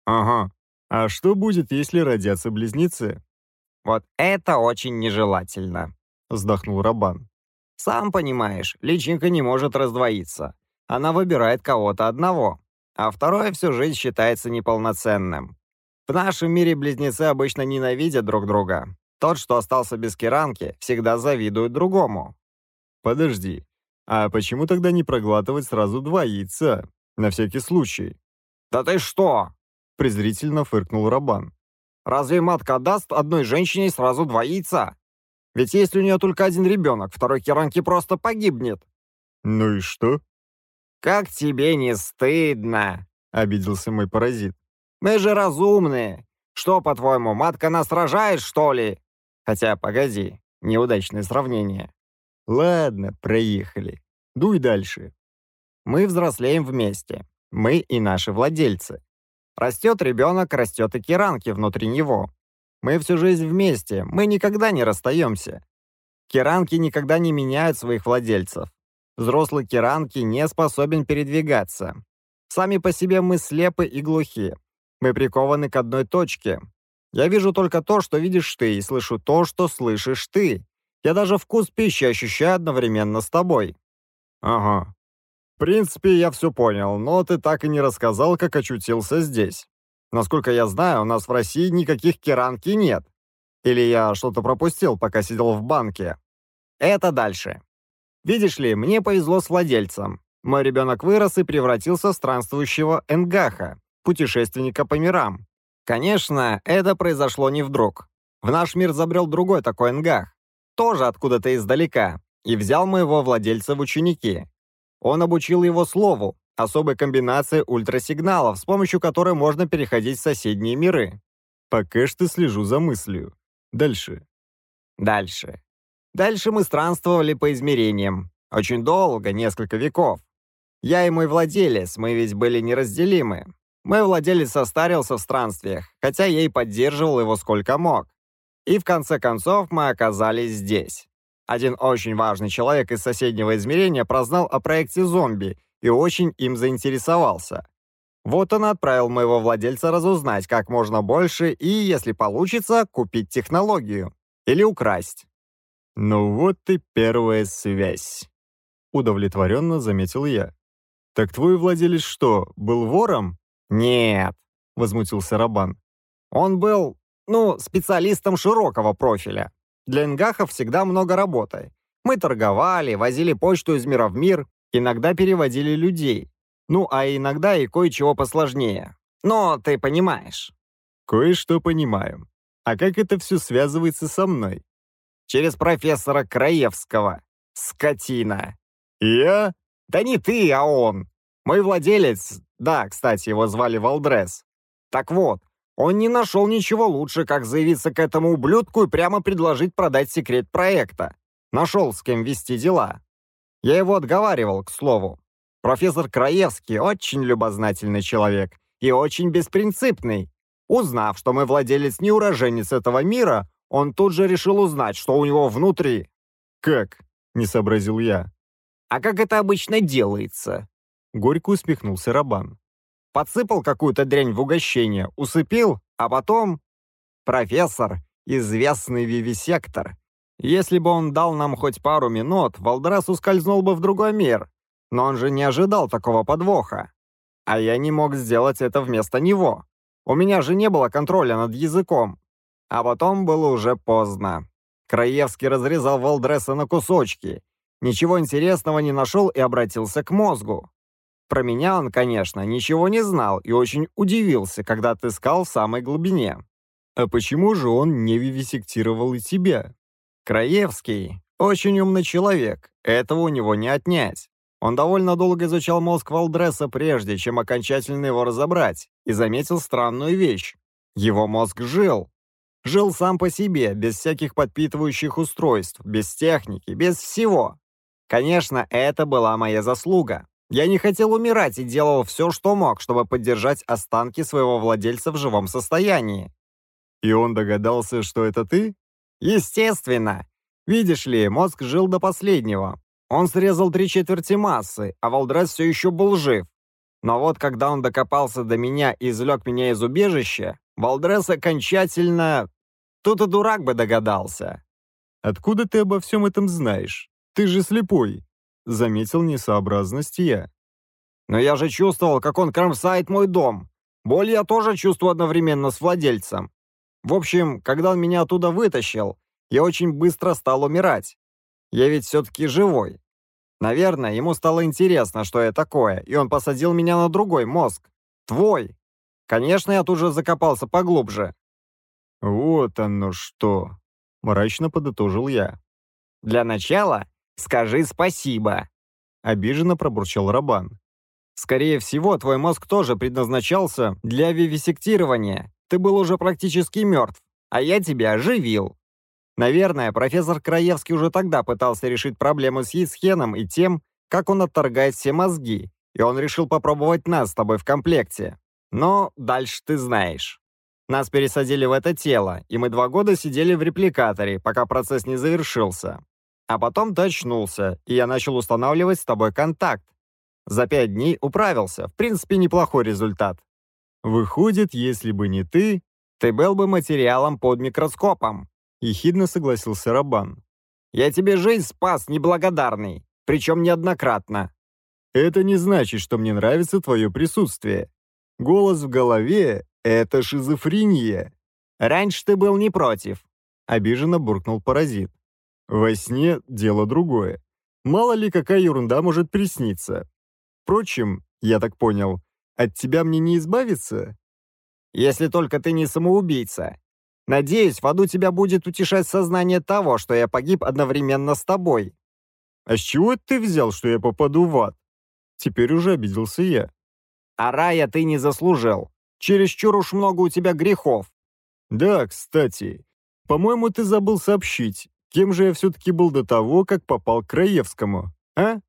Ага. А что будет, если родятся близнецы? Вот это очень нежелательно, вздохнул Рабан. Сам понимаешь, личинка не может раздвоиться. Она выбирает кого-то одного, а второе всю жизнь считается неполноценным. В нашем мире близнецы обычно ненавидят друг друга. Тот, что остался без керанки, всегда завидует другому. Подожди, а почему тогда не проглатывать сразу два яйца? На всякий случай. «Да ты что?» – презрительно фыркнул Рабан. «Разве матка даст одной женщине сразу два яйца? Ведь если у нее только один ребенок, второй Керанки просто погибнет». «Ну и что?» «Как тебе не стыдно?» – обиделся мой паразит. «Мы же разумные. Что, по-твоему, матка нас рожает, что ли?» «Хотя, погоди, неудачное сравнение. Ладно, проехали. Дуй дальше. Мы взрослеем вместе. Мы и наши владельцы. Растет ребенок, растет и керанки внутри него. Мы всю жизнь вместе, мы никогда не расстаемся. Керанки никогда не меняют своих владельцев. Взрослый керанки не способен передвигаться. Сами по себе мы слепы и глухи. Мы прикованы к одной точке. Я вижу только то, что видишь ты, и слышу то, что слышишь ты. Я даже вкус пищи ощущаю одновременно с тобой». «Ага. В принципе, я все понял, но ты так и не рассказал, как очутился здесь. Насколько я знаю, у нас в России никаких керанки нет. Или я что-то пропустил, пока сидел в банке?» «Это дальше. Видишь ли, мне повезло с владельцем. Мой ребенок вырос и превратился в странствующего энгаха, путешественника по мирам. Конечно, это произошло не вдруг. В наш мир забрел другой такой энгах, тоже откуда-то издалека, и взял моего владельца в ученики. Он обучил его слову, особой комбинации ультрасигналов, с помощью которой можно переходить в соседние миры. Пока что слежу за мыслью. Дальше. Дальше. Дальше мы странствовали по измерениям. Очень долго, несколько веков. Я и мой владелец, мы ведь были неразделимы. Мой владелец состарился в странствиях, хотя я и поддерживал его сколько мог. И в конце концов мы оказались здесь. Один очень важный человек из соседнего измерения прознал о проекте «Зомби» и очень им заинтересовался. Вот он отправил моего владельца разузнать как можно больше и, если получится, купить технологию. Или украсть. «Ну вот и первая связь», — удовлетворенно заметил я. «Так твой владелец что, был вором?» «Нет», — возмутился Рабан. «Он был ну, специалистам широкого профиля. Для ингахов всегда много работы. Мы торговали, возили почту из мира в мир, иногда переводили людей. Ну, а иногда и кое-чего посложнее. Но ты понимаешь. Кое-что понимаю. А как это все связывается со мной? Через профессора Краевского. Скотина. Я? Да не ты, а он. Мой владелец, да, кстати, его звали Валдрес. Так вот, он не нашел ничего лучше, как заявиться к этому ублюдку и прямо предложить продать секрет проекта. Нашел, с кем вести дела. Я его отговаривал, к слову. Профессор Краевский очень любознательный человек и очень беспринципный. Узнав, что мы владелец не уроженец этого мира, он тут же решил узнать, что у него внутри. «Как?» — не сообразил я. «А как это обычно делается?» — горько усмехнулся Рабан подсыпал какую-то дрянь в угощение, усыпил, а потом... Профессор, известный вивисектор. Если бы он дал нам хоть пару минут, Валдрас ускользнул бы в другой мир. Но он же не ожидал такого подвоха. А я не мог сделать это вместо него. У меня же не было контроля над языком. А потом было уже поздно. Краевский разрезал Валдреса на кусочки. Ничего интересного не нашел и обратился к мозгу. Про меня он, конечно, ничего не знал и очень удивился, когда отыскал в самой глубине. А почему же он не вивисектировал и тебя? Краевский очень умный человек, этого у него не отнять. Он довольно долго изучал мозг Валдресса прежде, чем окончательно его разобрать, и заметил странную вещь. Его мозг жил. Жил сам по себе, без всяких подпитывающих устройств, без техники, без всего. Конечно, это была моя заслуга. Я не хотел умирать и делал все, что мог, чтобы поддержать останки своего владельца в живом состоянии. И он догадался, что это ты? Естественно. Видишь ли, мозг жил до последнего. Он срезал три четверти массы, а Валдрас все еще был жив. Но вот когда он докопался до меня и извлек меня из убежища, Валдрес окончательно... Тут и дурак бы догадался. «Откуда ты обо всем этом знаешь? Ты же слепой!» заметил несообразность я. «Но я же чувствовал, как он кромсает мой дом. Боль я тоже чувствую одновременно с владельцем. В общем, когда он меня оттуда вытащил, я очень быстро стал умирать. Я ведь все-таки живой. Наверное, ему стало интересно, что я такое, и он посадил меня на другой мозг. Твой. Конечно, я тут же закопался поглубже». «Вот оно что!» — мрачно подытожил я. «Для начала Скажи спасибо!» Обиженно пробурчал Рабан. «Скорее всего, твой мозг тоже предназначался для вивисектирования. Ты был уже практически мертв, а я тебя оживил». Наверное, профессор Краевский уже тогда пытался решить проблему с Есхеном и тем, как он отторгает все мозги, и он решил попробовать нас с тобой в комплекте. Но дальше ты знаешь. Нас пересадили в это тело, и мы два года сидели в репликаторе, пока процесс не завершился. А потом ты очнулся, и я начал устанавливать с тобой контакт. За пять дней управился. В принципе, неплохой результат. Выходит, если бы не ты, ты был бы материалом под микроскопом. Ехидно согласился Рабан. Я тебе жизнь спас, неблагодарный. Причем неоднократно. Это не значит, что мне нравится твое присутствие. Голос в голове — это шизофрения. Раньше ты был не против. Обиженно буркнул паразит. Во сне дело другое. Мало ли какая ерунда может присниться. Впрочем, я так понял, от тебя мне не избавиться? Если только ты не самоубийца. Надеюсь, в аду тебя будет утешать сознание того, что я погиб одновременно с тобой. А с чего ты взял, что я попаду в ад? Теперь уже обиделся я. А рая ты не заслужил. Чересчур уж много у тебя грехов. Да, кстати, по-моему, ты забыл сообщить. Кем же я все-таки был до того, как попал к Краевскому, а?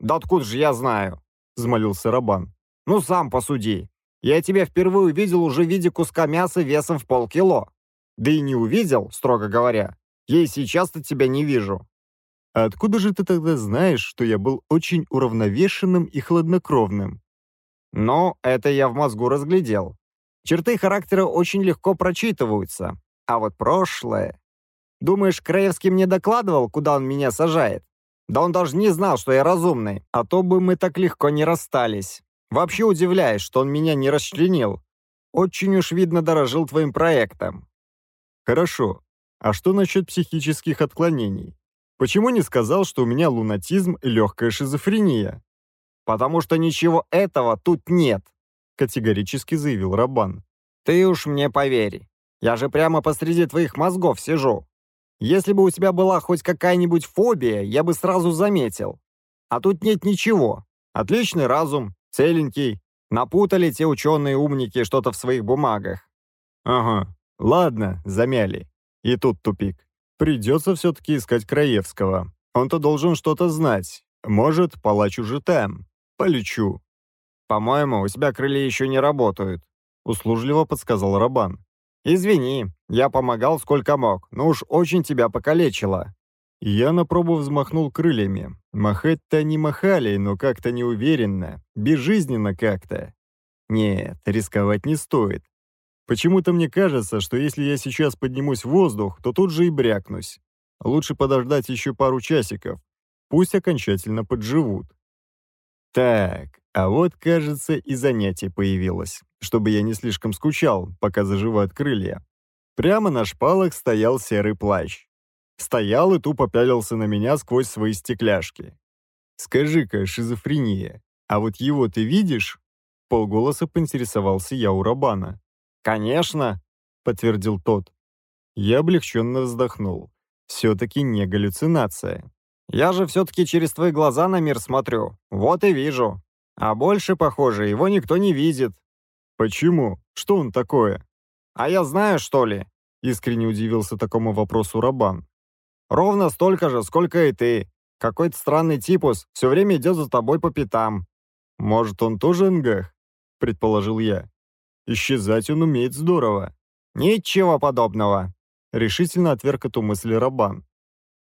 Да откуда же я знаю? Взмолился Рабан. Ну сам посуди. Я тебя впервые увидел уже в виде куска мяса весом в полкило. Да и не увидел, строго говоря. Я и сейчас-то тебя не вижу. А откуда же ты тогда знаешь, что я был очень уравновешенным и хладнокровным? Но это я в мозгу разглядел. Черты характера очень легко прочитываются. А вот прошлое... Думаешь, Краевский мне докладывал, куда он меня сажает? Да он даже не знал, что я разумный, а то бы мы так легко не расстались. Вообще удивляюсь, что он меня не расчленил. Очень уж, видно, дорожил твоим проектом». «Хорошо. А что насчет психических отклонений? Почему не сказал, что у меня лунатизм и легкая шизофрения?» «Потому что ничего этого тут нет», — категорически заявил Рабан. «Ты уж мне поверь. Я же прямо посреди твоих мозгов сижу. Если бы у тебя была хоть какая-нибудь фобия, я бы сразу заметил. А тут нет ничего. Отличный разум, целенький. Напутали те ученые-умники что-то в своих бумагах. Ага, ладно, замяли. И тут тупик. Придется все-таки искать Краевского. Он-то должен что-то знать. Может, палач уже там. Полечу. По-моему, у тебя крылья еще не работают. Услужливо подсказал Рабан. Извини, я помогал сколько мог, но уж очень тебя покалечило». Я на пробу взмахнул крыльями. Махать-то не махали, но как-то неуверенно, безжизненно как-то. Нет, рисковать не стоит. Почему-то мне кажется, что если я сейчас поднимусь в воздух, то тут же и брякнусь. Лучше подождать еще пару часиков. Пусть окончательно подживут. Так, а вот, кажется, и занятие появилось, чтобы я не слишком скучал, пока заживают крылья. Прямо на шпалах стоял серый плащ. Стоял и тупо пялился на меня сквозь свои стекляшки. «Скажи-ка, шизофрения, а вот его ты видишь?» Полголоса поинтересовался я у Рабана. «Конечно!» — подтвердил тот. Я облегченно вздохнул. Все-таки не галлюцинация. «Я же все-таки через твои глаза на мир смотрю. Вот и вижу. А больше, похоже, его никто не видит». «Почему? Что он такое?» «А я знаю, что ли?» — искренне удивился такому вопросу Рабан. «Ровно столько же, сколько и ты. Какой-то странный типус все время идет за тобой по пятам». «Может, он тоже НГХ?» — предположил я. «Исчезать он умеет здорово». «Ничего подобного», — решительно отверг эту мысль Рабан.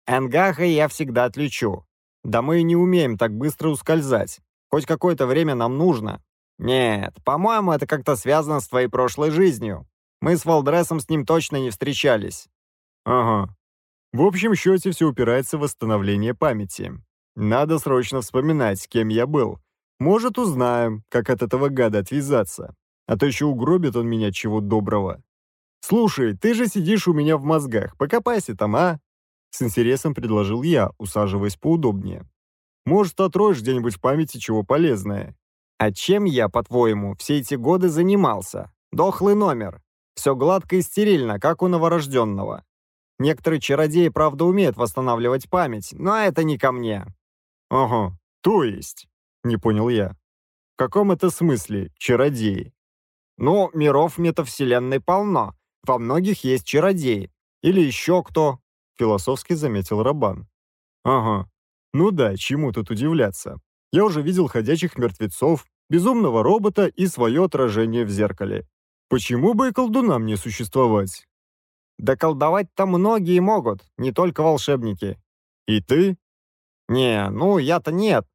«НГХа я всегда отличу. Да мы и не умеем так быстро ускользать. Хоть какое-то время нам нужно. Нет, по-моему, это как-то связано с твоей прошлой жизнью. Мы с Валдрасом с ним точно не встречались». «Ага. В общем счете все упирается в восстановление памяти. Надо срочно вспоминать, кем я был. Может, узнаем, как от этого гада отвязаться. А то еще угробит он меня чего доброго». «Слушай, ты же сидишь у меня в мозгах. Покопайся там, а?» С интересом предложил я, усаживаясь поудобнее. «Может, отроешь где-нибудь в памяти чего полезное». «А чем я, по-твоему, все эти годы занимался? Дохлый номер. Все гладко и стерильно, как у новорожденного. Некоторые чародеи, правда, умеют восстанавливать память, но это не ко мне». «Ага, то есть?» — не понял я. «В каком это смысле чародеи?» «Ну, миров метавселенной полно. Во многих есть чародеи. Или еще кто?» — философски заметил Рабан. «Ага. Ну да, чему тут удивляться. Я уже видел ходячих мертвецов, безумного робота и свое отражение в зеркале. Почему бы и колдунам не существовать? Да колдовать-то многие могут, не только волшебники. И ты? Не, ну я-то нет.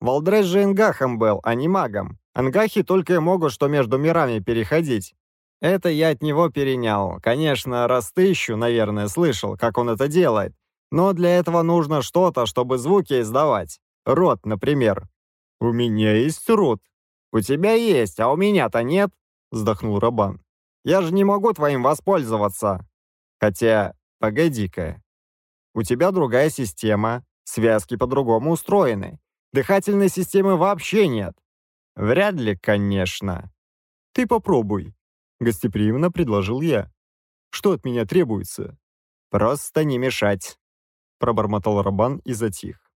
Валдрес же ингахом был, а не магом. Ангахи только и могут что между мирами переходить. Это я от него перенял. Конечно, раз тысячу, наверное, слышал, как он это делает. Но для этого нужно что-то, чтобы звуки издавать. Рот, например. У меня есть рот. У тебя есть, а у меня-то нет вздохнул Рабан. «Я же не могу твоим воспользоваться!» «Хотя, погоди-ка, у тебя другая система, связки по-другому устроены, дыхательной системы вообще нет!» «Вряд ли, конечно!» «Ты попробуй!» — гостеприимно предложил я. «Что от меня требуется?» «Просто не мешать!» — пробормотал Рабан и затих.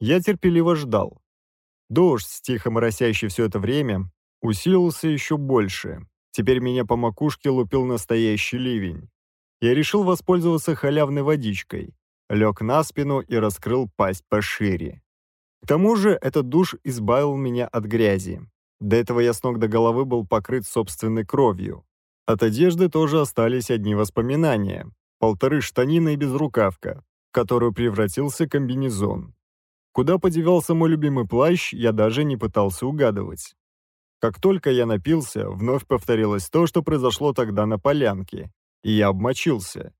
Я терпеливо ждал. Дождь, тихо моросящий все это время, усилился еще больше. Теперь меня по макушке лупил настоящий ливень. Я решил воспользоваться халявной водичкой. Лег на спину и раскрыл пасть пошире. К тому же этот душ избавил меня от грязи. До этого я с ног до головы был покрыт собственной кровью. От одежды тоже остались одни воспоминания. Полторы штанины и безрукавка, в которую превратился комбинезон. Куда подевался мой любимый плащ, я даже не пытался угадывать. Как только я напился, вновь повторилось то, что произошло тогда на полянке, и я обмочился.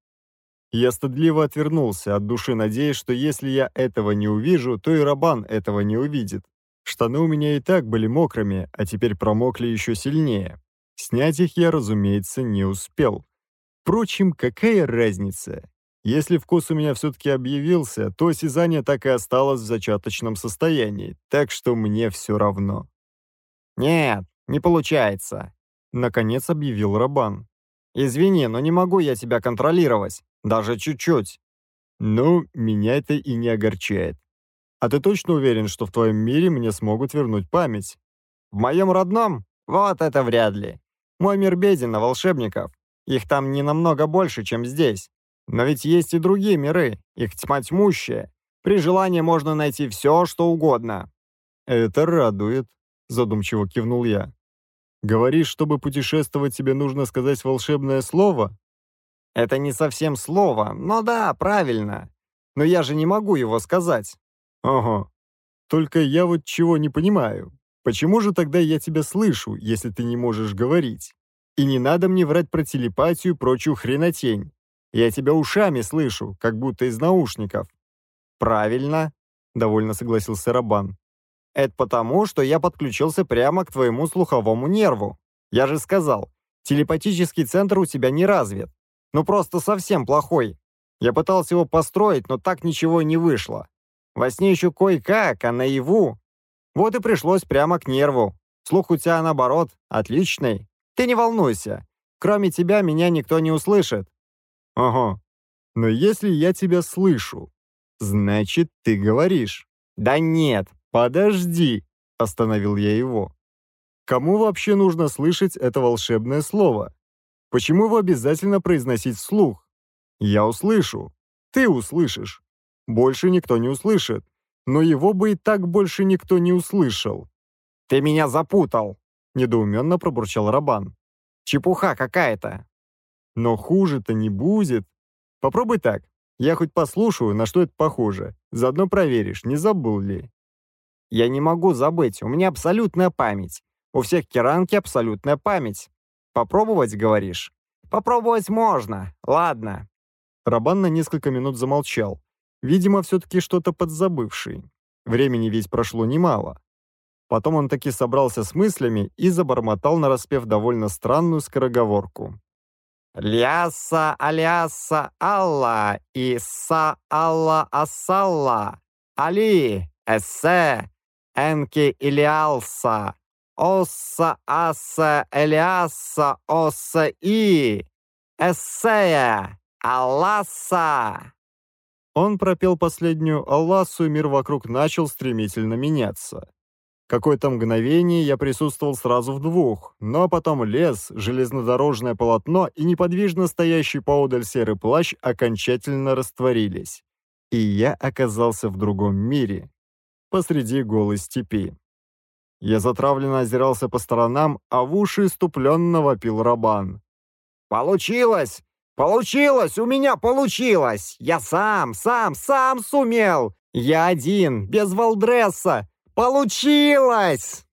Я стыдливо отвернулся от души, надеясь, что если я этого не увижу, то и Рабан этого не увидит. Штаны у меня и так были мокрыми, а теперь промокли еще сильнее. Снять их я, разумеется, не успел. Впрочем, какая разница? Если вкус у меня все-таки объявился, то осязание так и осталось в зачаточном состоянии, так что мне все равно. «Нет, не получается», — наконец объявил Рабан. «Извини, но не могу я тебя контролировать, даже чуть-чуть». «Ну, меня это и не огорчает. А ты точно уверен, что в твоем мире мне смогут вернуть память?» «В моем родном? Вот это вряд ли. Мой мир беден на волшебников. Их там не намного больше, чем здесь. Но ведь есть и другие миры, их тьма тьмущая. При желании можно найти все, что угодно». «Это радует», задумчиво кивнул я. «Говоришь, чтобы путешествовать, тебе нужно сказать волшебное слово?» «Это не совсем слово, но да, правильно. Но я же не могу его сказать». «Ага. Только я вот чего не понимаю. Почему же тогда я тебя слышу, если ты не можешь говорить? И не надо мне врать про телепатию и прочую хренотень. Я тебя ушами слышу, как будто из наушников». «Правильно», — довольно согласился Рабан. Это потому, что я подключился прямо к твоему слуховому нерву. Я же сказал, телепатический центр у тебя не развит. Ну просто совсем плохой. Я пытался его построить, но так ничего не вышло. Во сне еще кое-как, а наяву. Вот и пришлось прямо к нерву. Слух у тебя, наоборот, отличный. Ты не волнуйся. Кроме тебя меня никто не услышит. Ага. Но если я тебя слышу, значит, ты говоришь. Да нет, «Подожди!» — остановил я его. «Кому вообще нужно слышать это волшебное слово? Почему его обязательно произносить вслух? Я услышу. Ты услышишь. Больше никто не услышит. Но его бы и так больше никто не услышал». «Ты меня запутал!» — недоуменно пробурчал Рабан. «Чепуха какая-то!» «Но хуже-то не будет. Попробуй так. Я хоть послушаю, на что это похоже. Заодно проверишь, не забыл ли». Я не могу забыть, у меня абсолютная память. У всех керанки абсолютная память. Попробовать, говоришь? Попробовать можно, ладно. Рабан на несколько минут замолчал. Видимо, все-таки что-то подзабывший. Времени ведь прошло немало. Потом он таки собрался с мыслями и забормотал, нараспев довольно странную скороговорку. «Ляса, аляса, алла, иса, алла, асалла, али, эссе, Энки Илиалса, Осса Аса Элиаса Осса И, Эссея, Алласа. Он пропел последнюю Алласу, и мир вокруг начал стремительно меняться. Какое-то мгновение я присутствовал сразу в двух, но потом лес, железнодорожное полотно и неподвижно стоящий поодаль серый плащ окончательно растворились. И я оказался в другом мире, посреди голой степи. Я затравленно озирался по сторонам, а в уши иступленно вопил Рабан. «Получилось! Получилось! У меня получилось! Я сам, сам, сам сумел! Я один, без Валдресса! Получилось!»